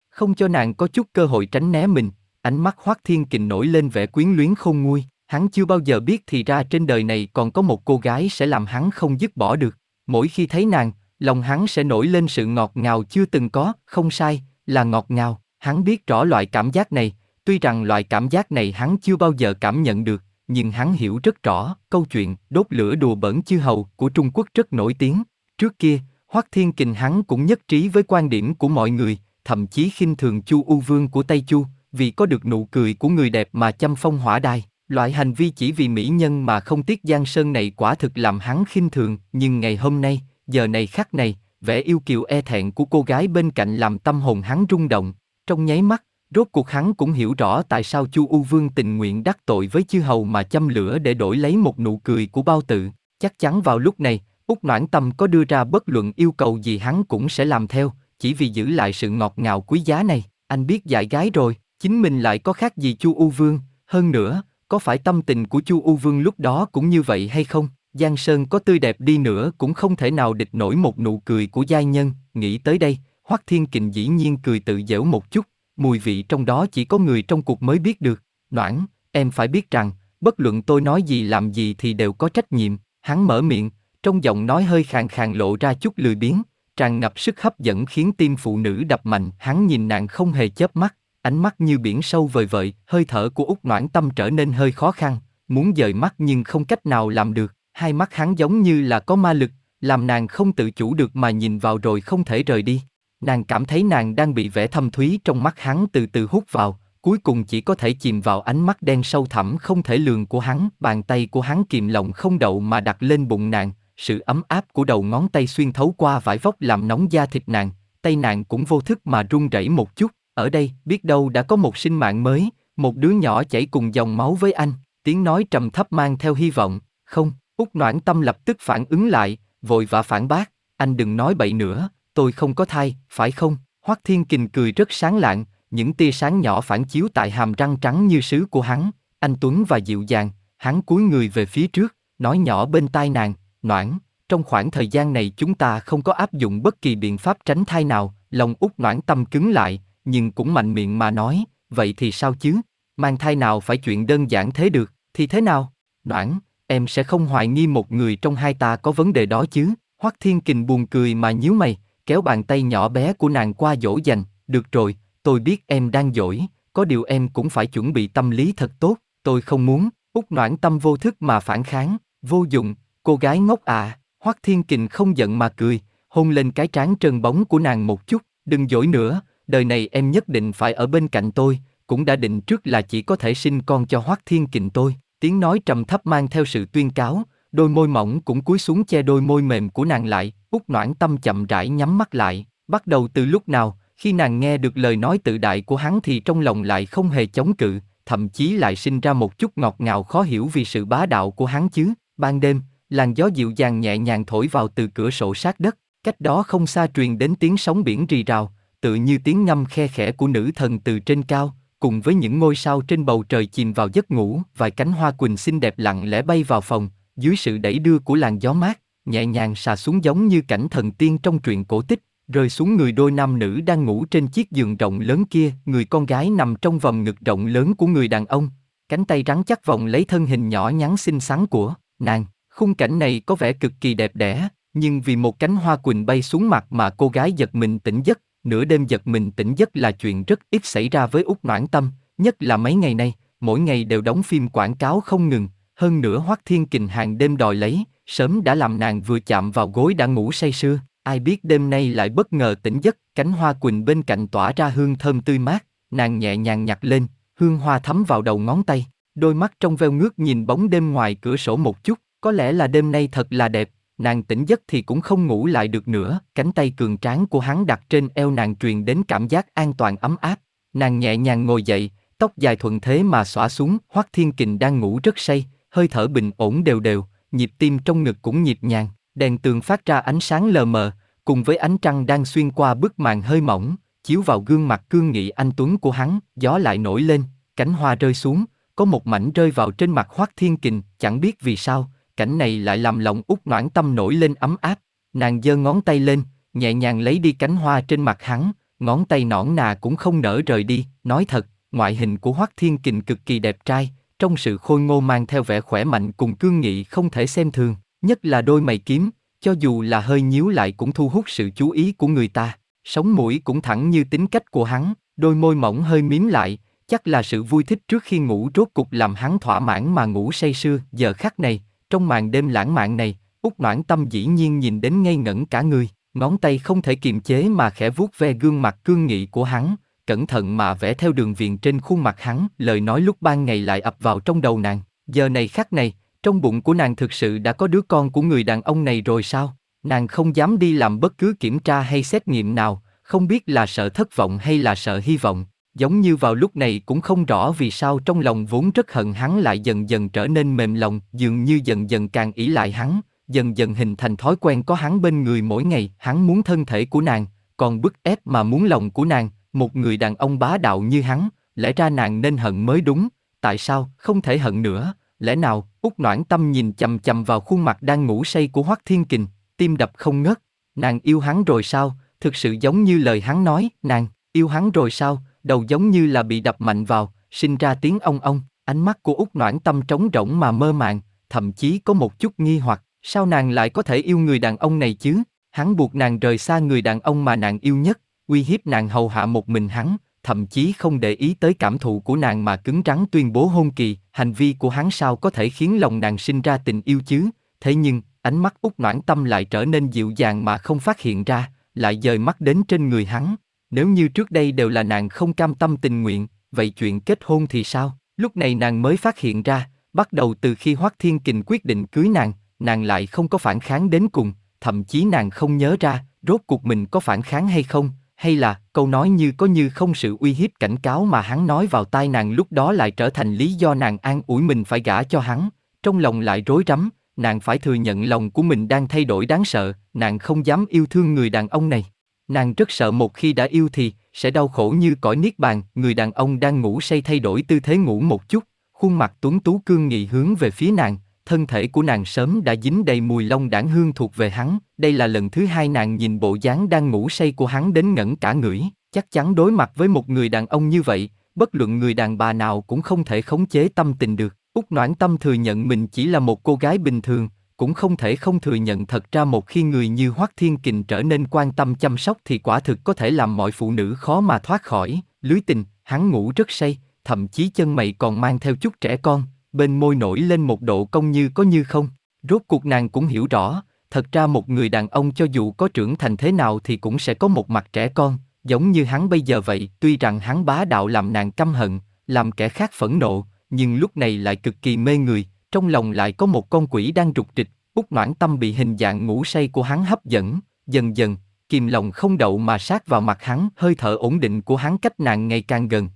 Không cho nàng có chút cơ hội tránh né mình, ánh mắt hoác Thiên Kình nổi lên vẻ quyến luyến không nguôi, hắn chưa bao giờ biết thì ra trên đời này còn có một cô gái sẽ làm hắn không dứt bỏ được. Mỗi khi thấy nàng, lòng hắn sẽ nổi lên sự ngọt ngào chưa từng có, không sai, là ngọt ngào. Hắn biết rõ loại cảm giác này, tuy rằng loại cảm giác này hắn chưa bao giờ cảm nhận được, nhưng hắn hiểu rất rõ, câu chuyện đốt lửa đùa bẩn chư hầu của Trung Quốc rất nổi tiếng. Trước kia, Hoắc Thiên Kình hắn cũng nhất trí với quan điểm của mọi người, thậm chí khinh thường Chu U Vương của Tây Chu, vì có được nụ cười của người đẹp mà chăm phong hỏa đài. Loại hành vi chỉ vì mỹ nhân mà không tiếc giang sơn này quả thực làm hắn khinh thường, nhưng ngày hôm nay, giờ này khắc này, vẻ yêu kiều e thẹn của cô gái bên cạnh làm tâm hồn hắn rung động. Trong nháy mắt, Rốt cuộc hắn cũng hiểu rõ tại sao Chu U Vương tình nguyện đắc tội với chư hầu mà châm lửa để đổi lấy một nụ cười của bao tự. Chắc chắn vào lúc này, Úc Noãn Tâm có đưa ra bất luận yêu cầu gì hắn cũng sẽ làm theo, chỉ vì giữ lại sự ngọt ngào quý giá này. Anh biết dạy gái rồi, chính mình lại có khác gì Chu U Vương, hơn nữa, có phải tâm tình của Chu U Vương lúc đó cũng như vậy hay không? Giang Sơn có tươi đẹp đi nữa cũng không thể nào địch nổi một nụ cười của giai nhân, nghĩ tới đây, Hoắc Thiên Kình dĩ nhiên cười tự giễu một chút, mùi vị trong đó chỉ có người trong cuộc mới biết được. Noãn, em phải biết rằng, bất luận tôi nói gì làm gì thì đều có trách nhiệm. Hắn mở miệng, trong giọng nói hơi khàn khàn lộ ra chút lười biếng, tràn ngập sức hấp dẫn khiến tim phụ nữ đập mạnh. Hắn nhìn nàng không hề chớp mắt, ánh mắt như biển sâu vời vợi, hơi thở của út noãn tâm trở nên hơi khó khăn, muốn dời mắt nhưng không cách nào làm được. Hai mắt hắn giống như là có ma lực, làm nàng không tự chủ được mà nhìn vào rồi không thể rời đi. Nàng cảm thấy nàng đang bị vẻ thâm thúy trong mắt hắn từ từ hút vào, cuối cùng chỉ có thể chìm vào ánh mắt đen sâu thẳm không thể lường của hắn. Bàn tay của hắn kìm lòng không đậu mà đặt lên bụng nàng, sự ấm áp của đầu ngón tay xuyên thấu qua vải vóc làm nóng da thịt nàng, tay nàng cũng vô thức mà run rẩy một chút. Ở đây, biết đâu đã có một sinh mạng mới, một đứa nhỏ chảy cùng dòng máu với anh. Tiếng nói trầm thấp mang theo hy vọng. Không, Úc noãn tâm lập tức phản ứng lại, vội vã phản bác. Anh đừng nói bậy nữa, tôi không có thai, phải không? Hoắc Thiên Kình cười rất sáng lạng, những tia sáng nhỏ phản chiếu tại hàm răng trắng như sứ của hắn, anh Tuấn và dịu dàng, hắn cúi người về phía trước, nói nhỏ bên tai nàng, noãn, trong khoảng thời gian này chúng ta không có áp dụng bất kỳ biện pháp tránh thai nào, lòng út noãn tâm cứng lại, nhưng cũng mạnh miệng mà nói, vậy thì sao chứ, mang thai nào phải chuyện đơn giản thế được, thì thế nào? Noãn, em sẽ không hoài nghi một người trong hai ta có vấn đề đó chứ, Hoắc Thiên Kình buồn cười mà nhíu mày, kéo bàn tay nhỏ bé của nàng qua dỗ dành, được rồi, tôi biết em đang dỗi, có điều em cũng phải chuẩn bị tâm lý thật tốt, tôi không muốn, út noãn tâm vô thức mà phản kháng, vô dụng, cô gái ngốc à, Hoắc Thiên Kình không giận mà cười, hôn lên cái trán trơn bóng của nàng một chút, đừng dỗi nữa, đời này em nhất định phải ở bên cạnh tôi, cũng đã định trước là chỉ có thể sinh con cho Hoắc Thiên Kình tôi, tiếng nói trầm thấp mang theo sự tuyên cáo, đôi môi mỏng cũng cúi xuống che đôi môi mềm của nàng lại, út noãn tâm chậm rãi nhắm mắt lại, bắt đầu từ lúc nào, khi nàng nghe được lời nói tự đại của hắn thì trong lòng lại không hề chống cự, thậm chí lại sinh ra một chút ngọt ngào khó hiểu vì sự bá đạo của hắn chứ. Ban đêm, làn gió dịu dàng nhẹ nhàng thổi vào từ cửa sổ sát đất, cách đó không xa truyền đến tiếng sóng biển rì rào, tự như tiếng ngâm khe khẽ của nữ thần từ trên cao, cùng với những ngôi sao trên bầu trời chìm vào giấc ngủ, vài cánh hoa quỳnh xinh đẹp lặng lẽ bay vào phòng, dưới sự đẩy đưa của làn gió mát, nhẹ nhàng xà xuống giống như cảnh thần tiên trong truyện cổ tích, rơi xuống người đôi nam nữ đang ngủ trên chiếc giường rộng lớn kia, người con gái nằm trong vòng ngực rộng lớn của người đàn ông, cánh tay rắn chắc vòng lấy thân hình nhỏ nhắn xinh xắn của nàng. Khung cảnh này có vẻ cực kỳ đẹp đẽ, nhưng vì một cánh hoa quỳnh bay xuống mặt mà cô gái giật mình tỉnh giấc, nửa đêm giật mình tỉnh giấc là chuyện rất ít xảy ra với út noãn tâm, nhất là mấy ngày nay, mỗi ngày đều đóng phim quảng cáo không ngừng, hơn nữa Hoắc Thiên Kình hàng đêm đòi lấy, sớm đã làm nàng vừa chạm vào gối đã ngủ say sưa, ai biết đêm nay lại bất ngờ tỉnh giấc, cánh hoa quỳnh bên cạnh tỏa ra hương thơm tươi mát, nàng nhẹ nhàng nhặt lên, hương hoa thấm vào đầu ngón tay, đôi mắt trong veo ngước nhìn bóng đêm ngoài cửa sổ một chút, có lẽ là đêm nay thật là đẹp, nàng tỉnh giấc thì cũng không ngủ lại được nữa, cánh tay cường tráng của hắn đặt trên eo nàng truyền đến cảm giác an toàn ấm áp, nàng nhẹ nhàng ngồi dậy, tóc dài thuận thế mà xõa xuống, Hoắc Thiên Kình đang ngủ rất say, hơi thở bình ổn đều đều, nhịp tim trong ngực cũng nhịp nhàng, đèn tường phát ra ánh sáng lờ mờ, cùng với ánh trăng đang xuyên qua bức màn hơi mỏng, chiếu vào gương mặt cương nghị anh tuấn của hắn, gió lại nổi lên, cánh hoa rơi xuống, có một mảnh rơi vào trên mặt Hoắc Thiên Kình, chẳng biết vì sao, cảnh này lại làm lòng út noãn tâm nổi lên ấm áp, nàng giơ ngón tay lên, nhẹ nhàng lấy đi cánh hoa trên mặt hắn, ngón tay nõn nà cũng không nở rời đi, nói thật, ngoại hình của Hoắc Thiên Kình cực kỳ đẹp trai, trong sự khôi ngô mang theo vẻ khỏe mạnh cùng cương nghị không thể xem thường, nhất là đôi mày kiếm, cho dù là hơi nhíu lại cũng thu hút sự chú ý của người ta. Sống mũi cũng thẳng như tính cách của hắn, đôi môi mỏng hơi mím lại, chắc là sự vui thích trước khi ngủ rốt cục làm hắn thỏa mãn mà ngủ say sưa. Giờ khắc này, trong màn đêm lãng mạn này, út noãn tâm dĩ nhiên nhìn đến ngây ngẩn cả người, ngón tay không thể kiềm chế mà khẽ vuốt ve gương mặt cương nghị của hắn, cẩn thận mà vẽ theo đường viền trên khuôn mặt hắn, lời nói lúc ban ngày lại ập vào trong đầu nàng. Giờ này khắc này, trong bụng của nàng thực sự đã có đứa con của người đàn ông này rồi sao? Nàng không dám đi làm bất cứ kiểm tra hay xét nghiệm nào, không biết là sợ thất vọng hay là sợ hy vọng. Giống như vào lúc này cũng không rõ vì sao trong lòng vốn rất hận hắn lại dần dần trở nên mềm lòng, dường như dần dần càng ỷ lại hắn, dần dần hình thành thói quen có hắn bên người mỗi ngày, hắn muốn thân thể của nàng, còn bức ép mà muốn lòng của nàng, một người đàn ông bá đạo như hắn, lẽ ra nàng nên hận mới đúng, tại sao không thể hận nữa, lẽ nào, út noãn tâm nhìn chầm chầm vào khuôn mặt đang ngủ say của Hoắc Thiên Kình, tim đập không ngớt, nàng yêu hắn rồi sao, thực sự giống như lời hắn nói, nàng, yêu hắn rồi sao, đầu giống như là bị đập mạnh vào, sinh ra tiếng ong ong, ánh mắt của Úc noãn tâm trống rỗng mà mơ màng, thậm chí có một chút nghi hoặc, sao nàng lại có thể yêu người đàn ông này chứ, hắn buộc nàng rời xa người đàn ông mà nàng yêu nhất, uy hiếp nàng hầu hạ một mình hắn, thậm chí không để ý tới cảm thụ của nàng mà cứng rắn tuyên bố hôn kỳ, hành vi của hắn sao có thể khiến lòng nàng sinh ra tình yêu chứ, thế nhưng, ánh mắt út noãn tâm lại trở nên dịu dàng mà không phát hiện ra, lại dời mắt đến trên người hắn. Nếu như trước đây đều là nàng không cam tâm tình nguyện, vậy chuyện kết hôn thì sao? Lúc này nàng mới phát hiện ra, bắt đầu từ khi Hoắc Thiên Kình quyết định cưới nàng, nàng lại không có phản kháng đến cùng, thậm chí nàng không nhớ ra, rốt cuộc mình có phản kháng hay không, hay là câu nói như có như không sự uy hiếp cảnh cáo mà hắn nói vào tai nàng lúc đó lại trở thành lý do nàng an ủi mình phải gả cho hắn, trong lòng lại rối rắm, nàng phải thừa nhận lòng của mình đang thay đổi đáng sợ, nàng không dám yêu thương người đàn ông này. Nàng rất sợ một khi đã yêu thì, sẽ đau khổ như cõi niết bàn, người đàn ông đang ngủ say thay đổi tư thế ngủ một chút, khuôn mặt tuấn tú cương nghị hướng về phía nàng, thân thể của nàng sớm đã dính đầy mùi lông đảng hương thuộc về hắn, đây là lần thứ hai nàng nhìn bộ dáng đang ngủ say của hắn đến ngẩn cả ngửi, chắc chắn đối mặt với một người đàn ông như vậy, bất luận người đàn bà nào cũng không thể khống chế tâm tình được. Úc Noãn Tâm thừa nhận mình chỉ là một cô gái bình thường, cũng không thể không thừa nhận thật ra một khi người như Hoắc Thiên Kình trở nên quan tâm chăm sóc thì quả thực có thể làm mọi phụ nữ khó mà thoát khỏi lưới tình. Hắn ngủ rất say, thậm chí chân mày còn mang theo chút trẻ con, bên môi nổi lên một độ cong như có như không. Rốt cuộc nàng cũng hiểu rõ, thật ra một người đàn ông cho dù có trưởng thành thế nào thì cũng sẽ có một mặt trẻ con, giống như hắn bây giờ vậy. Tuy rằng hắn bá đạo làm nàng căm hận, làm kẻ khác phẫn nộ, nhưng lúc này lại cực kỳ mê người, trong lòng lại có một con quỷ đang rục trịch. Út noãn tâm bị hình dạng ngủ say của hắn hấp dẫn, dần dần, kìm lòng không đậu mà sát vào mặt hắn, hơi thở ổn định của hắn cách nàng ngày càng gần.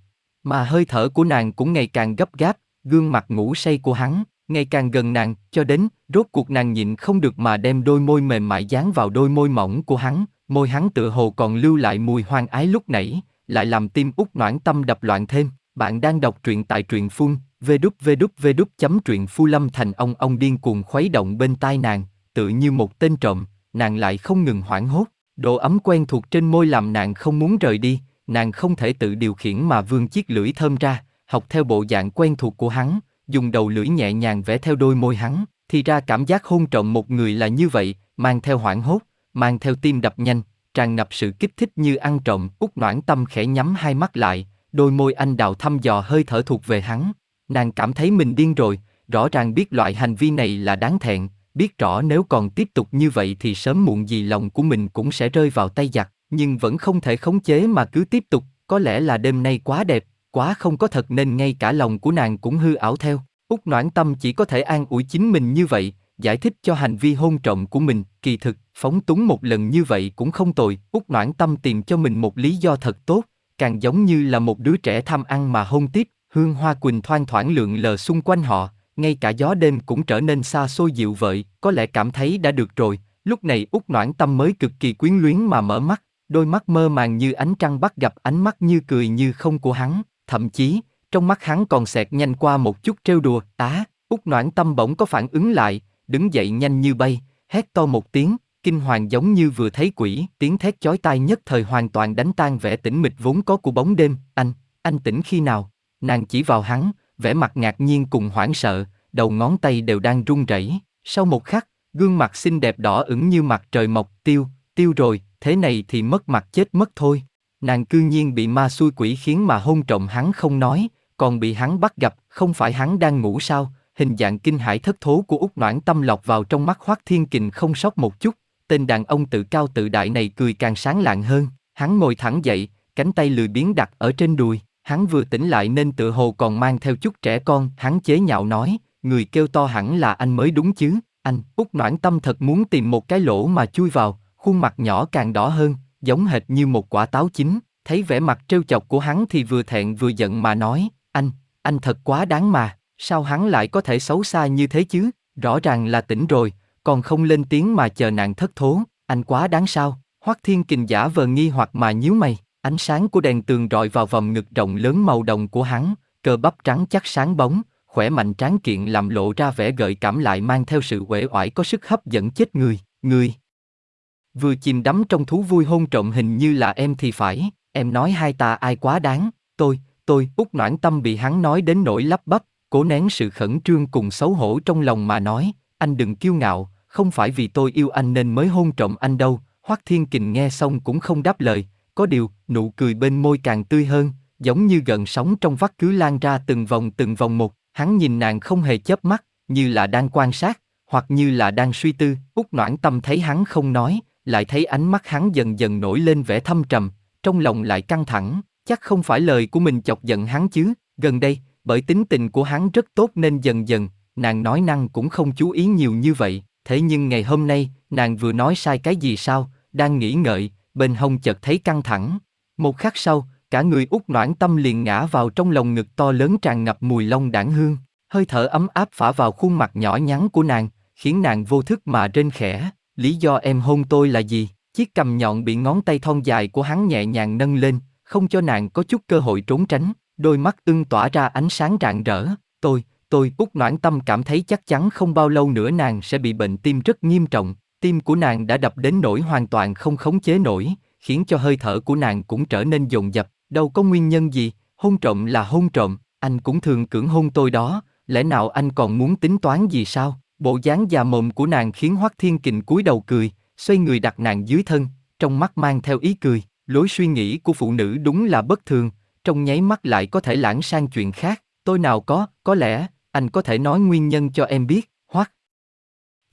Mà hơi thở của nàng cũng ngày càng gấp gáp, gương mặt ngủ say của hắn, ngày càng gần nàng, cho đến, rốt cuộc nàng nhịn không được mà đem đôi môi mềm mại dán vào đôi môi mỏng của hắn, môi hắn tựa hồ còn lưu lại mùi hoang ái lúc nãy, lại làm tim út noãn tâm đập loạn thêm. Bạn đang đọc truyện tại truyện phun, vđvđvđ chấm truyện phu lâm thành ông ông điên cuồng khuấy động bên tai nàng, tự như một tên trộm, nàng lại không ngừng hoảng hốt, độ ấm quen thuộc trên môi làm nàng không muốn rời đi, nàng không thể tự điều khiển mà vươn chiếc lưỡi thơm ra, học theo bộ dạng quen thuộc của hắn, dùng đầu lưỡi nhẹ nhàng vẽ theo đôi môi hắn, thì ra cảm giác hôn trộm một người là như vậy, mang theo hoảng hốt, mang theo tim đập nhanh, tràn ngập sự kích thích như ăn trộm, út noãn tâm khẽ nhắm hai mắt lại, đôi môi anh đào thăm dò hơi thở thuộc về hắn, nàng cảm thấy mình điên rồi, rõ ràng biết loại hành vi này là đáng thẹn, biết rõ nếu còn tiếp tục như vậy thì sớm muộn gì lòng của mình cũng sẽ rơi vào tay giặc, nhưng vẫn không thể khống chế mà cứ tiếp tục, có lẽ là đêm nay quá đẹp, quá không có thật nên ngay cả lòng của nàng cũng hư ảo theo. Úc Noãn Tâm chỉ có thể an ủi chính mình như vậy, giải thích cho hành vi hôn trộm của mình, kỳ thực, phóng túng một lần như vậy cũng không tồi. Úc Noãn Tâm tìm cho mình một lý do thật tốt, càng giống như là một đứa trẻ tham ăn mà hôn tiếp, hương hoa quỳnh thoang thoảng lượn lờ xung quanh họ, ngay cả gió đêm cũng trở nên xa xôi dịu vợi, có lẽ cảm thấy đã được rồi. Lúc này út Noãn Tâm mới cực kỳ quyến luyến mà mở mắt, đôi mắt mơ màng như ánh trăng bắt gặp ánh mắt như cười như không của hắn, thậm chí, trong mắt hắn còn xẹt nhanh qua một chút trêu đùa, á, út noãn tâm bỗng có phản ứng lại, đứng dậy nhanh như bay, hét to một tiếng, kinh hoàng giống như vừa thấy quỷ, tiếng thét chói tai nhất thời hoàn toàn đánh tan vẻ tĩnh mịch vốn có của bóng đêm, anh, anh tỉnh khi nào? Nàng chỉ vào hắn, vẻ mặt ngạc nhiên cùng hoảng sợ, đầu ngón tay đều đang run rẩy. Sau một khắc, gương mặt xinh đẹp đỏ ửng như mặt trời mọc, tiêu, tiêu rồi, thế này thì mất mặt chết mất thôi. Nàng cư nhiên bị ma xui quỷ khiến mà hôn trộm hắn không nói, còn bị hắn bắt gặp, không phải hắn đang ngủ sao? Hình dạng kinh hãi thất thố của út noãn tâm lọc vào trong mắt Hoắc Thiên Kình không sót một chút. Tên đàn ông tự cao tự đại này cười càng sáng lạng hơn. Hắn ngồi thẳng dậy, cánh tay lười biếng đặt ở trên đùi. Hắn vừa tỉnh lại nên tự hồ còn mang theo chút trẻ con. Hắn chế nhạo nói, người kêu to hẳn là anh mới đúng chứ. Anh, út noãn tâm thật muốn tìm một cái lỗ mà chui vào, khuôn mặt nhỏ càng đỏ hơn, giống hệt như một quả táo chín, thấy vẻ mặt trêu chọc của hắn thì vừa thẹn vừa giận mà nói, anh, anh thật quá đáng mà, sao hắn lại có thể xấu xa như thế chứ, rõ ràng là tỉnh rồi, còn không lên tiếng mà chờ nàng thất thố, anh quá đáng sao, Hoắc Thiên Kình giả vờ nghi hoặc mà nhíu mày, ánh sáng của đèn tường rọi vào vòng ngực rộng lớn màu đồng của hắn, cơ bắp trắng chắc sáng bóng, khỏe mạnh tráng kiện làm lộ ra vẻ gợi cảm lại mang theo sự uể oải có sức hấp dẫn chết người, người. Vừa chìm đắm trong thú vui hôn trộm hình như là em thì phải, em nói hai ta ai quá đáng, tôi, tôi, út noãn tâm bị hắn nói đến nỗi lắp bắp, cố nén sự khẩn trương cùng xấu hổ trong lòng mà nói, anh đừng kiêu ngạo, không phải vì tôi yêu anh nên mới hôn trộm anh đâu, Hoắc Thiên Kình nghe xong cũng không đáp lời, có điều, nụ cười bên môi càng tươi hơn, giống như gần sóng trong vắt cứ lan ra từng vòng từng vòng một, hắn nhìn nàng không hề chớp mắt, như là đang quan sát, hoặc như là đang suy tư, út noãn tâm thấy hắn không nói, lại thấy ánh mắt hắn dần dần nổi lên vẻ thâm trầm, trong lòng lại căng thẳng, chắc không phải lời của mình chọc giận hắn chứ, gần đây, bởi tính tình của hắn rất tốt nên dần dần, nàng nói năng cũng không chú ý nhiều như vậy, thế nhưng ngày hôm nay, nàng vừa nói sai cái gì sao, đang nghĩ ngợi, bên hông chợt thấy căng thẳng. Một khắc sau, cả người út noãn tâm liền ngã vào trong lồng ngực to lớn tràn ngập mùi long đảng hương, hơi thở ấm áp phả vào khuôn mặt nhỏ nhắn của nàng, khiến nàng vô thức mà rên khẽ, lý do em hôn tôi là gì? Chiếc cầm nhọn bị ngón tay thon dài của hắn nhẹ nhàng nâng lên, không cho nàng có chút cơ hội trốn tránh, đôi mắt ưng tỏa ra ánh sáng rạng rỡ, tôi, tôi út noãn tâm cảm thấy chắc chắn không bao lâu nữa nàng sẽ bị bệnh tim rất nghiêm trọng, tim của nàng đã đập đến nỗi hoàn toàn không khống chế nổi, khiến cho hơi thở của nàng cũng trở nên dồn dập, đâu có nguyên nhân gì, hôn trộm là hôn trộm, anh cũng thường cưỡng hôn tôi đó, lẽ nào anh còn muốn tính toán gì sao? Bộ dáng già mồm của nàng khiến Hoắc Thiên Kình cúi đầu cười, xoay người đặt nàng dưới thân, trong mắt mang theo ý cười, lối suy nghĩ của phụ nữ đúng là bất thường, trong nháy mắt lại có thể lãng sang chuyện khác, tôi nào có, có lẽ, anh có thể nói nguyên nhân cho em biết, Hoắc.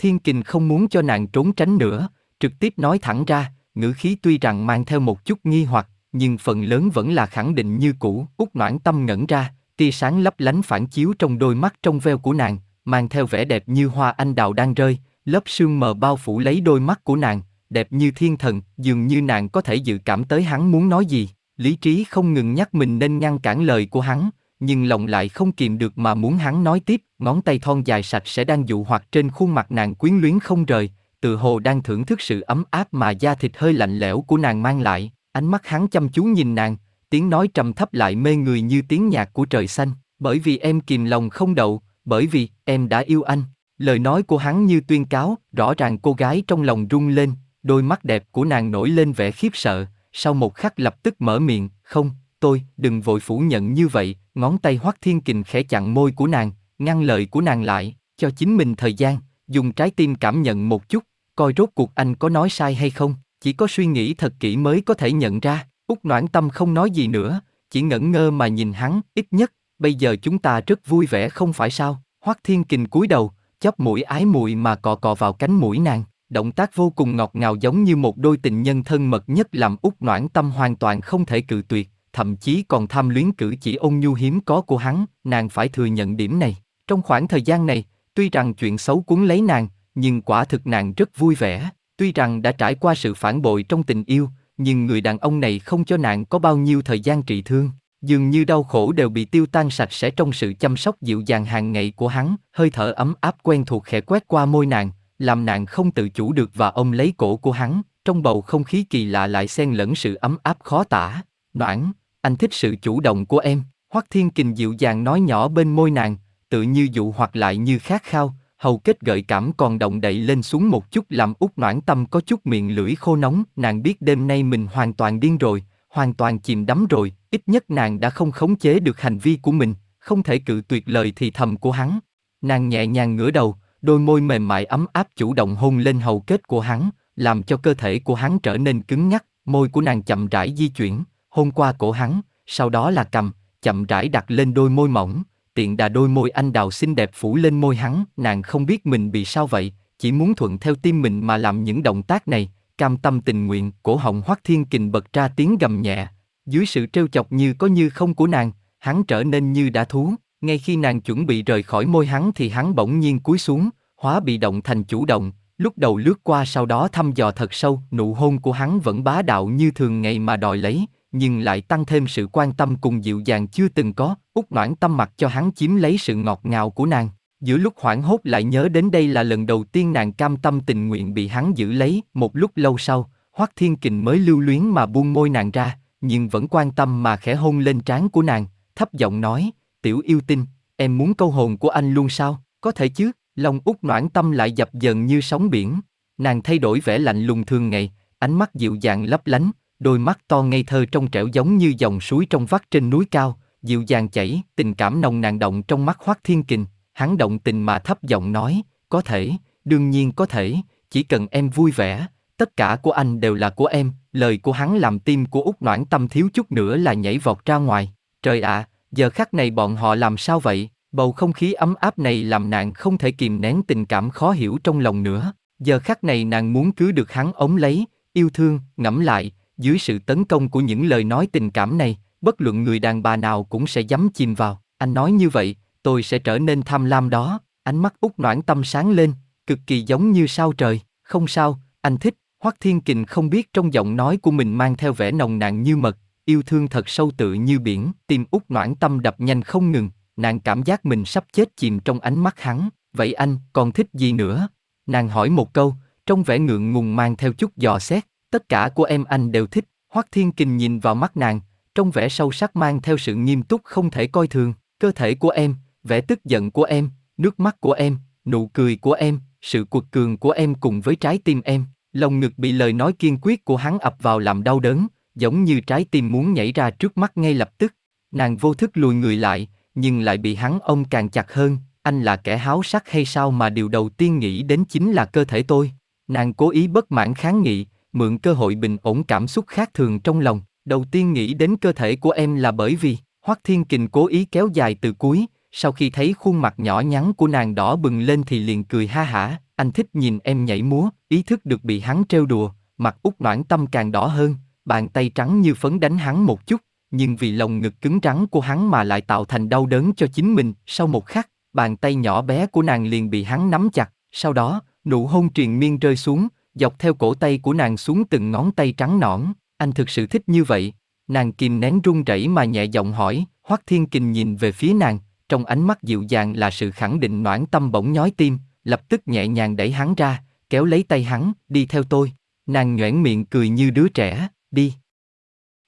Thiên Kình không muốn cho nàng trốn tránh nữa, trực tiếp nói thẳng ra, ngữ khí tuy rằng mang theo một chút nghi hoặc, nhưng phần lớn vẫn là khẳng định như cũ. Út noãn tâm ngẩn ra, tia sáng lấp lánh phản chiếu trong đôi mắt trong veo của nàng, mang theo vẻ đẹp như hoa anh đào đang rơi, lớp sương mờ bao phủ lấy đôi mắt của nàng, đẹp như thiên thần, dường như nàng có thể dự cảm tới hắn muốn nói gì. Lý trí không ngừng nhắc mình nên ngăn cản lời của hắn, nhưng lòng lại không kìm được mà muốn hắn nói tiếp, ngón tay thon dài sạch sẽ đang dụ hoặc trên khuôn mặt nàng quyến luyến không rời, tự hồ đang thưởng thức sự ấm áp mà da thịt hơi lạnh lẽo của nàng mang lại, ánh mắt hắn chăm chú nhìn nàng, tiếng nói trầm thấp lại mê người như tiếng nhạc của trời xanh, bởi vì em kìm lòng không đậu, bởi vì em đã yêu anh. Lời nói của hắn như tuyên cáo, rõ ràng cô gái trong lòng rung lên, đôi mắt đẹp của nàng nổi lên vẻ khiếp sợ, sau một khắc lập tức mở miệng, không, tôi, đừng vội phủ nhận như vậy, ngón tay hoắc thiên kình khẽ chặn môi của nàng, ngăn lời của nàng lại, cho chính mình thời gian, dùng trái tim cảm nhận một chút, coi rốt cuộc anh có nói sai hay không, chỉ có suy nghĩ thật kỹ mới có thể nhận ra, út noãn tâm không nói gì nữa, chỉ ngẩn ngơ mà nhìn hắn, ít nhất, bây giờ chúng ta rất vui vẻ không phải sao, hoắc thiên kình cúi đầu, chóp mũi ái mùi mà cọ cọ vào cánh mũi nàng, động tác vô cùng ngọt ngào giống như một đôi tình nhân thân mật nhất làm út noãn tâm hoàn toàn không thể cự tuyệt, thậm chí còn tham luyến cử chỉ ôn nhu hiếm có của hắn, nàng phải thừa nhận điểm này. Trong khoảng thời gian này, tuy rằng chuyện xấu cuốn lấy nàng, nhưng quả thực nàng rất vui vẻ. Tuy rằng đã trải qua sự phản bội trong tình yêu, nhưng người đàn ông này không cho nàng có bao nhiêu thời gian trị thương. Dường như đau khổ đều bị tiêu tan sạch sẽ trong sự chăm sóc dịu dàng hàng ngày của hắn, hơi thở ấm áp quen thuộc khẽ quét qua môi nàng, làm nàng không tự chủ được và ôm lấy cổ của hắn, trong bầu không khí kỳ lạ lại xen lẫn sự ấm áp khó tả. Noãn, anh thích sự chủ động của em, Hoắc Thiên Kình dịu dàng nói nhỏ bên môi nàng, tự như dụ hoặc lại như khát khao, hầu kết gợi cảm còn động đậy lên xuống một chút làm út noãn tâm có chút miệng lưỡi khô nóng, nàng biết đêm nay mình hoàn toàn điên rồi, hoàn toàn chìm đắm rồi, ít nhất nàng đã không khống chế được hành vi của mình, không thể cự tuyệt lời thì thầm của hắn. Nàng nhẹ nhàng ngửa đầu, đôi môi mềm mại ấm áp chủ động hôn lên hầu kết của hắn, làm cho cơ thể của hắn trở nên cứng nhắc, môi của nàng chậm rãi di chuyển, hôn qua cổ hắn, sau đó là cầm, chậm rãi đặt lên đôi môi mỏng, tiện đà đôi môi anh đào xinh đẹp phủ lên môi hắn, nàng không biết mình bị sao vậy, chỉ muốn thuận theo tim mình mà làm những động tác này, cam tâm tình nguyện, cổ họng hoắc thiên kình bật ra tiếng gầm nhẹ, dưới sự trêu chọc như có như không của nàng, hắn trở nên như đã thú, ngay khi nàng chuẩn bị rời khỏi môi hắn thì hắn bỗng nhiên cúi xuống, hóa bị động thành chủ động, lúc đầu lướt qua sau đó thăm dò thật sâu, nụ hôn của hắn vẫn bá đạo như thường ngày mà đòi lấy, nhưng lại tăng thêm sự quan tâm cùng dịu dàng chưa từng có, út noãn tâm mặt cho hắn chiếm lấy sự ngọt ngào của nàng. Giữa lúc hoảng hốt lại nhớ đến đây là lần đầu tiên nàng cam tâm tình nguyện bị hắn giữ lấy, một lúc lâu sau, Hoắc Thiên Kình mới lưu luyến mà buông môi nàng ra, nhưng vẫn quan tâm mà khẽ hôn lên trán của nàng, thấp giọng nói, tiểu yêu tinh, em muốn câu hồn của anh luôn sao? Có thể chứ, lòng út noãn tâm lại dập dần như sóng biển. Nàng thay đổi vẻ lạnh lùng thường ngày, ánh mắt dịu dàng lấp lánh, đôi mắt to ngây thơ trong trẻo giống như dòng suối trong vắt trên núi cao, dịu dàng chảy, tình cảm nồng nàn động trong mắt Hoắc Thiên Kình, hắn động tình mà thấp giọng nói, có thể, đương nhiên có thể, chỉ cần em vui vẻ, tất cả của anh đều là của em, lời của hắn làm tim của út Noãn Tâm thiếu chút nữa là nhảy vọt ra ngoài. Trời ạ, giờ khắc này bọn họ làm sao vậy? Bầu không khí ấm áp này làm nàng không thể kìm nén tình cảm khó hiểu trong lòng nữa. Giờ khắc này nàng muốn cứ được hắn ống lấy, yêu thương, ngẫm lại, dưới sự tấn công của những lời nói tình cảm này, bất luận người đàn bà nào cũng sẽ dám chìm vào. Anh nói như vậy, tôi sẽ trở nên tham lam đó. Ánh mắt út noãn tâm sáng lên, cực kỳ giống như sao trời. Không sao, anh thích. Hoắc Thiên Kình không biết trong giọng nói của mình mang theo vẻ nồng nàn như mật, yêu thương thật sâu tự như biển, tim út noãn tâm đập nhanh không ngừng, nàng cảm giác mình sắp chết chìm trong ánh mắt hắn, vậy anh còn thích gì nữa? Nàng hỏi một câu, trong vẻ ngượng ngùng mang theo chút dò xét, tất cả của em anh đều thích, Hoắc Thiên Kình nhìn vào mắt nàng, trong vẻ sâu sắc mang theo sự nghiêm túc không thể coi thường, cơ thể của em, vẻ tức giận của em, nước mắt của em, nụ cười của em, sự cuột cường của em cùng với trái tim em, lồng ngực bị lời nói kiên quyết của hắn ập vào làm đau đớn, giống như trái tim muốn nhảy ra trước mắt ngay lập tức. Nàng vô thức lùi người lại, nhưng lại bị hắn ôm càng chặt hơn, anh là kẻ háo sắc hay sao mà điều đầu tiên nghĩ đến chính là cơ thể tôi. Nàng cố ý bất mãn kháng nghị, mượn cơ hội bình ổn cảm xúc khác thường trong lòng, đầu tiên nghĩ đến cơ thể của em là bởi vì, Hoắc Thiên Kình cố ý kéo dài từ cuối, sau khi thấy khuôn mặt nhỏ nhắn của nàng đỏ bừng lên thì liền cười ha hả, anh thích nhìn em nhảy múa, ý thức được bị hắn trêu đùa, mặt út noãn tâm càng đỏ hơn, bàn tay trắng như phấn đánh hắn một chút, nhưng vì lồng ngực cứng rắn của hắn mà lại tạo thành đau đớn cho chính mình, sau một khắc, bàn tay nhỏ bé của nàng liền bị hắn nắm chặt, sau đó, nụ hôn triền miên rơi xuống, dọc theo cổ tay của nàng xuống từng ngón tay trắng nõn, anh thực sự thích như vậy. Nàng kìm nén run rẩy mà nhẹ giọng hỏi, Hoắc Thiên Kình nhìn về phía nàng, trong ánh mắt dịu dàng là sự khẳng định noãn tâm bỗng nhói tim, lập tức nhẹ nhàng đẩy hắn ra, kéo lấy tay hắn, đi theo tôi. Nàng nhoẻn miệng cười như đứa trẻ, đi.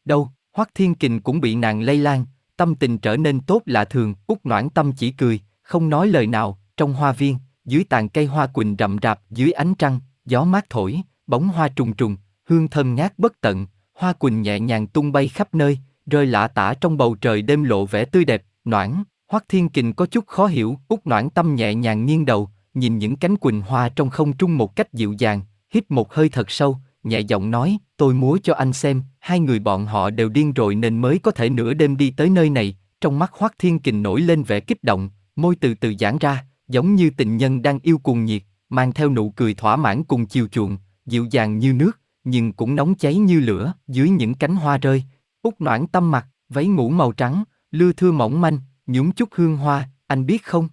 Đâu, Hoắc Thiên Kình cũng bị nàng lây lan, tâm tình trở nên tốt lạ thường, út noãn tâm chỉ cười, không nói lời nào, trong hoa viên, dưới tàn cây hoa quỳnh rậm rạp, dưới ánh trăng, gió mát thổi, bóng hoa trùng trùng, hương thơm ngát bất tận, hoa quỳnh nhẹ nhàng tung bay khắp nơi, rơi lả tả trong bầu trời đêm lộ vẻ tươi đẹp, noãn, Hoắc Thiên Kình có chút khó hiểu, út noãn tâm nhẹ nhàng nghiêng đầu, nhìn những cánh quỳnh hoa trong không trung một cách dịu dàng, hít một hơi thật sâu, nhẹ giọng nói, tôi múa cho anh xem, hai người bọn họ đều điên rồi nên mới có thể nửa đêm đi tới nơi này, trong mắt Hoắc Thiên Kình nổi lên vẻ kích động, môi từ từ giãn ra, giống như tình nhân đang yêu cuồng nhiệt, mang theo nụ cười thỏa mãn cùng chiều chuộng, dịu dàng như nước, nhưng cũng nóng cháy như lửa, dưới những cánh hoa rơi, út noãn tâm mặt, váy ngủ màu trắng, lưa thưa mỏng manh, nhúng chút hương hoa, anh biết không,